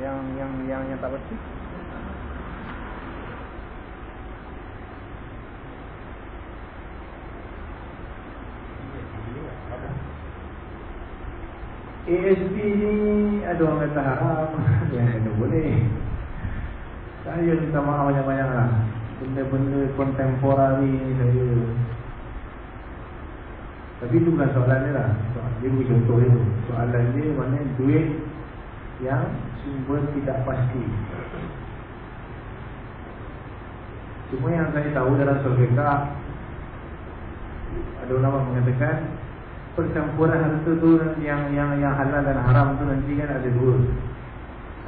yang yang yang yang tak bersih? ASB ni ada orang kata haram. Yang kata boleh. Saya minta maaf banyak-banyak lah. Benda-benda kontemporari saya. Tapi itu bukan soalan dia lah. Dia bukan contoh dia. Soalan dia mana duit Yang sumber tidak pasti Cuma yang saya tahu dalam surga Ada ulama mengatakan percampuran harta tu yang yang yang halal dan haram tu nanti kan ada dua.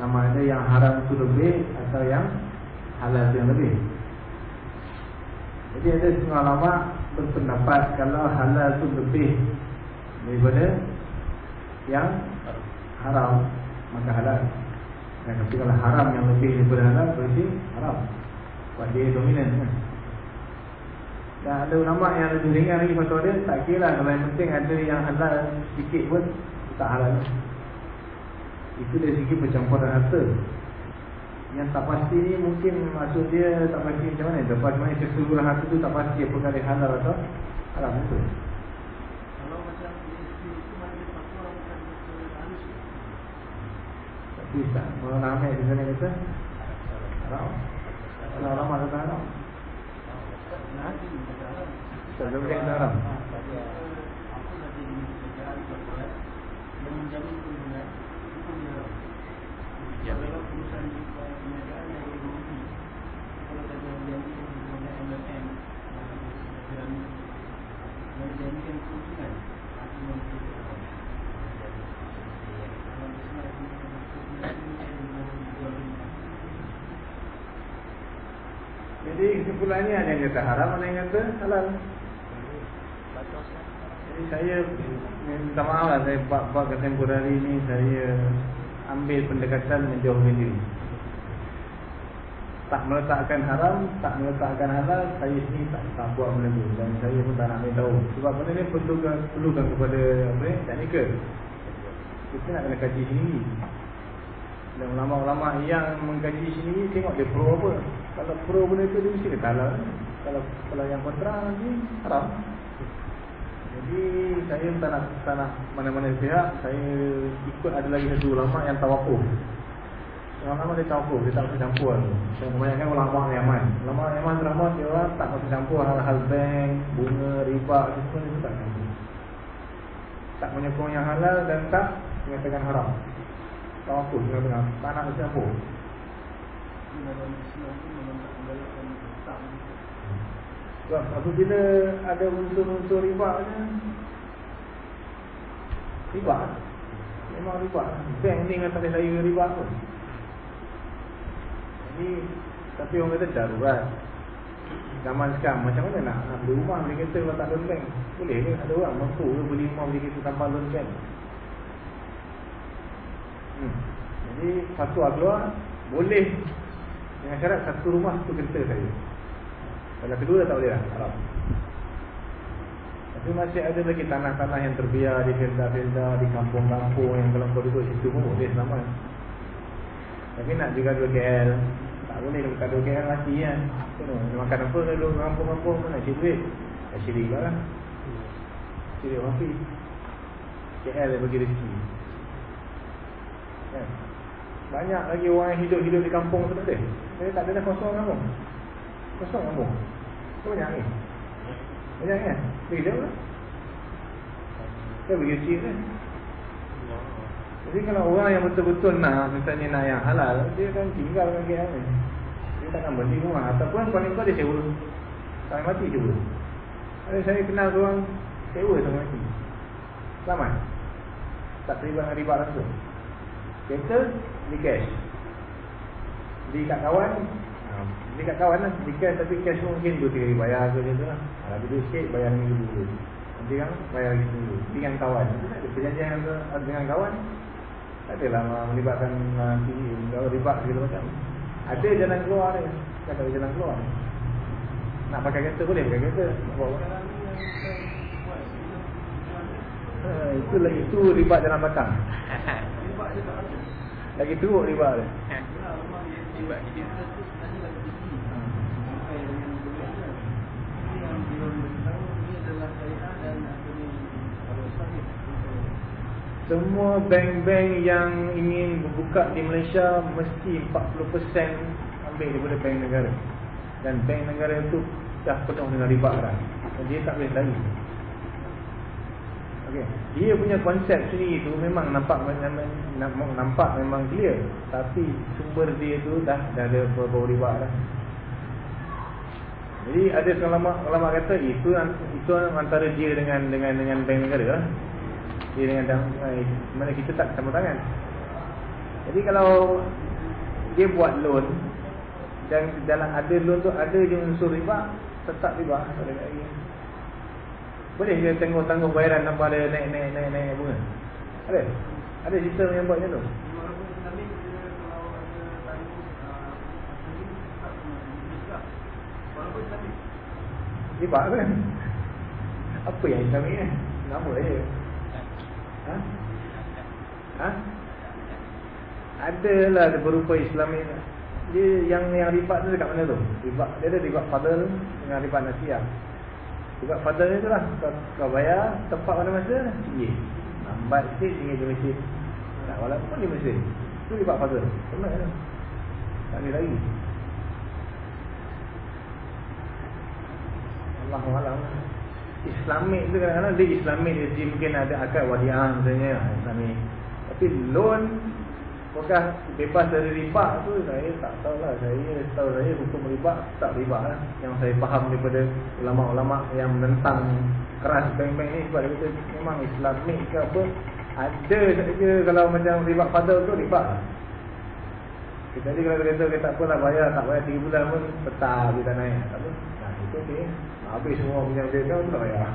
Sama ada yang haram tu lebih atau yang halal tu yang lebih. Jadi ada setengah ulama berpendapat kalau halal tu lebih daripada yang haram maka halal. Dan tapi kalau haram yang lebih daripada halal berarti haram. Sebab dia dominan kan. Dan ada ulama yang lebih ringan lagi fatwa dia Tak kira lah kalau yang penting ada yang halal sikit pun Tak halal Itu dari segi percampuran harta Yang tak pasti ni mungkin maksud dia tak pasti macam mana Lepas mana keseluruhan harta tu tak pasti apakah dia halal atau haram itu kita orang ramai di sana kita orang orang mana orang orang sebelum dia orang orang Thank you. Jadi kesimpulannya ada yang kata haram, ada yang kata halal. Jadi saya minta maaf lah saya buat hari ni saya ambil pendekatan menjauhkan diri. Tak meletakkan haram, tak meletakkan halal, saya sini tak, tak buat benda tu dan saya pun tak nak ambil tahu. Sebab benda ni perlukan, perlukan kepada apa ni, teknikal. Kita nak kena kaji sendiri. Dan ulama-ulama yang mengkaji sendiri tengok dia pro apa. Kalau pro benda tu dia mesti kata. Kalau kalau yang kontra nanti haram. Jadi saya tak nak, tak nak mana-mana pihak. Saya ikut ada lagi satu ulama yang tawakuf. Ulama dia tawakuf, dia tak masuk campur. Dan kebanyakan ulama Yaman. Ulama Yaman ramah dia orang tak masuk campur. Hal-hal bank, bunga, riba Semua dia tak campur. Tak menyokong yang halal dan tak mengatakan haram. Tawakuf tengah-tengah, tak nak masuk campur. Islam tu memang tak menggalakkan tak Sebab apabila ada unsur-unsur riba nya Riba. Memang riba. Bank ni kan saya riba pun Jadi Tapi orang kata darurat. Zaman sekarang macam mana nak, nak beli rumah beli kereta kalau tak loan bank? Boleh ke? Ada orang mampu ke beli rumah beli kereta tanpa loan bank? Hmm. Jadi fatwa keluar Boleh. Dengan syarat satu rumah satu kereta saya kalau kedua tak boleh lah haram. Tapi masih ada lagi tanah-tanah yang terbiar di filda-filda, di kampung-kampung yang kalau kau duduk situ pun boleh selamat. Tapi nak juga 2 KL, tak boleh dekat 2 KL mati kan. Kena makan apa kalau duduk kampung-kampung pun nak cari duit. Tak cari juga lah. Cari wafi. KL dia bagi rezeki. Kan? Banyak lagi orang yang hidup-hidup di kampung tu tak ada. Tak ada dah kosong kampung. Kosong kampung. Tu banyak ni. Banyak jauh lah. Kita pergi kecil kan? Jadi kalau orang yang betul-betul nak Misalnya nak yang halal Dia akan tinggal dengan ni. Dia takkan beli rumah. Ataupun paling kau dia sewa. Sampai mati sewa. Ada saya kenal orang Sewa sampai mati. Selamat. Tak terlibat dengan riba langsung. Kereta Beli cash. Beli kat kawan Beli kat kawan lah cash tapi cash mungkin 2-3 ribu bayar ke macam tu lah. Kalau duduk sikit bayar lagi dulu Nanti kan bayar lagi dulu dengan kawan ada perjanjian dengan kawan Tak adalah melibatkan nanti Kalau ribat segala macam. Ada jalan keluar ni Tak ada jalan keluar. Nak pakai kereta boleh pakai kereta. Nak bawa Ha, itu lagi tu ribat jalan belakang. Lagi teruk ribat dia. Sebab kita tu sebenarnya lagi tinggi Bukan yang boleh ada Ini yang belum beritahu Ini adalah syariah dan apa ni Kalau sahih Semua bank-bank yang ingin berbuka di Malaysia mesti 40% ambil daripada bank negara. Dan bank negara itu dah penuh dengan riba dah. Dan dia tak boleh lari. Okey, dia punya konsep sendiri itu memang nampak macam nampak memang clear, tapi sumber dia itu dah dah ada berbau riba dah. Jadi ada ulama ulama kata itu itu antara dia dengan dengan dengan bank negara lah. Dia dengan eh, mana kita tak sama tangan. Jadi kalau dia buat loan dan dalam ada loan tu ada je unsur riba, tetap riba. Boleh dia tangguh-tangguh bayaran tanpa ada naik-naik naik-naik bunga? Ada? Ada sistem yang buat macam tu? Dia tanggung Riba kan? Apa yang Islami ni? Nama dia. Ha? Ha? Adalah dia berupa Islami dia yang yang riba tu dekat mana tu? Riba dia ada riba fadl dengan riba nasiah. Riba fadl ni tu lah kau, kau bayar tempat mana masa sikit. Lambat sikit tinggal di masjid. Tak walaupun di masjid. Tu riba fadl. Pernah kan? Tak ada lagi. Allah Alam Islamik tu kadang-kadang dia Islamik dia, mungkin ada akad wadiah misalnya Islamik Tapi loan Apakah bebas dari riba tu Saya tak tahu lah Saya tahu saya hukum riba tak riba lah Yang saya faham daripada ulama-ulama Yang menentang keras bank-bank ni Sebab dia kata memang Islamik ke apa Ada saja kalau macam riba fadal tu riba Jadi kalau kita tak apalah bayar tak bayar 3 bulan pun tetap dia tak naik. Tak apa. Nah, itu okey. Habis semua punya kereta tu tak bayar.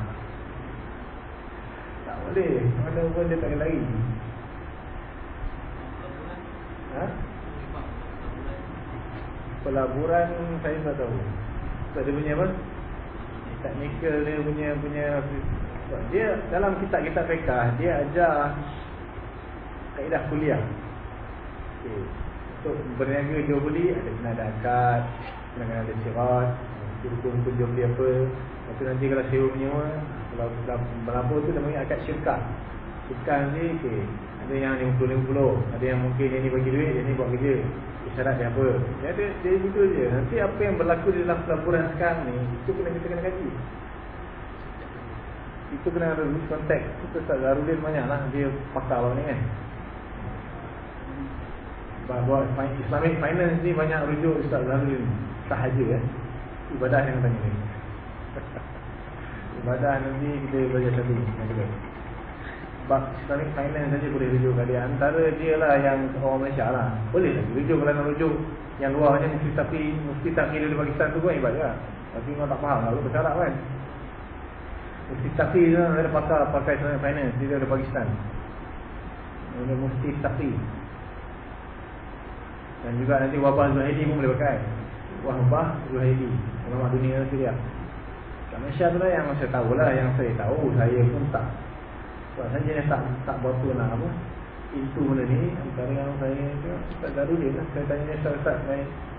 Tak boleh. Mana pun dia tak boleh lari. Ha? Pelaburan saya tak tahu. Sebab dia punya apa? Teknikal dia punya punya dia dalam kitab-kitab fiqah dia ajar kaedah kuliah. Okey. Untuk berniaga jual beli ada kena ada akad, kena ada syarat, rukun-rukun jual beli apa. Lepas tu nanti kalau sewa menyewa, kalau berapa tu namanya akad syirkah. Syirkah ni okey, ada yang 50-50, ada yang mungkin dia ni bagi duit, dia ni buat kerja. Syarat dia apa? Dia ada dia gitu je. Nanti apa yang berlaku di dalam pelaburan sekarang ni, itu kena kita kena kaji. Itu kena ada konteks. Itu tak Zarudin banyak lah dia pakar bang ni kan. Buat Islamic finance ni banyak rujuk Ustaz Zarudin. Sahaja ya. Ibadah yang tanya ni. Ibadah nanti kita belajar satu. Kedua. Sebab Islamic finance saja boleh rujuk kat dia. Antara dia lah yang orang Malaysia lah. Boleh lah rujuk. Kalau nak rujuk Yang luar macam mufti tapi Mufti tapi dari Pakistan tu pun hebat juga Tapi memang tak faham lah. Lu bercakap kan? Mufti tapi tu ada pakar pakai Islamic finance. Dia dari Pakistan. Ini mufti tapi Dan juga nanti wabah Zuhaidi pun boleh pakai Wabah Zuhaidi Ulama dunia tu dia Kat Malaysia tu lah yang saya tahu lah Yang saya tahu Saya pun tak. Sebab saya jenis tak, tak berapa nak apa Itu benda ni. Antara yang saya Ustaz Darulin lah. Saya tanya Ustaz Ustaz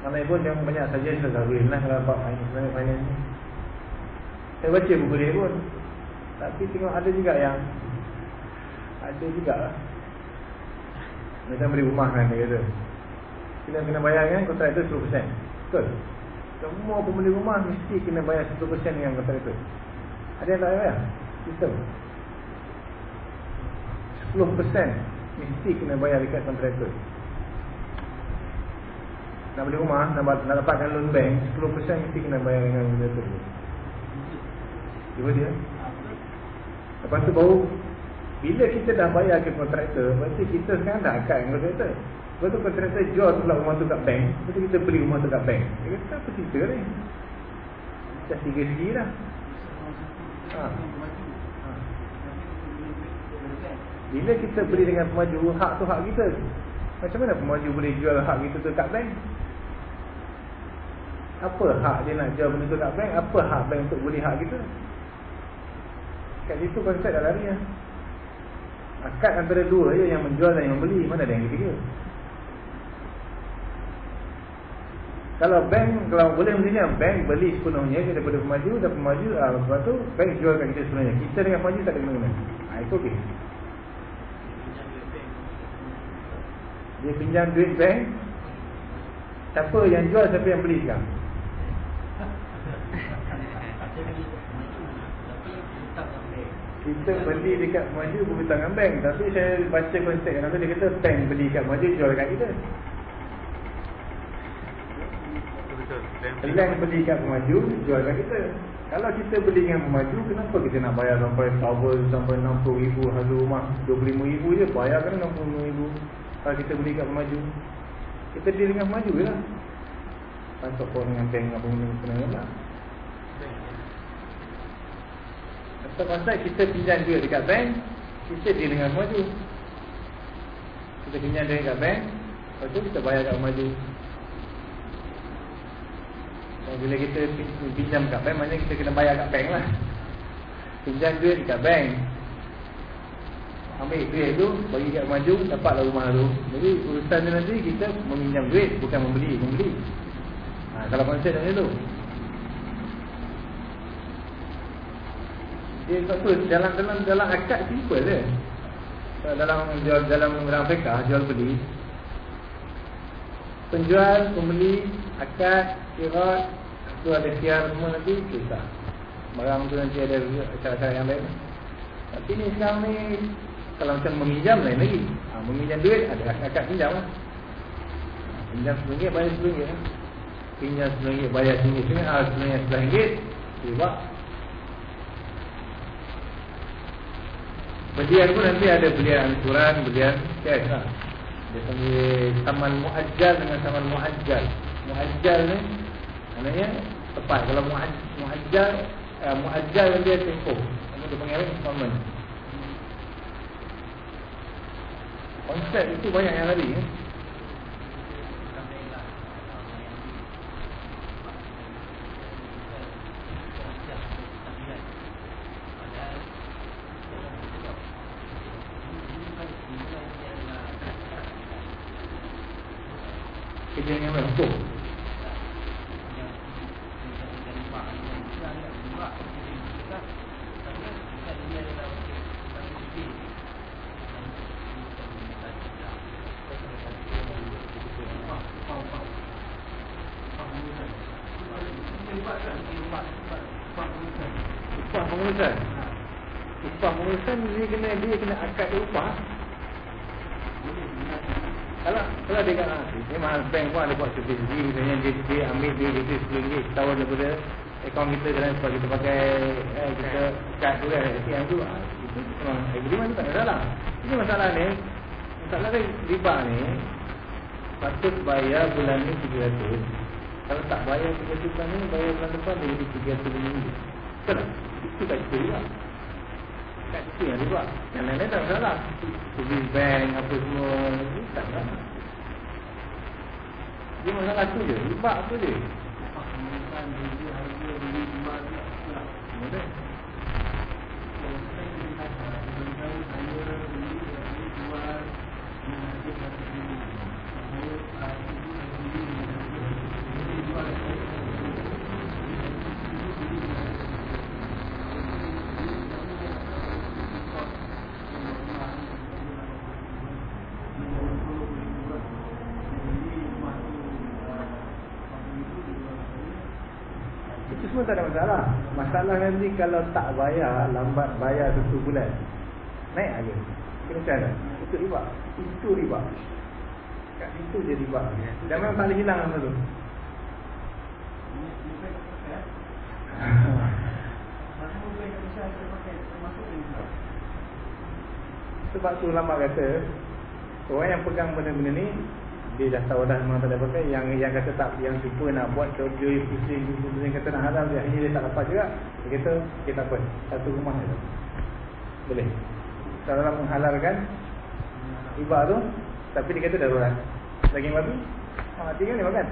Mana pun yang banyak saja Ustaz Darulin lah Kalau bab finance finance ni. Saya baca buku dia pun. Tapi tengok ada juga yang Ada juga lah. Macam beli rumah kan dia kata. Kita kena bayar kan kontrak itu 10% Betul Semua pembeli rumah mesti kena bayar 10% dengan kontrak itu Ada yang tak bayar Sistem 10% mesti kena bayar dekat kontraktor. Nak beli rumah, nak, nak dapatkan loan bank, 10% mesti kena bayar dengan kontraktor. Cuba dia. Lepas tu baru bila kita dah bayar ke kontraktor, berarti kita sekarang dah akad dengan kontraktor. Lepas tu kontraktor jual pula rumah tu kat bank, lepas tu kita beli rumah tu kat bank. Dia kata apa cerita ni? Dah tiga segi dah. Ha. Bila kita beli dengan pemaju, hak tu hak kita. Macam mana pemaju boleh jual hak kita tu kat bank? Apa hak dia nak jual benda tu kat bank? Apa hak bank untuk beli hak kita? Kat situ konsep dah lari lah. Akad antara dua je yang menjual dan yang membeli. Mana ada yang ketiga? Kalau bank, kalau boleh mestinya bank beli sepenuhnya daripada pemaju dan pemaju, ah, lepas tu bank jual kat kita sepenuhnya. Kita dengan pemaju tak ada kena-kena. Ha, itu okey. Dia pinjam duit bank Siapa yang jual Siapa yang beli sekarang Kita beli dekat maju Bukan tangan bank Tapi saya baca konsep Nanti dia kata Bank beli kat maju Jual dekat kita Bank beli kat maju Jual dekat kita. Kalau kita beli dengan maju Kenapa kita nak bayar Sampai tower Sampai 60 ribu? Harga rumah 25 ribu je Bayar kan 60 ribu? Kalau kita beli kat pemaju Kita beli dengan pemaju je lah. Pasok pun dengan bank Apa benda sebenarnya lah. Atau pasal kita pinjam duit dekat bank Kita beli dengan pemaju Kita pinjam duit dekat bank Lepas tu kita bayar kat pemaju bila kita pinjam kat bank Maknanya kita kena bayar kat bank lah. Pinjam duit dekat bank. Ambil duit tu bagi kat maju dapatlah rumah tu. Jadi urusan dia nanti kita meminjam duit bukan membeli membeli. Ha, kalau konsep macam tu. Dia satu dalam dalam dalam akad simple je. Dalam jual dalam dalam fiqah jual beli penjual pembeli akad syarat tu ada siar semua nanti kita barang tu nanti ada cara-cara yang lain tapi ni sekarang ni kalau macam meminjam lain lagi. Ha, Meminjam duit ada akad pinjam lah. Pinjam RM10 bayar RM10 lah. Pinjam RM10 bayar RM10 ah, Sebenarnya RM10 Sebab Belian pun nanti ada belian ansuran Belian cash lah Dia panggil Taman Muajjal dengan Taman Muajjal Muajjal ni Maknanya tepat. Kalau Muaj- Muajjal uh, Muajjal dia tempoh. Nama dia panggil? Installment Konsep itu banyak yang lari eh? Kerja yang memang Upah pengurusan Upah pengurusan dia kena dia kena akad dia upah kalau kalau dia kata memang bank pun ada buat servis sendiri misalnya dia, dia ambil dia dia RM10 setahun daripada akaun kita dalam sebab kita pakai eh, kita kad tu kan yang tu itu memang agreement tu tak ada salah ini masalah ni masalah ni riba ni patut bayar bulan ni 300 kalau tak bayar 300 bulan ni bayar bulan depan dia jadi 300 ringgit betul tak? itu tak kita riba kat situ yang riba. Yang lain-lain tak salah servis bank apa semua itu tak salah dia masalah tu je riba apa dia Kemudian Itu semua tak ada masalah Masalah nanti kalau tak bayar Lambat bayar satu bulan Naik harga Kena mana? Itu riba. Itu riba. Kat situ je riba. Dan memang tak boleh hilang sama tu. Sebab tu lama kata Orang yang pegang benda-benda ni dia dah tahu dah memang tak ada pakai. Yang yang kata tak yang suka nak buat kerja pusing pusing kata nak halal dia akhirnya dia tak dapat juga. Dia kata kita apa satu rumah je boleh. Nak menghalalkan riba tu tapi dia kata darurat. Daging babi mati kan dia makan.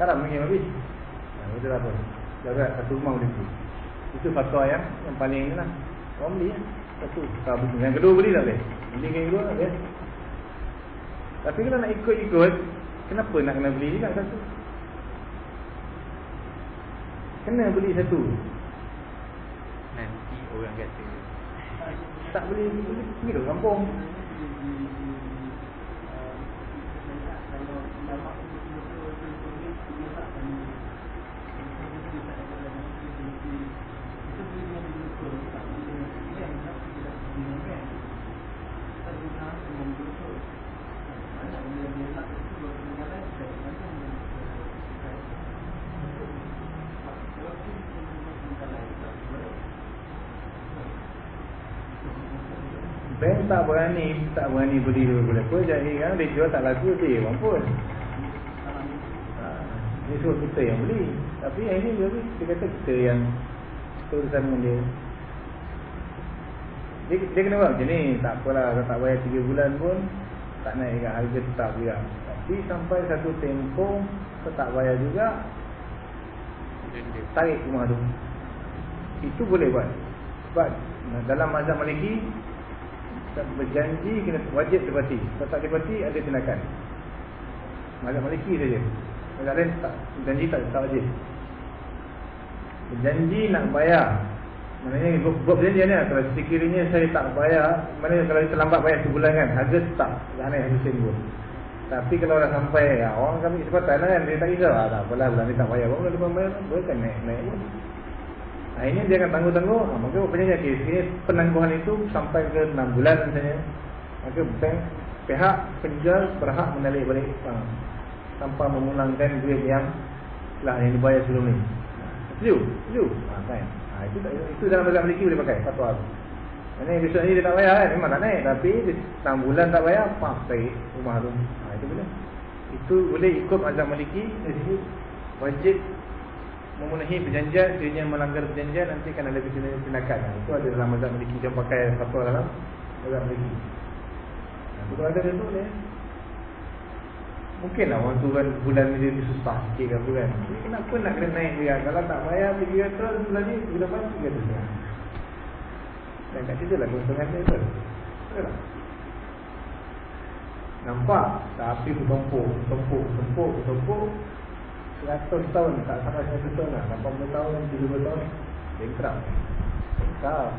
Haram daging babi. Ha, betul apa. Darurat satu rumah boleh beli. Itu fatwa yang yang paling ni lah orang beli ya. satu. Kalau yang kedua beli tak boleh? Beli kedua tak boleh tapi kalau nak ikut-ikut Kenapa nak kena beli juga satu? Kena beli satu. Nanti orang kata. Tak beli Pergi ke kampung Bank berani Tak berani beli dulu boleh apa Jadi kan dia jual tak laku orang pun. Ha, Dia suruh kita yang beli. Tapi yang ini dia, dia kata kita yang Kita urusan dengan dia. Dia, dia kena buat macam ni Tak apalah Kalau tak bayar 3 bulan pun Tak naik Harga tetap juga Tapi sampai satu tempoh Kalau tak bayar juga Tarik rumah tu. Itu boleh buat. Sebab dalam mazhab maliki berjanji kena wajib tepati. Kalau tak tepati ada tindakan. Mazhab Maliki saja. Mazhab lain tak janji tak tak wajib. Berjanji nak bayar. Maknanya buat, buat perjanjian ni kalau sekiranya saya tak bayar, maknanya kalau terlambat bayar sebulan kan, harga tetap tak naik harga pun. Tapi kalau dah sampai ya, orang kami kesempatan lah kan, dia tak risau. Ah, tak apalah bulan ni tak bayar. Baru lepas bayar, boleh kan naik, naik pun. Akhirnya dia akan tangguh-tangguh ha, Maka rupanya okay, sekiranya penangguhan itu Sampai ke 6 bulan misalnya. Maka bank pihak penjual berhak menarik balik ha, Tanpa memulangkan duit yang Telah yang dibayar sebelum ni. Setuju? Setuju? Ha, kan? ha, itu, itu dalam dalam memiliki boleh pakai Fatwa tu Ini besok ni dia tak bayar kan? Memang tak naik Tapi 6 bulan tak bayar Pak tarik rumah tu. Ha, Itu boleh. Itu boleh ikut Dari sini Wajib Memenuhi perjanjian Dia melanggar perjanjian Nanti kan ada tindakan. Ha, Itu ada dalam mazhab maliki. Dia pakai fatwa dalam Mazhab maliki. Itu kalau ada dia tu boleh Mungkin lah orang tu kan bulan ni dia susah sikit ke apa kan. Jadi kenapa nak kena naik dia? Kalau tak bayar 300 bulan ni Bulan lepas 300 dan kat situ lah keuntungan dia tu Betul? Nampak? Tapi bertumpuk Bertumpuk, bertumpuk, bertumpuk Seratus tahun Tak sampai seratus tahun lah. 80 tahun, 70 tahun. Bankrupt Bankrupt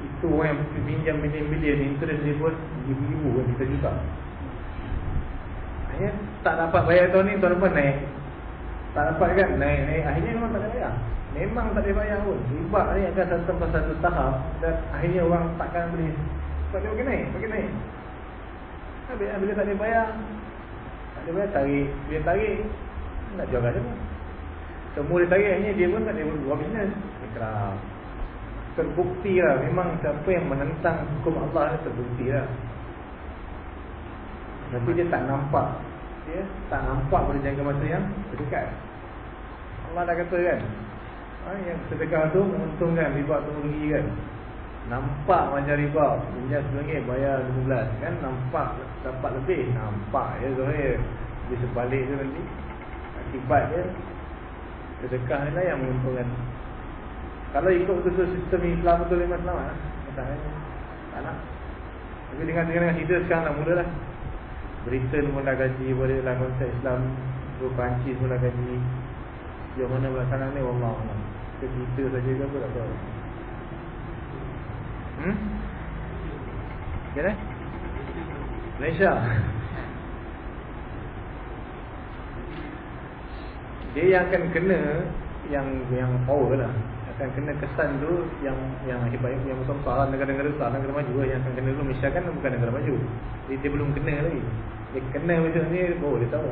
Itu orang yang pinjam bilion-bilion Interest dia pun ribu-ribu kan Kita juta. Akhirnya tak dapat bayar tahun ni Tahun depan naik. Tak dapat kan naik, naik. Akhirnya memang tak ada bayar. Memang tak boleh bayar pun. Riba ni akan sampai satu tahap Dan akhirnya orang takkan boleh Sebab dia makin naik, makin naik. Bila tak boleh bayar Tak boleh tarik Bila tarik, nak jual kat siapa? Semua dia tarik, dia pun tak boleh buat bisnes Ikraf Terbukti lah, memang siapa yang menentang hukum Allah terbukti lah. Tapi dia tak nampak. Dia tak nampak pada jangka masa yang terdekat. Allah dah kata kan Yang sedekah tu menguntungkan riba tu rugi kan Nampak macam riba Pinjam RM10 bayar RM15 kan? Nampak dapat lebih. Nampak ya Zohir Dia sebalik tu nanti. Akibat dia Sedekah ni lah yang menguntungkan. Kalau ikut betul sistem Islam betul lima selamat Masalahnya Tak nak. Tapi dengan dengan cerita sekarang dah mula lah Britain pun dah gaji boleh dalam konsep Islam. Perancis pun dah gaji. Yang mana belakang ni Wallah Allah kita saja ke apa tak tahu Hmm? Kena? Malaysia. Dia yang akan kena Yang yang power lah. Akan kena kesan tu Yang yang hebat Yang besar Negara-negara besar Negara maju Yang akan kena tu. Malaysia kan bukan negara maju. Dia, dia belum kena lagi. Dia kena macam ni Oh dia tahu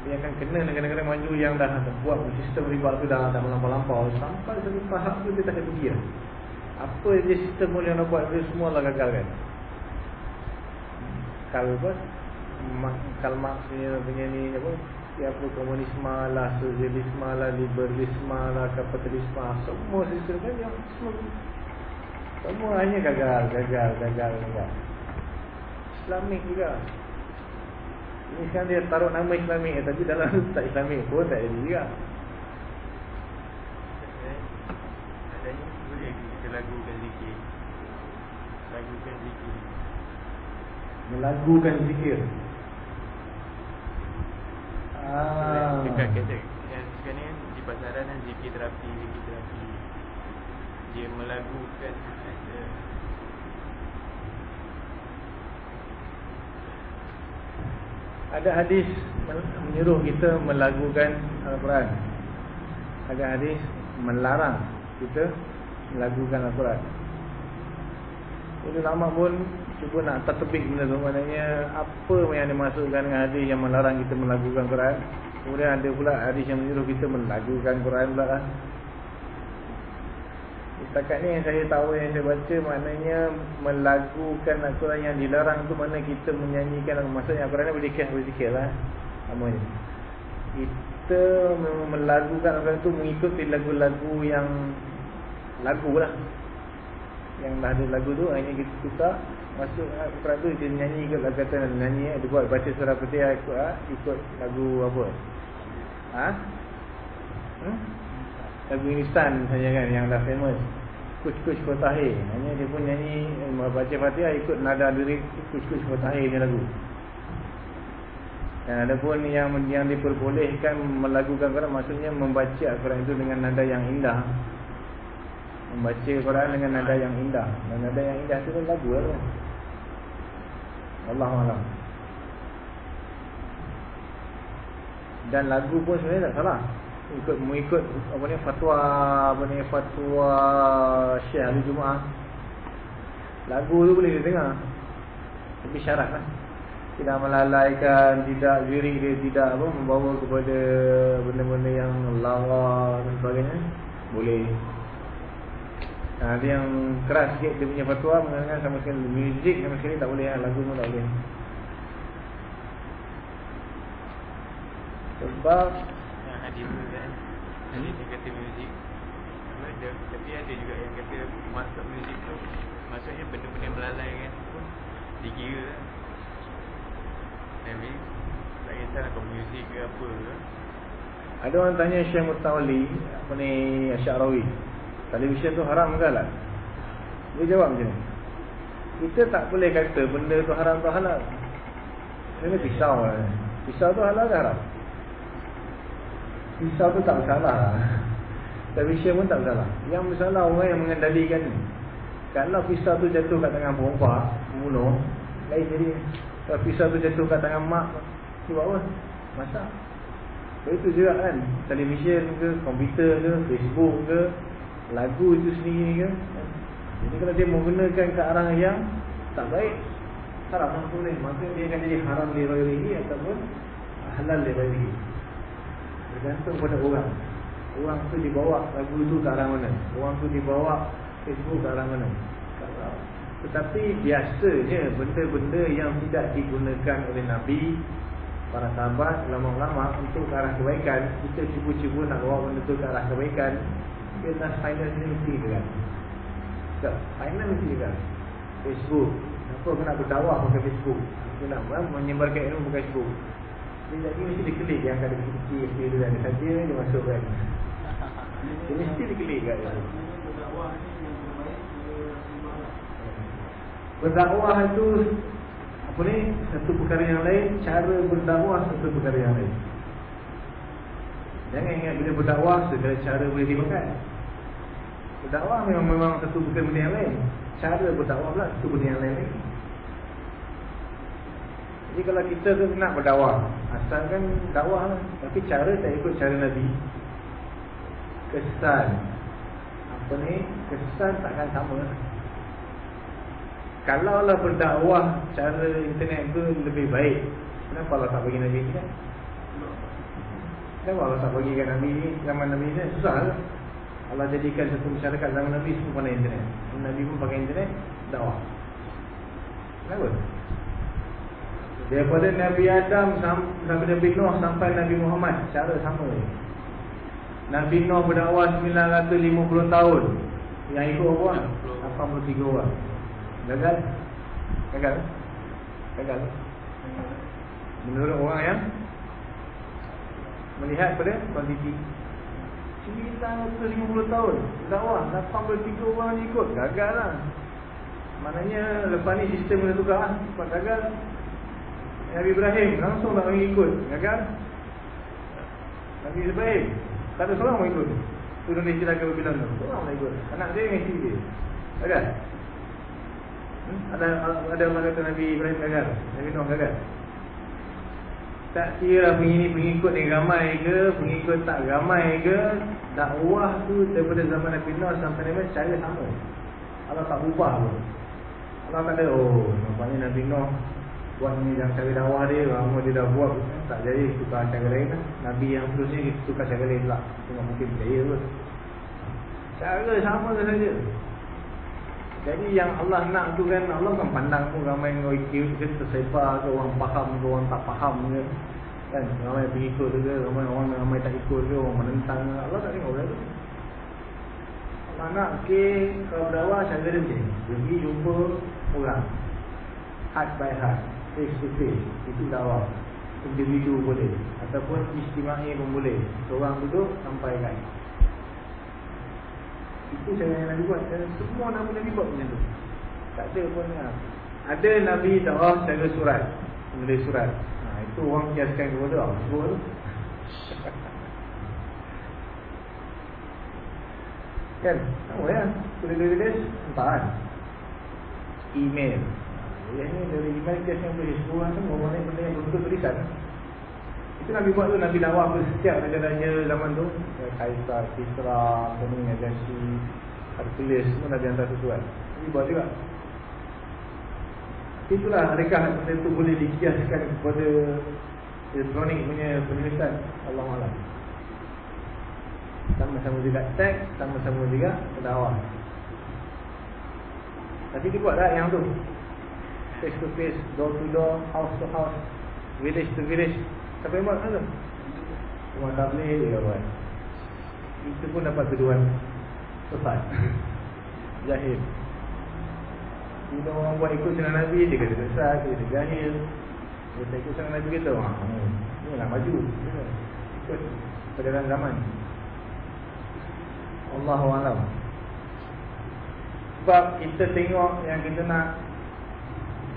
dia akan kena negara-negara maju yang dah buat sistem riba tu dah, dah melampau-lampau. Sampai satu tahap tu dia tak ada pergi apa je sistem yang nak buat dia semua lah gagal kan? Kalau apa Karl Marx punya, ni apa? Apa komunisme lah, sosialisme lah, liberalisme lah, kapitalisme semua sistem kan yang semua semua hanya gagal, gagal, gagal, gagal. Islamik juga ini sekarang dia taruh nama Islamik. Tapi dalam tak Islamik pun tak jadi juga. Adanya boleh kita lagukan zikir? Lagukan zikir. Melagukan zikir. Ah. Dekat kata yang sekarang ni kan di pasaran kan zikir terapi, zikir terapi. Dia melagukan ada hadis menyuruh kita melagukan Al-Quran. Ada hadis melarang kita melagukan Al-Quran. Itu lama pun cuba nak tertebik benda tu. Maknanya apa yang dimasukkan dengan hadis yang melarang kita melagukan Al-Quran Kemudian ada pula hadis yang menyuruh kita melagukan Al-Quran pula lah Setakat ni yang saya tahu yang saya baca maknanya melagukan Al-Quran yang dilarang tu mana kita menyanyikan maksudnya Al-Quran ni sikit lah namanya. Kita melagukan Al-Quran tu mengikuti lagu-lagu yang lagu lah yang dah ada lagu tu hanya kita suka masuk Al-Quran tu dia nyanyi ikut lagu kata nyanyi dia buat baca surah Fatihah ikut, ha? ikut lagu apa ha? Hmm? Lagu Inisan saja kan yang dah famous. Kuch-kuch Fatahir Hanya dia pun nyanyi eh, Baca Fatihah ikut nada lirik Kuch-kuch Fatahir ni lagu. Dan ada pun yang yang diperbolehkan Melagukan Quran Maksudnya membaca Quran itu dengan nada yang indah. Membaca Quran dengan nada yang indah. Dan nada yang indah itu kan lagu lah Allah Allah Dan lagu pun sebenarnya tak salah ikut mengikut apa ni fatwa apa ni fatwa Syekh hari Jumaat lagu tu boleh didengar tapi syarat lah. Tidak melalaikan tidak zirik dia tidak apa membawa kepada benda-benda yang lara dan sebagainya. Boleh. Ha, Ada yang keras sikit dia punya fatwa Mengatakan sama sekali Muzik sama sekali tak boleh Lagu pun tak boleh. Sebab Yang pun kan Dia kata muzik ada? Tapi ada juga yang kata Masuk muzik tu Maksudnya benda-benda melalai kan? Pun Dikira kan Tapi Tak kisah nak muzik ke apa. Ke Ada orang tanya Syekh Mutawali Apa ni Asyarawi Televisyen tu haram ke lah Dia jawab macam ni. Kita tak boleh kata benda tu haram atau halal. Ini pisau lah. Pisau tu halal ke haram Pisau tu tak bersalah. Lah Televisyen pun tak bersalah. Yang bersalah orang yang mengendalikan Kalau pisau tu jatuh kat tangan perempuan Membunuh Lain jadi Kalau pisau tu jatuh kat tangan mak buat apa? Masak. Begitu juga kan. Televisyen ke, komputer ke, Facebook ke Lagu itu sendiri ke. Jadi kalau dia menggunakan ke arah yang Tak baik Haram lah boleh. Maka dia akan jadi haram di royri Ataupun halal di royri Bergantung pada orang. Orang tu dibawa lagu tu ke arah mana? Orang tu dibawa Facebook ke arah mana? Tetapi biasanya benda-benda yang tidak digunakan oleh Nabi para sahabat, ulama-ulama untuk ke arah kebaikan kita cuba-cuba nak bawa benda tu ke arah kebaikan nak final ni mesti kan? Tak, final mesti kan? Facebook. Kenapa aku nak berdakwah pakai Facebook. Aku nak menyebarkan ilmu pakai Facebook dia jadi mesti dikelik yang ada kecil kecil tu ada saja dia masuk kan. Dia mesti dikelik kat dia. Berdakwah Dia itu apa ni? Satu perkara yang lain cara berdakwah satu perkara yang lain. Jangan ingat bila berdakwah segala cara boleh dimakan. Berdakwah memang memang satu perkara benda yang lain. Cara berdakwah pula satu benda yang lain lagi. Jadi kalau kita tu nak berdakwah asalkan dakwah lah. Tapi cara tak ikut cara Nabi. Kesan. Apa ni? Kesan takkan sama. Kalau Allah berdakwah cara internet tu lebih baik. Kenapa Allah tak bagi Nabi internet kenapa Allah tak bagi Nabi ni zaman Nabi ni? Susah lah. Allah jadikan satu masyarakat zaman Nabi semua pandai internet. Nabi pun pakai internet dakwah. Kenapa daripada Nabi Adam sampai Nabi Nuh sampai Nabi Muhammad cara sama Nabi Nuh berdakwah 950 tahun yang ikut berapa? 83 orang Gagal? Gagal? Gagal? Menurut orang yang Melihat pada kuantiti 950 tahun Dakwah 83 orang ikut Gagal lah Maknanya lepas ni sistem boleh tukar lah Sebab gagal Nabi Ibrahim langsung tak bagi ikut Gagal Nabi Ibrahim Tak ada seorang mau ikut. Turun di sila ke Babylon tu. Seorang mau ikut. Anak dia isteri dia. Gagal ada ada orang kata Nabi Ibrahim gagal, Nabi Nuh gagal. Tak kira pengikut ni ramai ke, pengikut tak ramai ke, dakwah tu daripada zaman Nabi Nuh sampai Nabi cara sama. Allah tak ubah pun. Allah tak ada, oh nampaknya Nabi Nuh buat ni dalam cara dakwah dia, lama dia dah buat, tak jadi tukar cara lain lah. Nabi yang seterusnya kita tukar cara lain pula. Tengok mungkin percaya pun. Cara sama saja. Jadi yang Allah nak tu kan Allah kan pandang pun ramai orang ikut ke tersebar ke orang faham ke orang tak faham ke kan ramai pengikut ke ramai orang ramai tak ikut ke orang menentang ke Allah tak tengok tu Allah nak ke kalau berdakwah cara dia macam ni pergi jumpa orang heart by heart face to face itu dakwah. Individu boleh ataupun istimai pun boleh. Seorang duduk sampaikan itu cara yang Nabi buat semua nama Nabi buat macam tu. Tak ada pun ya. Ada Nabi dakwah cara surat. Menulis surat. Ha, Itu orang kiaskan kepada Allah Semua tu. Kan? Sama ya. Entah kan Email Yang ni dari email kiaskan kepada Semua semua Orang lain benda yang betul tulisan itu Nabi buat tu Nabi dakwah ke setiap raja-raja zaman tu. Kaisar, Kisra, Tani, Najasyi Hercules semua Nabi hantar sesuatu Nabi buat juga. Itulah adakah benda tu boleh dikiaskan kepada Elektronik punya penulisan. Allah Alam. Sama-sama juga teks Sama-sama juga berdakwah Tapi dia buat tak yang tu Face to face Door to door House to house Village to village. Siapa yang kan tu Rumah tabligh dia buat Itu pun dapat tuduhan. Sesat. Jahil. Bila orang buat ikut sunnah Nabi Dia kata sesat Dia kata jahil. Dia tak ikut sunnah Nabi kata Wah Ini lah maju. Ikut Pada zaman. Allahu alam. Sebab kita tengok yang kita nak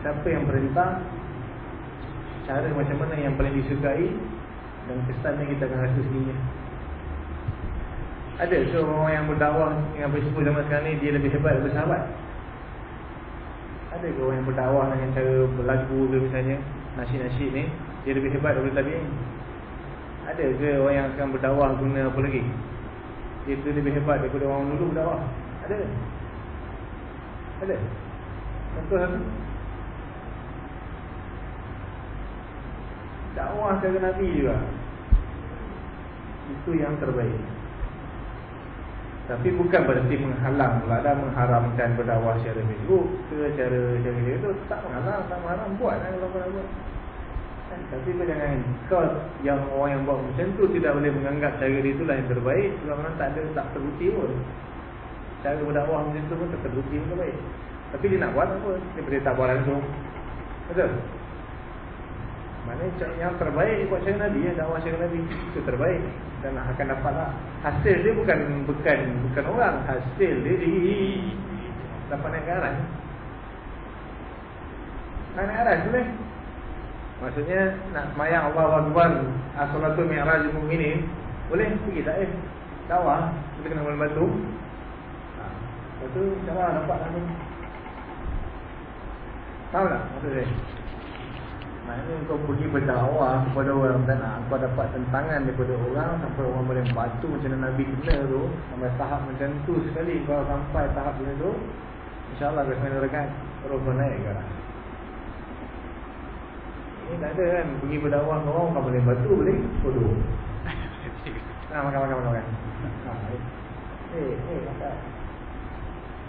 siapa yang perintah, cara macam mana yang paling disukai dan kesannya kita akan rasa sendiri. Ada ke orang yang berdakwah dengan prinsip zaman sekarang ni dia lebih hebat daripada sahabat? Ada orang yang berdakwah dengan cara berlagu ke misalnya nasyid-nasyid ni dia lebih hebat daripada tabi'in? Ada ke orang yang akan berdakwah guna apa lagi? Dia tu lebih hebat daripada orang dulu berdakwah? Ada? Ada? Contoh satu? Dakwah cara Nabi juga Itu yang terbaik. Tapi bukan berarti menghalang pula dah Mengharamkan berdakwah secara Facebook Ke cara cara dia tu. Tak menghalang, tak menghalang. Buat lah kalau kau buat. Kan? Tapi kau jangan Kau yang orang yang buat macam tu Tidak boleh menganggap cara dia itulah yang terbaik. Sebab mana tak ada, tak terbukti pun. Cara berdakwah macam tu pun tak terbukti pun terbaik. Tapi dia nak buat apa? Dia tak buat langsung. Betul? Maknanya yang terbaik buat cara Nabi ya, dakwah cara Nabi? Itu terbaik. Dan akan dapatlah hasil dia bukan bukan bukan orang. Hasil dia di dapat aras naik ke aras boleh maksudnya nak semayang Allah Akbar as-salatu mi'raj mu'minin boleh pergi tak eh dakwah kita kena buat batu. Ha. lepas tu insyaAllah dapat lah ni. Tahu tak maksud saya Maknanya kau pergi berdakwah kepada orang dan kau dapat tentangan daripada orang sampai orang boleh batu macam Nabi kena tu. Sampai tahap macam tu sekali kau sampai tahap macam tu insyaAllah kau sebenarnya rekan terus kau naik ke arah. Ini tak ada kan? Pergi berdakwah ke orang kau boleh batu boleh? Bodoh. Ha, makan makan makan makan ha, eh eh makan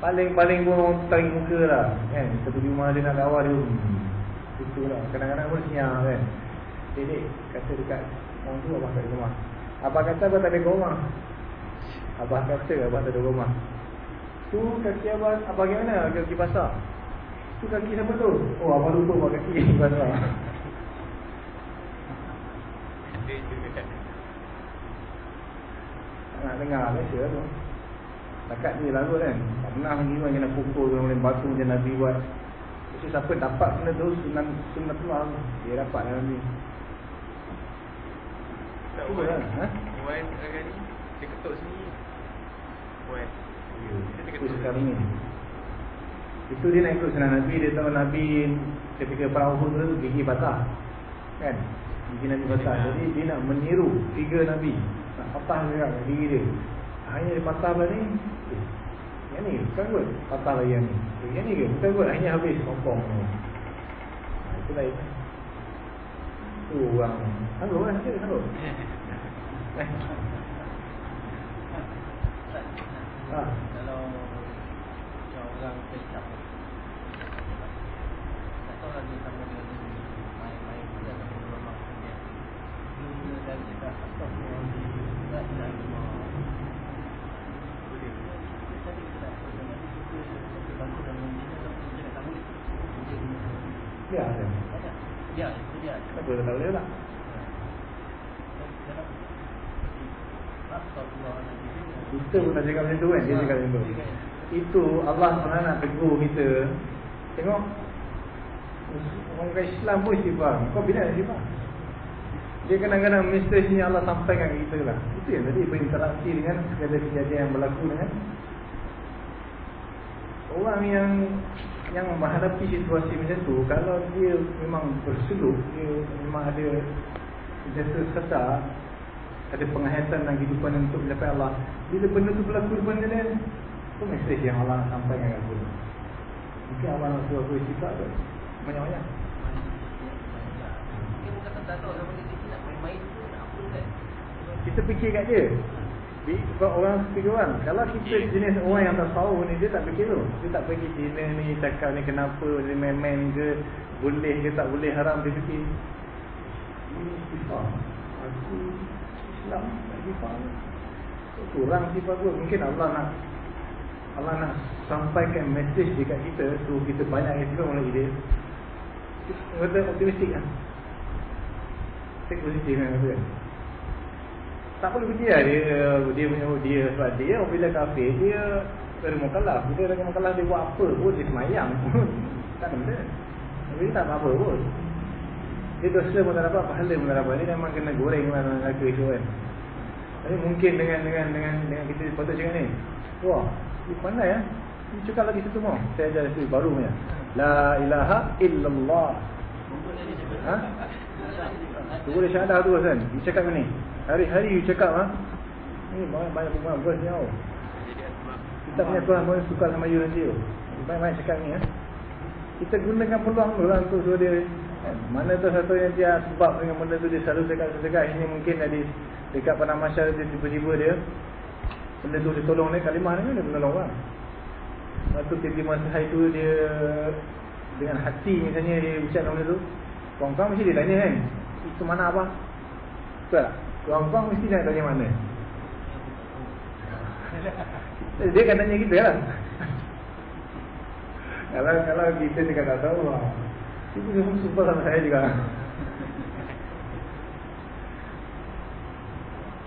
paling-paling pun orang tarik muka lah kan? Kita pergi rumah dia nak dakwah dia hmm. Itulah kadang-kadang pun siang kan. Jadi kata dekat orang tu abah tak ada rumah. Abah kata abah tak ada rumah. Abah kata abah tak ada rumah. Tu kaki abah abah gimana? Kaki pasar. Tu kaki siapa tu? Oh abah lupa abah kaki pasar. Nak dengar biasa tu. Takat dia lah kan. Tak pernah lagi orang yang nak pukul orang boleh batu macam Nabi buat. Jadi siapa dapat benda tu sunat sunat Allah dia dapat dalam ni. Tak lah, ha? Wan agak ni dia ketuk sini. Wan. Itu sekarang ni. Itu dia nak ikut sunnah Nabi Dia tahu Nabi ketika perang Uhud tu gigi patah Kan Gigi Nabi patah Jadi dia nak meniru Tiga Nabi Nak patah juga gigi dia Hanya dia patah lah ni eh, Yang ni bukan kot Patah lagi yang ni eh, Yang ni ke bukan kot Hanya habis kompong ha, Itu lain Tu orang Sanggup kan Sanggup Sanggup Eh Ha. Kalau macam orang kecap Tak tahu lah dia sama dengan ni Main-main dia atau rumah dia Dia dia dah cakap Apa pun orang dia Tak tidak rumah Dia tadi kita tak tahu Jangan dia suka Dia bantu dan menjina Tapi dia cakap tahu Dia guna Ya Ya itu dia. Kenapa tak? Boleh Kita pun tak cakap macam tu kan. Dia cakap macam tu. Itu Allah pernah nak tegur kita. Tengok. Orang Islam pun istighfar. Kau bila nak istighfar? Dia kadang-kadang message ni Allah sampaikan ke kita lah. Itu yang tadi berinteraksi dengan Kejadian-kejadian yang berlaku dengan Orang yang Yang menghadapi situasi macam tu Kalau dia memang berseluk Dia memang ada Jasa sedar ada penghayatan dalam kehidupan untuk mencapai Allah bila benda tu berlaku depan dia itu mesej yang Allah nak sampaikan kat aku mungkin Allah nak suruh aku istighfar tu banyak-banyak. Tu kan? Kita fikir kat dia Sebab orang orang Kalau kita jenis orang yang tak tahu ni Dia tak fikir tu. Dia tak fikir Cina ni cakap ni kenapa Dia main-main ke Boleh ke tak boleh haram Dia fikir. Ini sifat. Aku Islam Tak sifat Kurang sifat tu. Mungkin Allah nak Allah nak sampaikan mesej dekat kita So kita banyak yang sifat melalui dia. Kata optimistik kan? Take positif kata kan tak boleh pergi lah. Dia dia punya dia sebab dia bila kafir dia dari mukalaf. Kita dari mukalaf dia buat apa pun dia semayang. Tak benda. Tapi dia tak apa pun. Dia dosa pun tak dapat pahala pun tak dapat. Dia memang kena goreng lah dengan neraka tu kan. Tapi mungkin dengan dengan dengan dengan kita patut cakap ni wah dia pandai ya dia cakap lagi satu mau saya ajar satu baru punya. La ilaha illallah. Ha? tu boleh syahadah tu kan dia cakap ni hari-hari you cakap ha ni banyak-banyak pemain verse ni tau sebab kita punya pun suka sama you nanti banyak-banyak cakap ni ha kita gunakan peluang tu lah untuk suruh dia kan? mana tu satu yang dia sebab dengan benda tu dia selalu cakap-cakap ini mungkin ada dekat pada masyarakat dia tiba-tiba dia benda tu dia tolong dia kalimah ni kan dia menolong orang Lepas tu tiba-tiba masa hari tu dia dengan hati misalnya dia ucap benda tu Kawan-kawan mesti dia tanya kan Itu mana apa? Betul tak? Kawan-kawan mesti nak tanya mana? Dia akan tanya kita lah. Kalau kalau kita dekat tak tahu wah, Itu pun sumpah sama saya juga.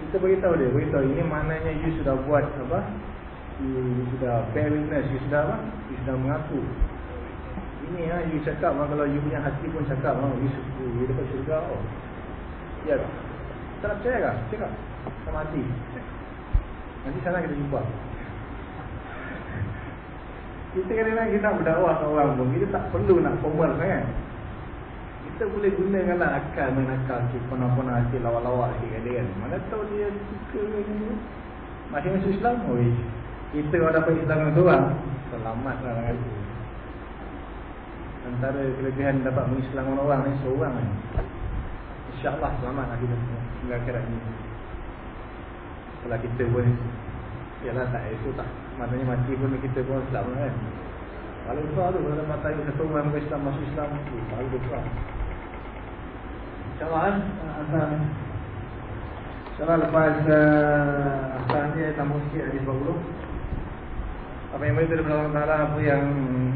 Kita beritahu dia Beritahu ini maknanya you sudah buat apa? You sudah bear witness You sudah apa? You sudah mengaku. Ini ha, you cakap ha, Kalau you punya hati pun cakap ha, You, you, you dapat syurga oh. Ya tak? Tak nak percaya kah? Cakap. Sama hati Nanti sana kita jumpa. Kita kadang-kadang kita nak berdakwah orang pun Kita tak perlu nak formal sangat. Kita boleh gunakanlah akal Main akal sikit Pernah-pernah sikit Lawak-lawak sikit kat dia kan. Mana tahu dia suka ke ni. Masih masuk Islam? Oh Kita kalau dapat Islam dengan orang Selamat lah dengan itu Antara kelebihan dapat mengislamkan orang ni Seorang ni. InsyaAllah selamat lah kita semua akhirat ni. Kalau kita pun Yalah tak itu tak Maknanya mati pun kita pun Islam lah kan. Kalau besar tu Kalau dapat tahu satu orang Muka Islam masuk Islam eh, Baru besar. InsyaAllah kan Asal InsyaAllah lepas uh, Asal ni Tambah sikit hadis 40 apa yang baik daripada Allah Ta'ala Apa yang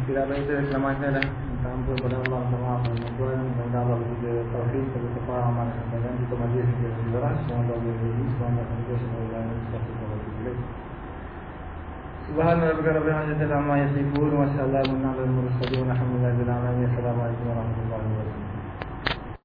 tidak baik daripada selamatnya dah Minta ampun kepada Allah Maaf dan Tuhan Mudah Allah bekerja taufik Bagi kepala amal dan sampaikan Kita majlis yang berjelas Semoga Allah berhenti Semoga Allah Semoga Allah Subhanahu wa ta'ala Rabbil Alamin. Amma yasifun Wa salamun ala al-mursalin Alhamdulillah Assalamualaikum warahmatullahi wabarakatuh